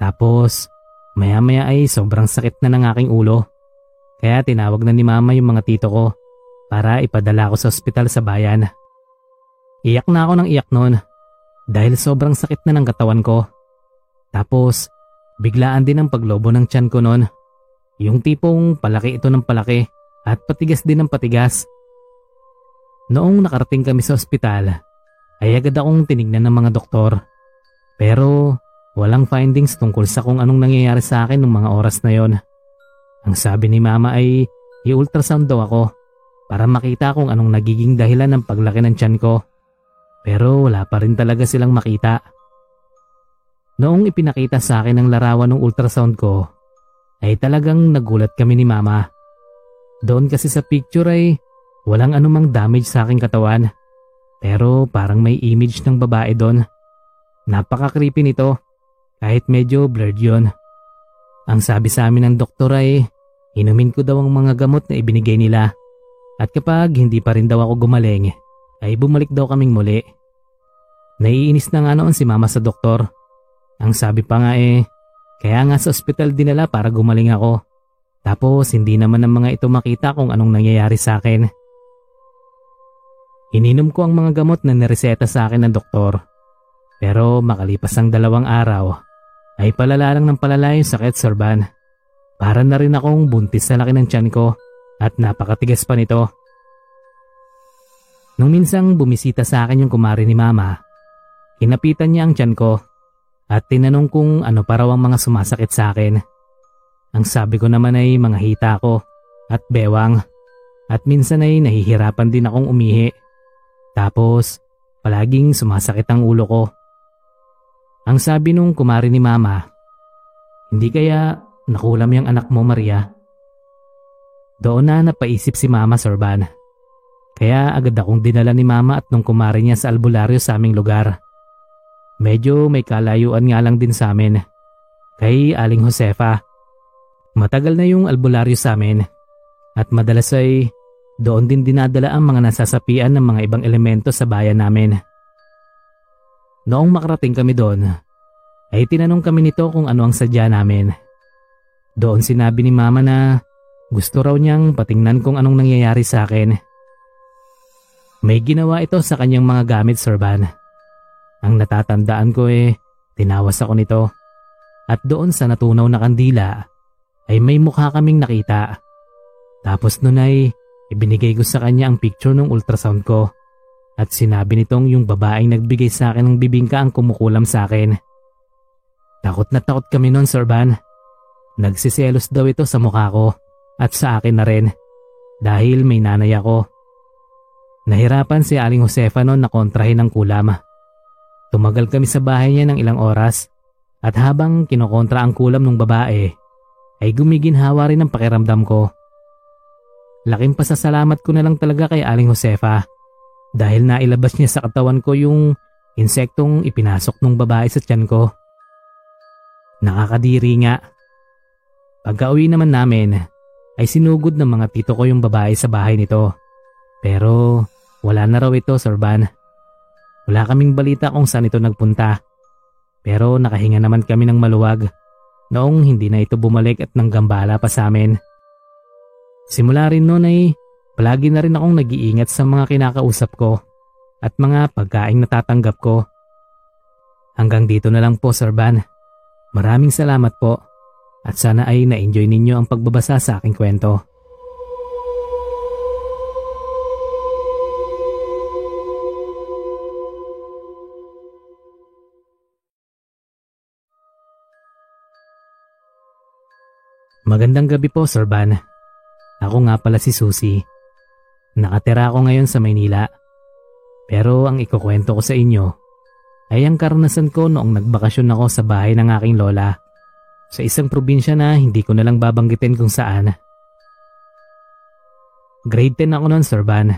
Tapos Maya maya ay sobrang sakit na ng aking ulo. Kaya tinawag na ni mama yung mga tito ko para ipadala ko sa ospital sa bayan. Iyak na ako ng iyak noon dahil sobrang sakit na ng katawan ko. Tapos biglaan din ang paglobo ng tiyan ko noon. Yung tipong palaki ito ng palaki at patigas din ng patigas. Noong nakarating kami sa ospital ay agad akong tinignan ng mga doktor. Pero Walang findings tungkol sa kung anong nangyayari sa akin nung mga oras na yon. Ang sabi ni mama ay i-ultrasound daw ako para makita kung anong nagiging dahilan ng paglaki ng tiyan ko. Pero wala pa rin talaga silang makita. Noong ipinakita sa akin ang larawan ng ultrasound ko, ay talagang nagulat kami ni mama. Doon kasi sa picture ay walang anumang damage sa aking katawan. Pero parang may image ng babae doon. Napaka-creepy nito. Kahit medyo blurred yon. Ang sabi sa amin ng doktor ay inumin ko daw ang mga gamot na ibinigay nila at kapag hindi pa rin daw ako gumaling ay bumalik daw kaming muli. Naiinis na nga noon si mama sa doktor. Ang sabi pa nga eh, kaya nga sa ospital dinala para gumaling ako. Tapos hindi naman ng mga ito makita kung anong nangyayari sa akin. Ininom ko ang mga gamot na nireseta sa akin ng doktor. Pero makalipas ang dalawang araw, ay palala lang ng palala yung sakit, Sir. Para na rin akong buntis sa laki ng tiyan ko at napakatigas pa nito. Nung minsang bumisita sa akin yung kumari ni Mama, hinapitan niya ang tiyan ko at tinanong kung ano pa raw ang mga sumasakit sa akin. Ang sabi ko naman ay mga hita ko at bewang at minsan ay nahihirapan din akong umihi. Tapos palaging sumasakit ang ulo ko. Ang sabi nung kumari ni mama, hindi kaya nakulam yung anak mo Maria? Doon na napaisip si mama Sorban. Kaya agad akong dinala ni mama at nung kumari niya sa albularyo sa aming lugar. Medyo may kalayuan nga lang din sa amin. Kay Aling Josefa. Matagal na yung albularyo sa amin. At madalas ay doon din dinadala ang mga nasasapian ng mga ibang elemento sa bayan namin. Noong makarating kami doon, ay tinanong kami nito kung ano ang sadya namin. Doon sinabi ni mama na gusto raw niyang patingnan kung anong nangyayari sa akin. May ginawa ito sa kanyang mga gamit, Sir Van. Ang natatandaan ko eh, tinawas ako nito. At doon sa natunaw na kandila, ay may mukha kaming nakita. Tapos nun ay ibinigay ko sa kanya ang picture ng ultrasound ko. At sinabi nitong yung babaeng nagbigay sa akin ng bibingka ang kumukulam sa akin. Takot na takot kami noon, Sir Van. Nagsiselos daw ito sa mukha ko at sa akin na rin dahil may nanay ako. Nahirapan si Aling Josefa noon na kontrahin ng kulam. Tumagal kami sa bahay niya ng ilang oras at habang kinokontra ang kulam ng babae ay gumiginhawa rin ang pakiramdam ko. Laking pasasalamat ko na lang talaga kay Aling Josefa dahil nailabas niya sa katawan ko yung insektong ipinasok ng babae sa tiyan ko. Nakakadiri nga. Pagka uwi naman namin ay sinugod ng mga tito ko yung babae sa bahay nito. Pero wala na raw ito, Sir Van. Wala kaming balita kung saan ito nagpunta. Pero nakahinga naman kami ng maluwag noong hindi na ito bumalik at nanggambala pa sa amin. Simula rin noon ay palagi na rin akong nag-iingat sa mga kinakausap ko at mga pagkaing natatanggap ko. Hanggang dito na lang po Sir Van. Maraming salamat po at sana ay na-enjoy ninyo ang pagbabasa sa aking kwento. Magandang gabi po, Sir Van. Ako nga pala si Susie. Nakatira ako ngayon sa Maynila. Pero ang ikukwento ko sa inyo ay ang karanasan ko noong nagbakasyon ako sa bahay ng aking lola sa isang probinsya na hindi ko nalang babanggitin kung saan. Grade 10 ako noon, Sir Van.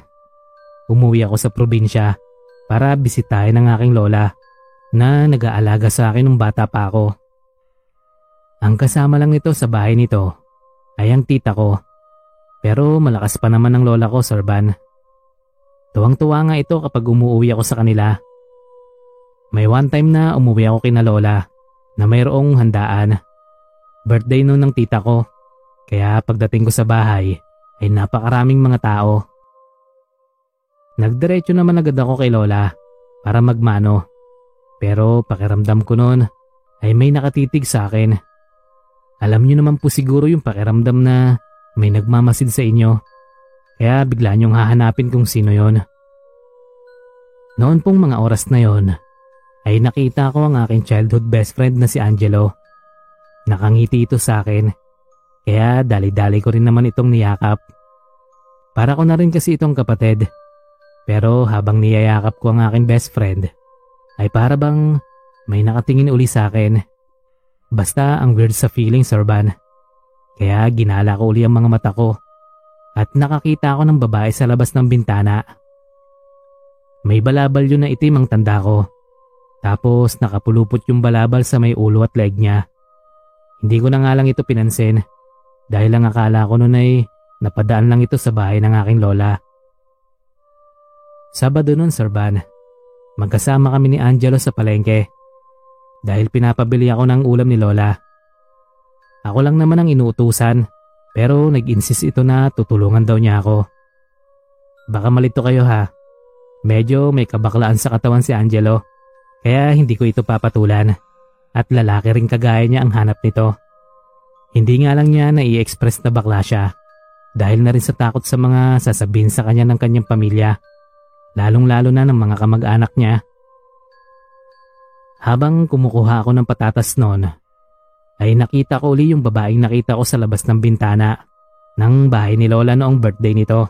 Umuwi ako sa probinsya para bisitahin ang aking lola na nag-aalaga sa akin nung bata pa ako. Ang kasama lang nito sa bahay nito ay ang tita ko. Pero malakas pa naman ang lola ko, Sir Van. Tuwang-tuwa nga ito kapag umuwi ako sa kanila. May one time na umuwi ako kina lola na mayroong handaan. Birthday noon ng tita ko. Kaya pagdating ko sa bahay ay napakaraming mga tao. Nagdiretso naman agad ako kay lola para magmano. Pero pakiramdam ko noon ay may nakatitig sa akin. Alam niyo naman po siguro yung pakiramdam na may nagmamasid sa inyo. Kaya bigla niyong hahanapin kung sino yon. Noon pong mga oras na yon, ay nakita ko ang aking childhood best friend na si Angelo. Nakangiti ito sa akin, kaya dali-dali ko rin naman itong niyakap. Para ko na rin kasi itong kapatid. Pero habang niyayakap ko ang aking best friend, ay para bang may nakatingin uli sa akin. Basta ang weird sa feeling, Sir Van. Kaya ginala ko uli ang mga mata ko at nakakita ako ng babae sa labas ng bintana. May balabal yun na itim ang tanda ko. Tapos nakapulupot yung balabal sa may ulo at leg niya. Hindi ko na nga lang ito pinansin dahil lang akala ko noon ay napadaan lang ito sa bahay ng aking lola. Sabado noon, Sir Van. Magkasama kami ni Angelo sa palengke dahil pinapabili ako ng ulam ni Lola. Ako lang naman ang inuutusan pero nag-insist ito na tutulungan daw niya ako. Baka malito kayo ha. Medyo may kabaklaan sa katawan si Angelo kaya hindi ko ito papatulan at lalaki rin kagaya niya ang hanap nito. Hindi nga lang niya na i-express na bakla siya dahil na rin sa takot sa mga sasabihin sa kanya ng kanyang pamilya lalong lalo na ng mga kamag-anak niya habang kumukuha ako ng patatas noon, ay nakita ko uli yung babaeng nakita ko sa labas ng bintana ng bahay ni Lola noong birthday nito.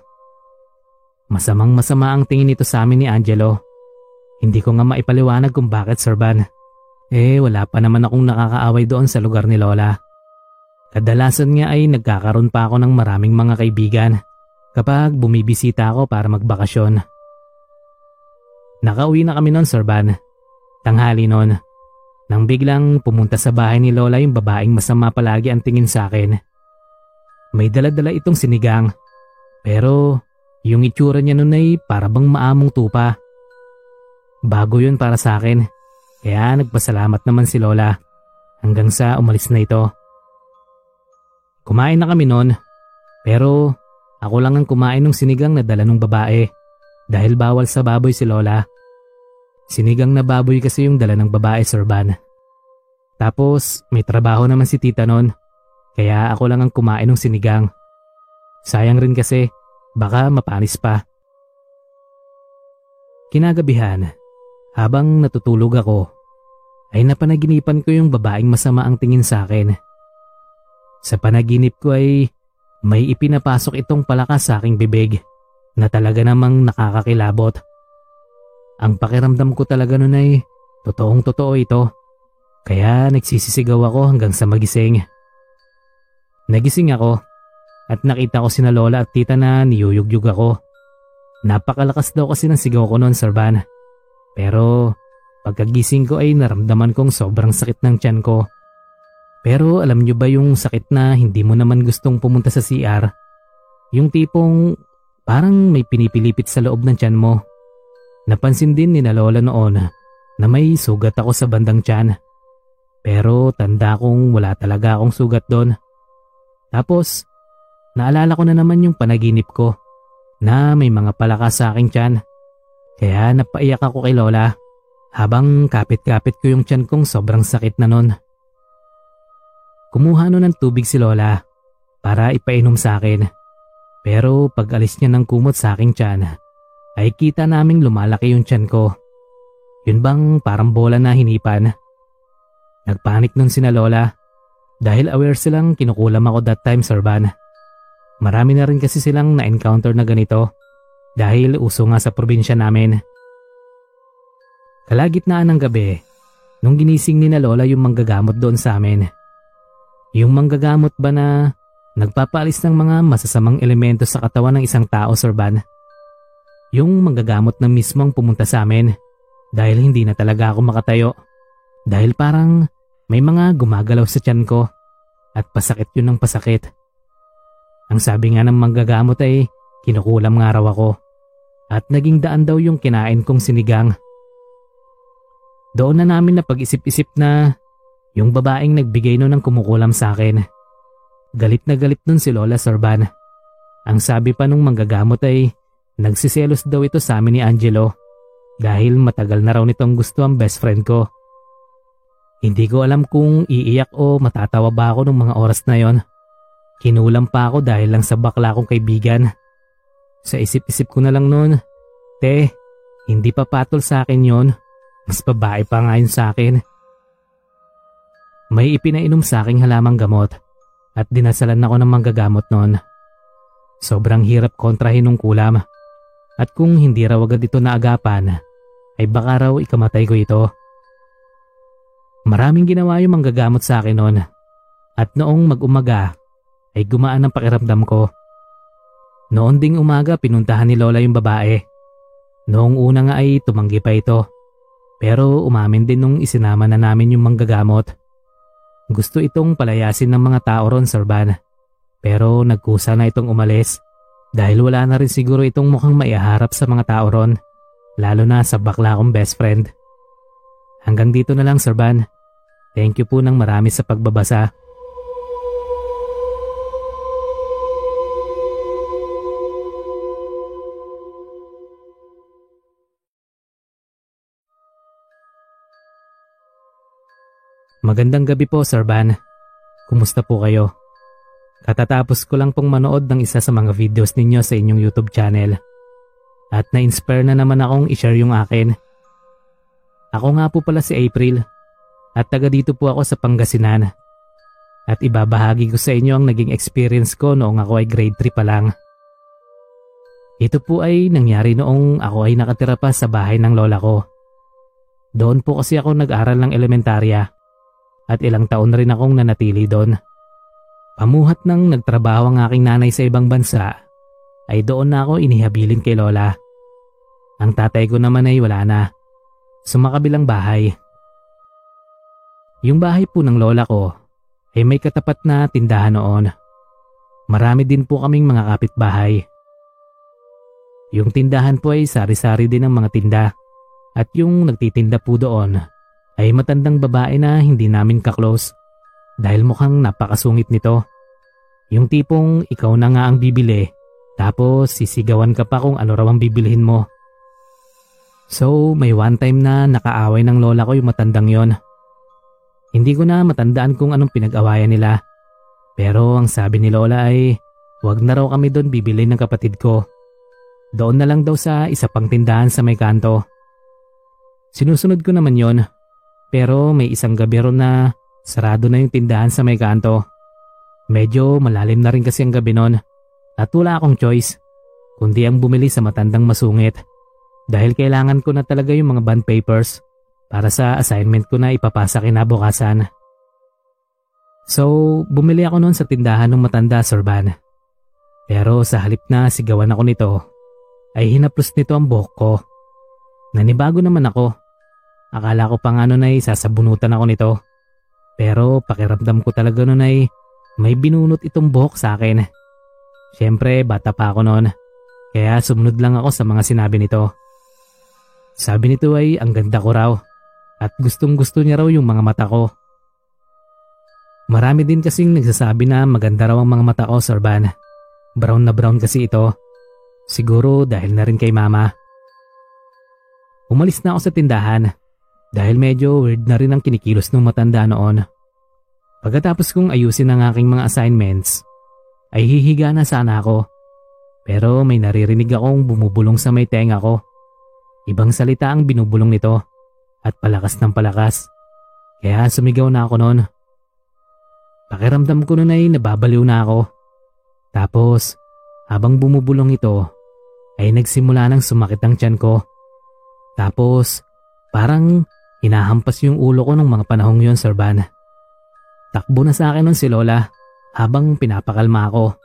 Masamang masama ang tingin nito sa amin ni Angelo. Hindi ko nga maipaliwanag kung bakit Sir Van. Eh wala pa naman akong nakakaaway doon sa lugar ni Lola. Kadalasan nga ay nagkakaroon pa ako ng maraming mga kaibigan kapag bumibisita ako para magbakasyon. Nakauwi na kami noon Sir Van Tanghali noon, nang biglang pumunta sa bahay ni Lola yung babaeng masama palagi ang tingin sa akin. May daladala itong sinigang, pero yung itsura niya noon ay para bang maamong tupa. Bago yun para sa akin, kaya nagpasalamat naman si Lola hanggang sa umalis na ito. Kumain na kami noon, pero ako lang ang kumain ng sinigang na dala ng babae dahil bawal sa baboy si Lola. Sinigang na baboy kasi yung dala ng babae, Sir Van. Tapos may trabaho naman si tita noon, kaya ako lang ang kumain ng sinigang. Sayang rin kasi, baka mapanis pa. Kinagabihan, habang natutulog ako, ay napanaginipan ko yung babaeng masama ang tingin sa akin. Sa panaginip ko ay may ipinapasok itong palakas sa aking bibig na talaga namang nakakakilabot. Ang pakiramdam ko talaga nun ay totoong totoo ito. Kaya nagsisisigaw ako hanggang sa magising. Nagising ako at nakita ko sina lola at tita na niyuyugyug ako. Napakalakas daw kasi ng sigaw ko noon, Sir Van. Pero pagkagising ko ay naramdaman kong sobrang sakit ng tiyan ko. Pero alam nyo ba yung sakit na hindi mo naman gustong pumunta sa CR? Yung tipong parang may pinipilipit sa loob ng tiyan mo. Napansin din ni na Lola noon na may sugat ako sa bandang tiyan Pero tanda kong wala talaga akong sugat doon. Tapos, naalala ko na naman yung panaginip ko na may mga palaka sa aking tiyan. Kaya napaiyak ako kay Lola habang kapit-kapit ko yung tiyan kong sobrang sakit na nun. Kumuha no ng tubig si Lola para ipainom sa akin. Pero pag alis niya ng kumot sa aking tiyan, ay kita naming lumalaki yung tiyan ko. Yun bang parang bola na hinipan? Nagpanik nun sina Lola dahil aware silang kinukulam ako that time Sir Van. Marami na rin kasi silang na-encounter na ganito dahil uso nga sa probinsya namin. Kalagitnaan ng gabi, nung ginising ni na Lola yung manggagamot doon sa amin. Yung manggagamot ba na nagpapaalis ng mga masasamang elemento sa katawan ng isang tao, Sir Van. Yung manggagamot na mismong pumunta sa amin dahil hindi na talaga ako makatayo. Dahil parang may mga gumagalaw sa tiyan ko at pasakit yun ng pasakit. Ang sabi nga ng manggagamot ay kinukulam nga raw ako at naging daan daw yung kinain kong sinigang. Doon na namin na pag-isip-isip na yung babaeng nagbigay no ng kumukulam sa akin Galit na galit nun si Lola Sorban. Ang sabi pa nung manggagamot ay nagsiselos daw ito sa amin ni Angelo dahil matagal na raw nitong gusto ang best friend ko. Hindi ko alam kung iiyak o matatawa ba ako nung mga oras na yon. Kinulam pa ako dahil lang sa bakla kong kaibigan. Sa isip-isip ko na lang noon, te, hindi pa patol sa akin yon. Mas babae pa nga yun sa akin. May ipinainom sa aking halamang gamot at dinasalan ako ng manggagamot noon. Sobrang hirap kontrahin ng kulam at kung hindi raw agad ito naagapan ay baka raw ikamatay ko ito. Maraming ginawa yung manggagamot sa akin noon at noong mag-umaga ay gumaan ang pakiramdam ko. Noon ding umaga pinuntahan ni Lola yung babae. Noong una nga ay tumanggi pa ito pero umamin din nung isinama na namin yung manggagamot. Gusto itong palayasin ng mga tao ron, Sir Van. Pero nagkusa na itong umalis dahil wala na rin siguro itong mukhang maiharap sa mga tao ron, lalo na sa bakla kong best friend. Hanggang dito na lang, Sir Van. Thank you po ng marami sa pagbabasa. Magandang gabi po, Sir Van. Kumusta po kayo? Katatapos ko lang pong manood ng isa sa mga videos ninyo sa inyong YouTube channel. At na-inspire na naman akong i-share yung akin. Ako nga po pala si April at taga dito po ako sa Pangasinan. At ibabahagi ko sa inyo ang naging experience ko noong ako ay grade 3 pa lang. Ito po ay nangyari noong ako ay nakatira pa sa bahay ng lola ko. Doon po kasi ako nag-aral ng elementarya at ilang taon na rin akong nanatili doon. Pamuhat nang nagtrabaho ang aking nanay sa ibang bansa, ay doon na ako inihabilin kay Lola. Ang tatay ko naman ay wala na. Sumakabilang bahay. Yung bahay po ng lola ko ay may katapat na tindahan noon. Marami din po kaming mga kapitbahay. Yung tindahan po ay sari-sari din ng mga tinda at yung nagtitinda po doon ay matandang babae na hindi namin kaklose dahil mukhang napakasungit nito. Yung tipong ikaw na nga ang bibili tapos sisigawan ka pa kung ano raw ang bibilihin mo. So may one time na nakaaway ng lola ko yung matandang yon. Hindi ko na matandaan kung anong pinag-awayan nila. Pero ang sabi ni lola ay wag na raw kami doon bibili ng kapatid ko. Doon na lang daw sa isa pang tindahan sa may kanto. Sinusunod ko naman yon pero may isang gabi na sarado na yung tindahan sa may kanto. Medyo malalim na rin kasi ang gabi nun at wala akong choice kundi ang bumili sa matandang masungit dahil kailangan ko na talaga yung mga bond papers para sa assignment ko na ipapasa kinabukasan. So, bumili ako noon sa tindahan ng matanda, Sir Van. Pero sa halip na sigawan ako nito, ay hinaplos nito ang buhok ko. Nanibago naman ako Akala ko pa nga nun ay sasabunutan ako nito. Pero pakiramdam ko talaga nun ay may binunot itong buhok sa akin. Siyempre bata pa ako noon. Kaya sumunod lang ako sa mga sinabi nito. Sabi nito ay ang ganda ko raw at gustong gusto niya raw yung mga mata ko. Marami din kasing nagsasabi na maganda raw ang mga mata ko, Sir Van. Brown na brown kasi ito. Siguro dahil na rin kay mama. Umalis na ako sa tindahan dahil medyo weird na rin ang kinikilos ng matanda noon. Pagkatapos kong ayusin ang aking mga assignments, ay hihiga na sana ako. Pero may naririnig akong bumubulong sa may tenga ko. Ibang salita ang binubulong nito at palakas ng palakas. Kaya sumigaw na ako noon. Pakiramdam ko noon ay nababaliw na ako. Tapos, habang bumubulong ito, ay nagsimula nang sumakit ang tiyan ko. Tapos, parang hinahampas yung ulo ko ng mga panahong yon, Sir Van. Takbo na sa akin nun si Lola habang pinapakalma ako.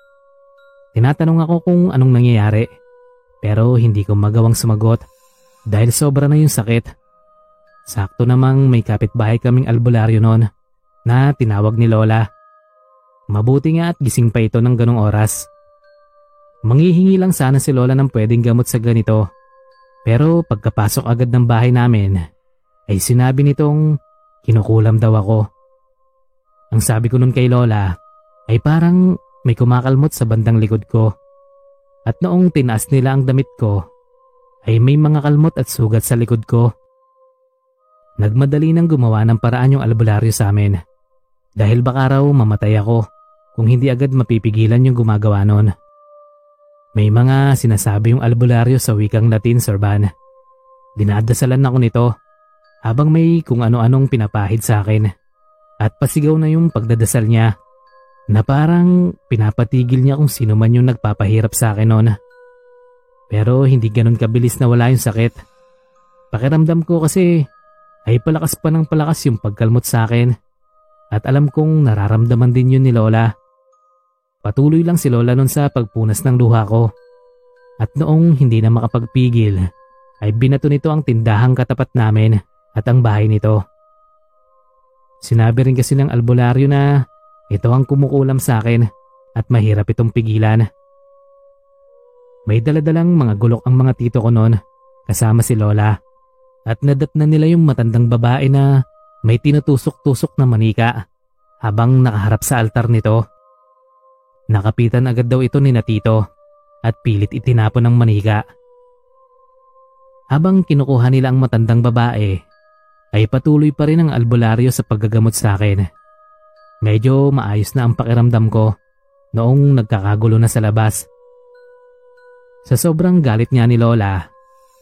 Tinatanong ako kung anong nangyayari pero hindi ko magawang sumagot dahil sobra na yung sakit. Sakto namang may kapitbahay kaming albularyo noon na tinawag ni Lola. Mabuti nga at gising pa ito ng ganong oras. Manghihingi lang sana si Lola ng pwedeng gamot sa ganito. Pero pagkapasok agad ng bahay namin, ay sinabi nitong kinukulam daw ako. Ang sabi ko nun kay Lola ay parang may kumakalmot sa bandang likod ko. At noong tinaas nila ang damit ko, ay may mga kalmot at sugat sa likod ko. Nagmadali nang gumawa ng paraan yung albularyo sa amin. Dahil baka raw mamatay ako kung hindi agad mapipigilan yung gumagawa nun. May mga sinasabi yung albularyo sa wikang Latin, Sir Van. Dinadasalan ako nito habang may kung ano-anong pinapahid sa akin. At pasigaw na yung pagdadasal niya na parang pinapatigil niya kung sino man yung nagpapahirap sa akin noon. Pero hindi ganun kabilis na wala yung sakit. Pakiramdam ko kasi ay palakas pa ng palakas yung pagkalmot sa akin at alam kong nararamdaman din yun ni Lola. Patuloy lang si Lola nun sa pagpunas ng luha ko. At noong hindi na makapagpigil, ay binato nito ang tindahang katapat namin at ang bahay nito. Sinabi rin kasi ng albularyo na ito ang kumukulam sa akin at mahirap itong pigilan. May daladalang mga gulok ang mga tito ko noon kasama si Lola at nadatna nila yung matandang babae na may tinutusok-tusok na manika habang nakaharap sa altar nito. Nakapitan agad daw ito ni Natito at pilit itinapon ng manika. Habang kinukuha nila ang matandang babae, ay patuloy pa rin ang albularyo sa paggagamot sa akin. Medyo maayos na ang pakiramdam ko noong nagkakagulo na sa labas. Sa sobrang galit niya ni Lola,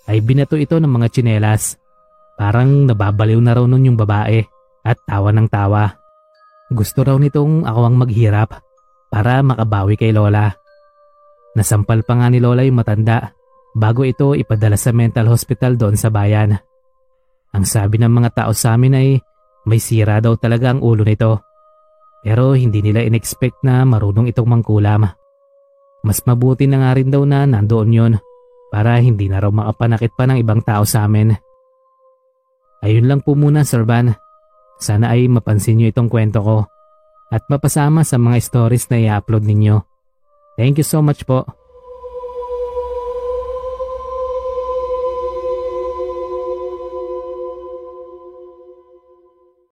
ay binato ito ng mga tsinelas Parang nababaliw na raw nun yung babae at tawa ng tawa. Gusto raw nitong ako ang maghirap para makabawi kay Lola. Nasampal pa nga ni Lola yung matanda bago ito ipadala sa mental hospital doon sa bayan. Ang sabi ng mga tao sa amin ay may sira daw talaga ang ulo nito. Pero hindi nila inexpect na marunong itong mangkulam. Mas mabuti na nga rin daw na nandoon yon para hindi na raw makapanakit pa ng ibang tao sa amin. Ayun lang po muna Sir Van. Sana ay mapansin niyo itong kwento ko at mapasama sa mga stories na i-upload ninyo. Thank you so much po.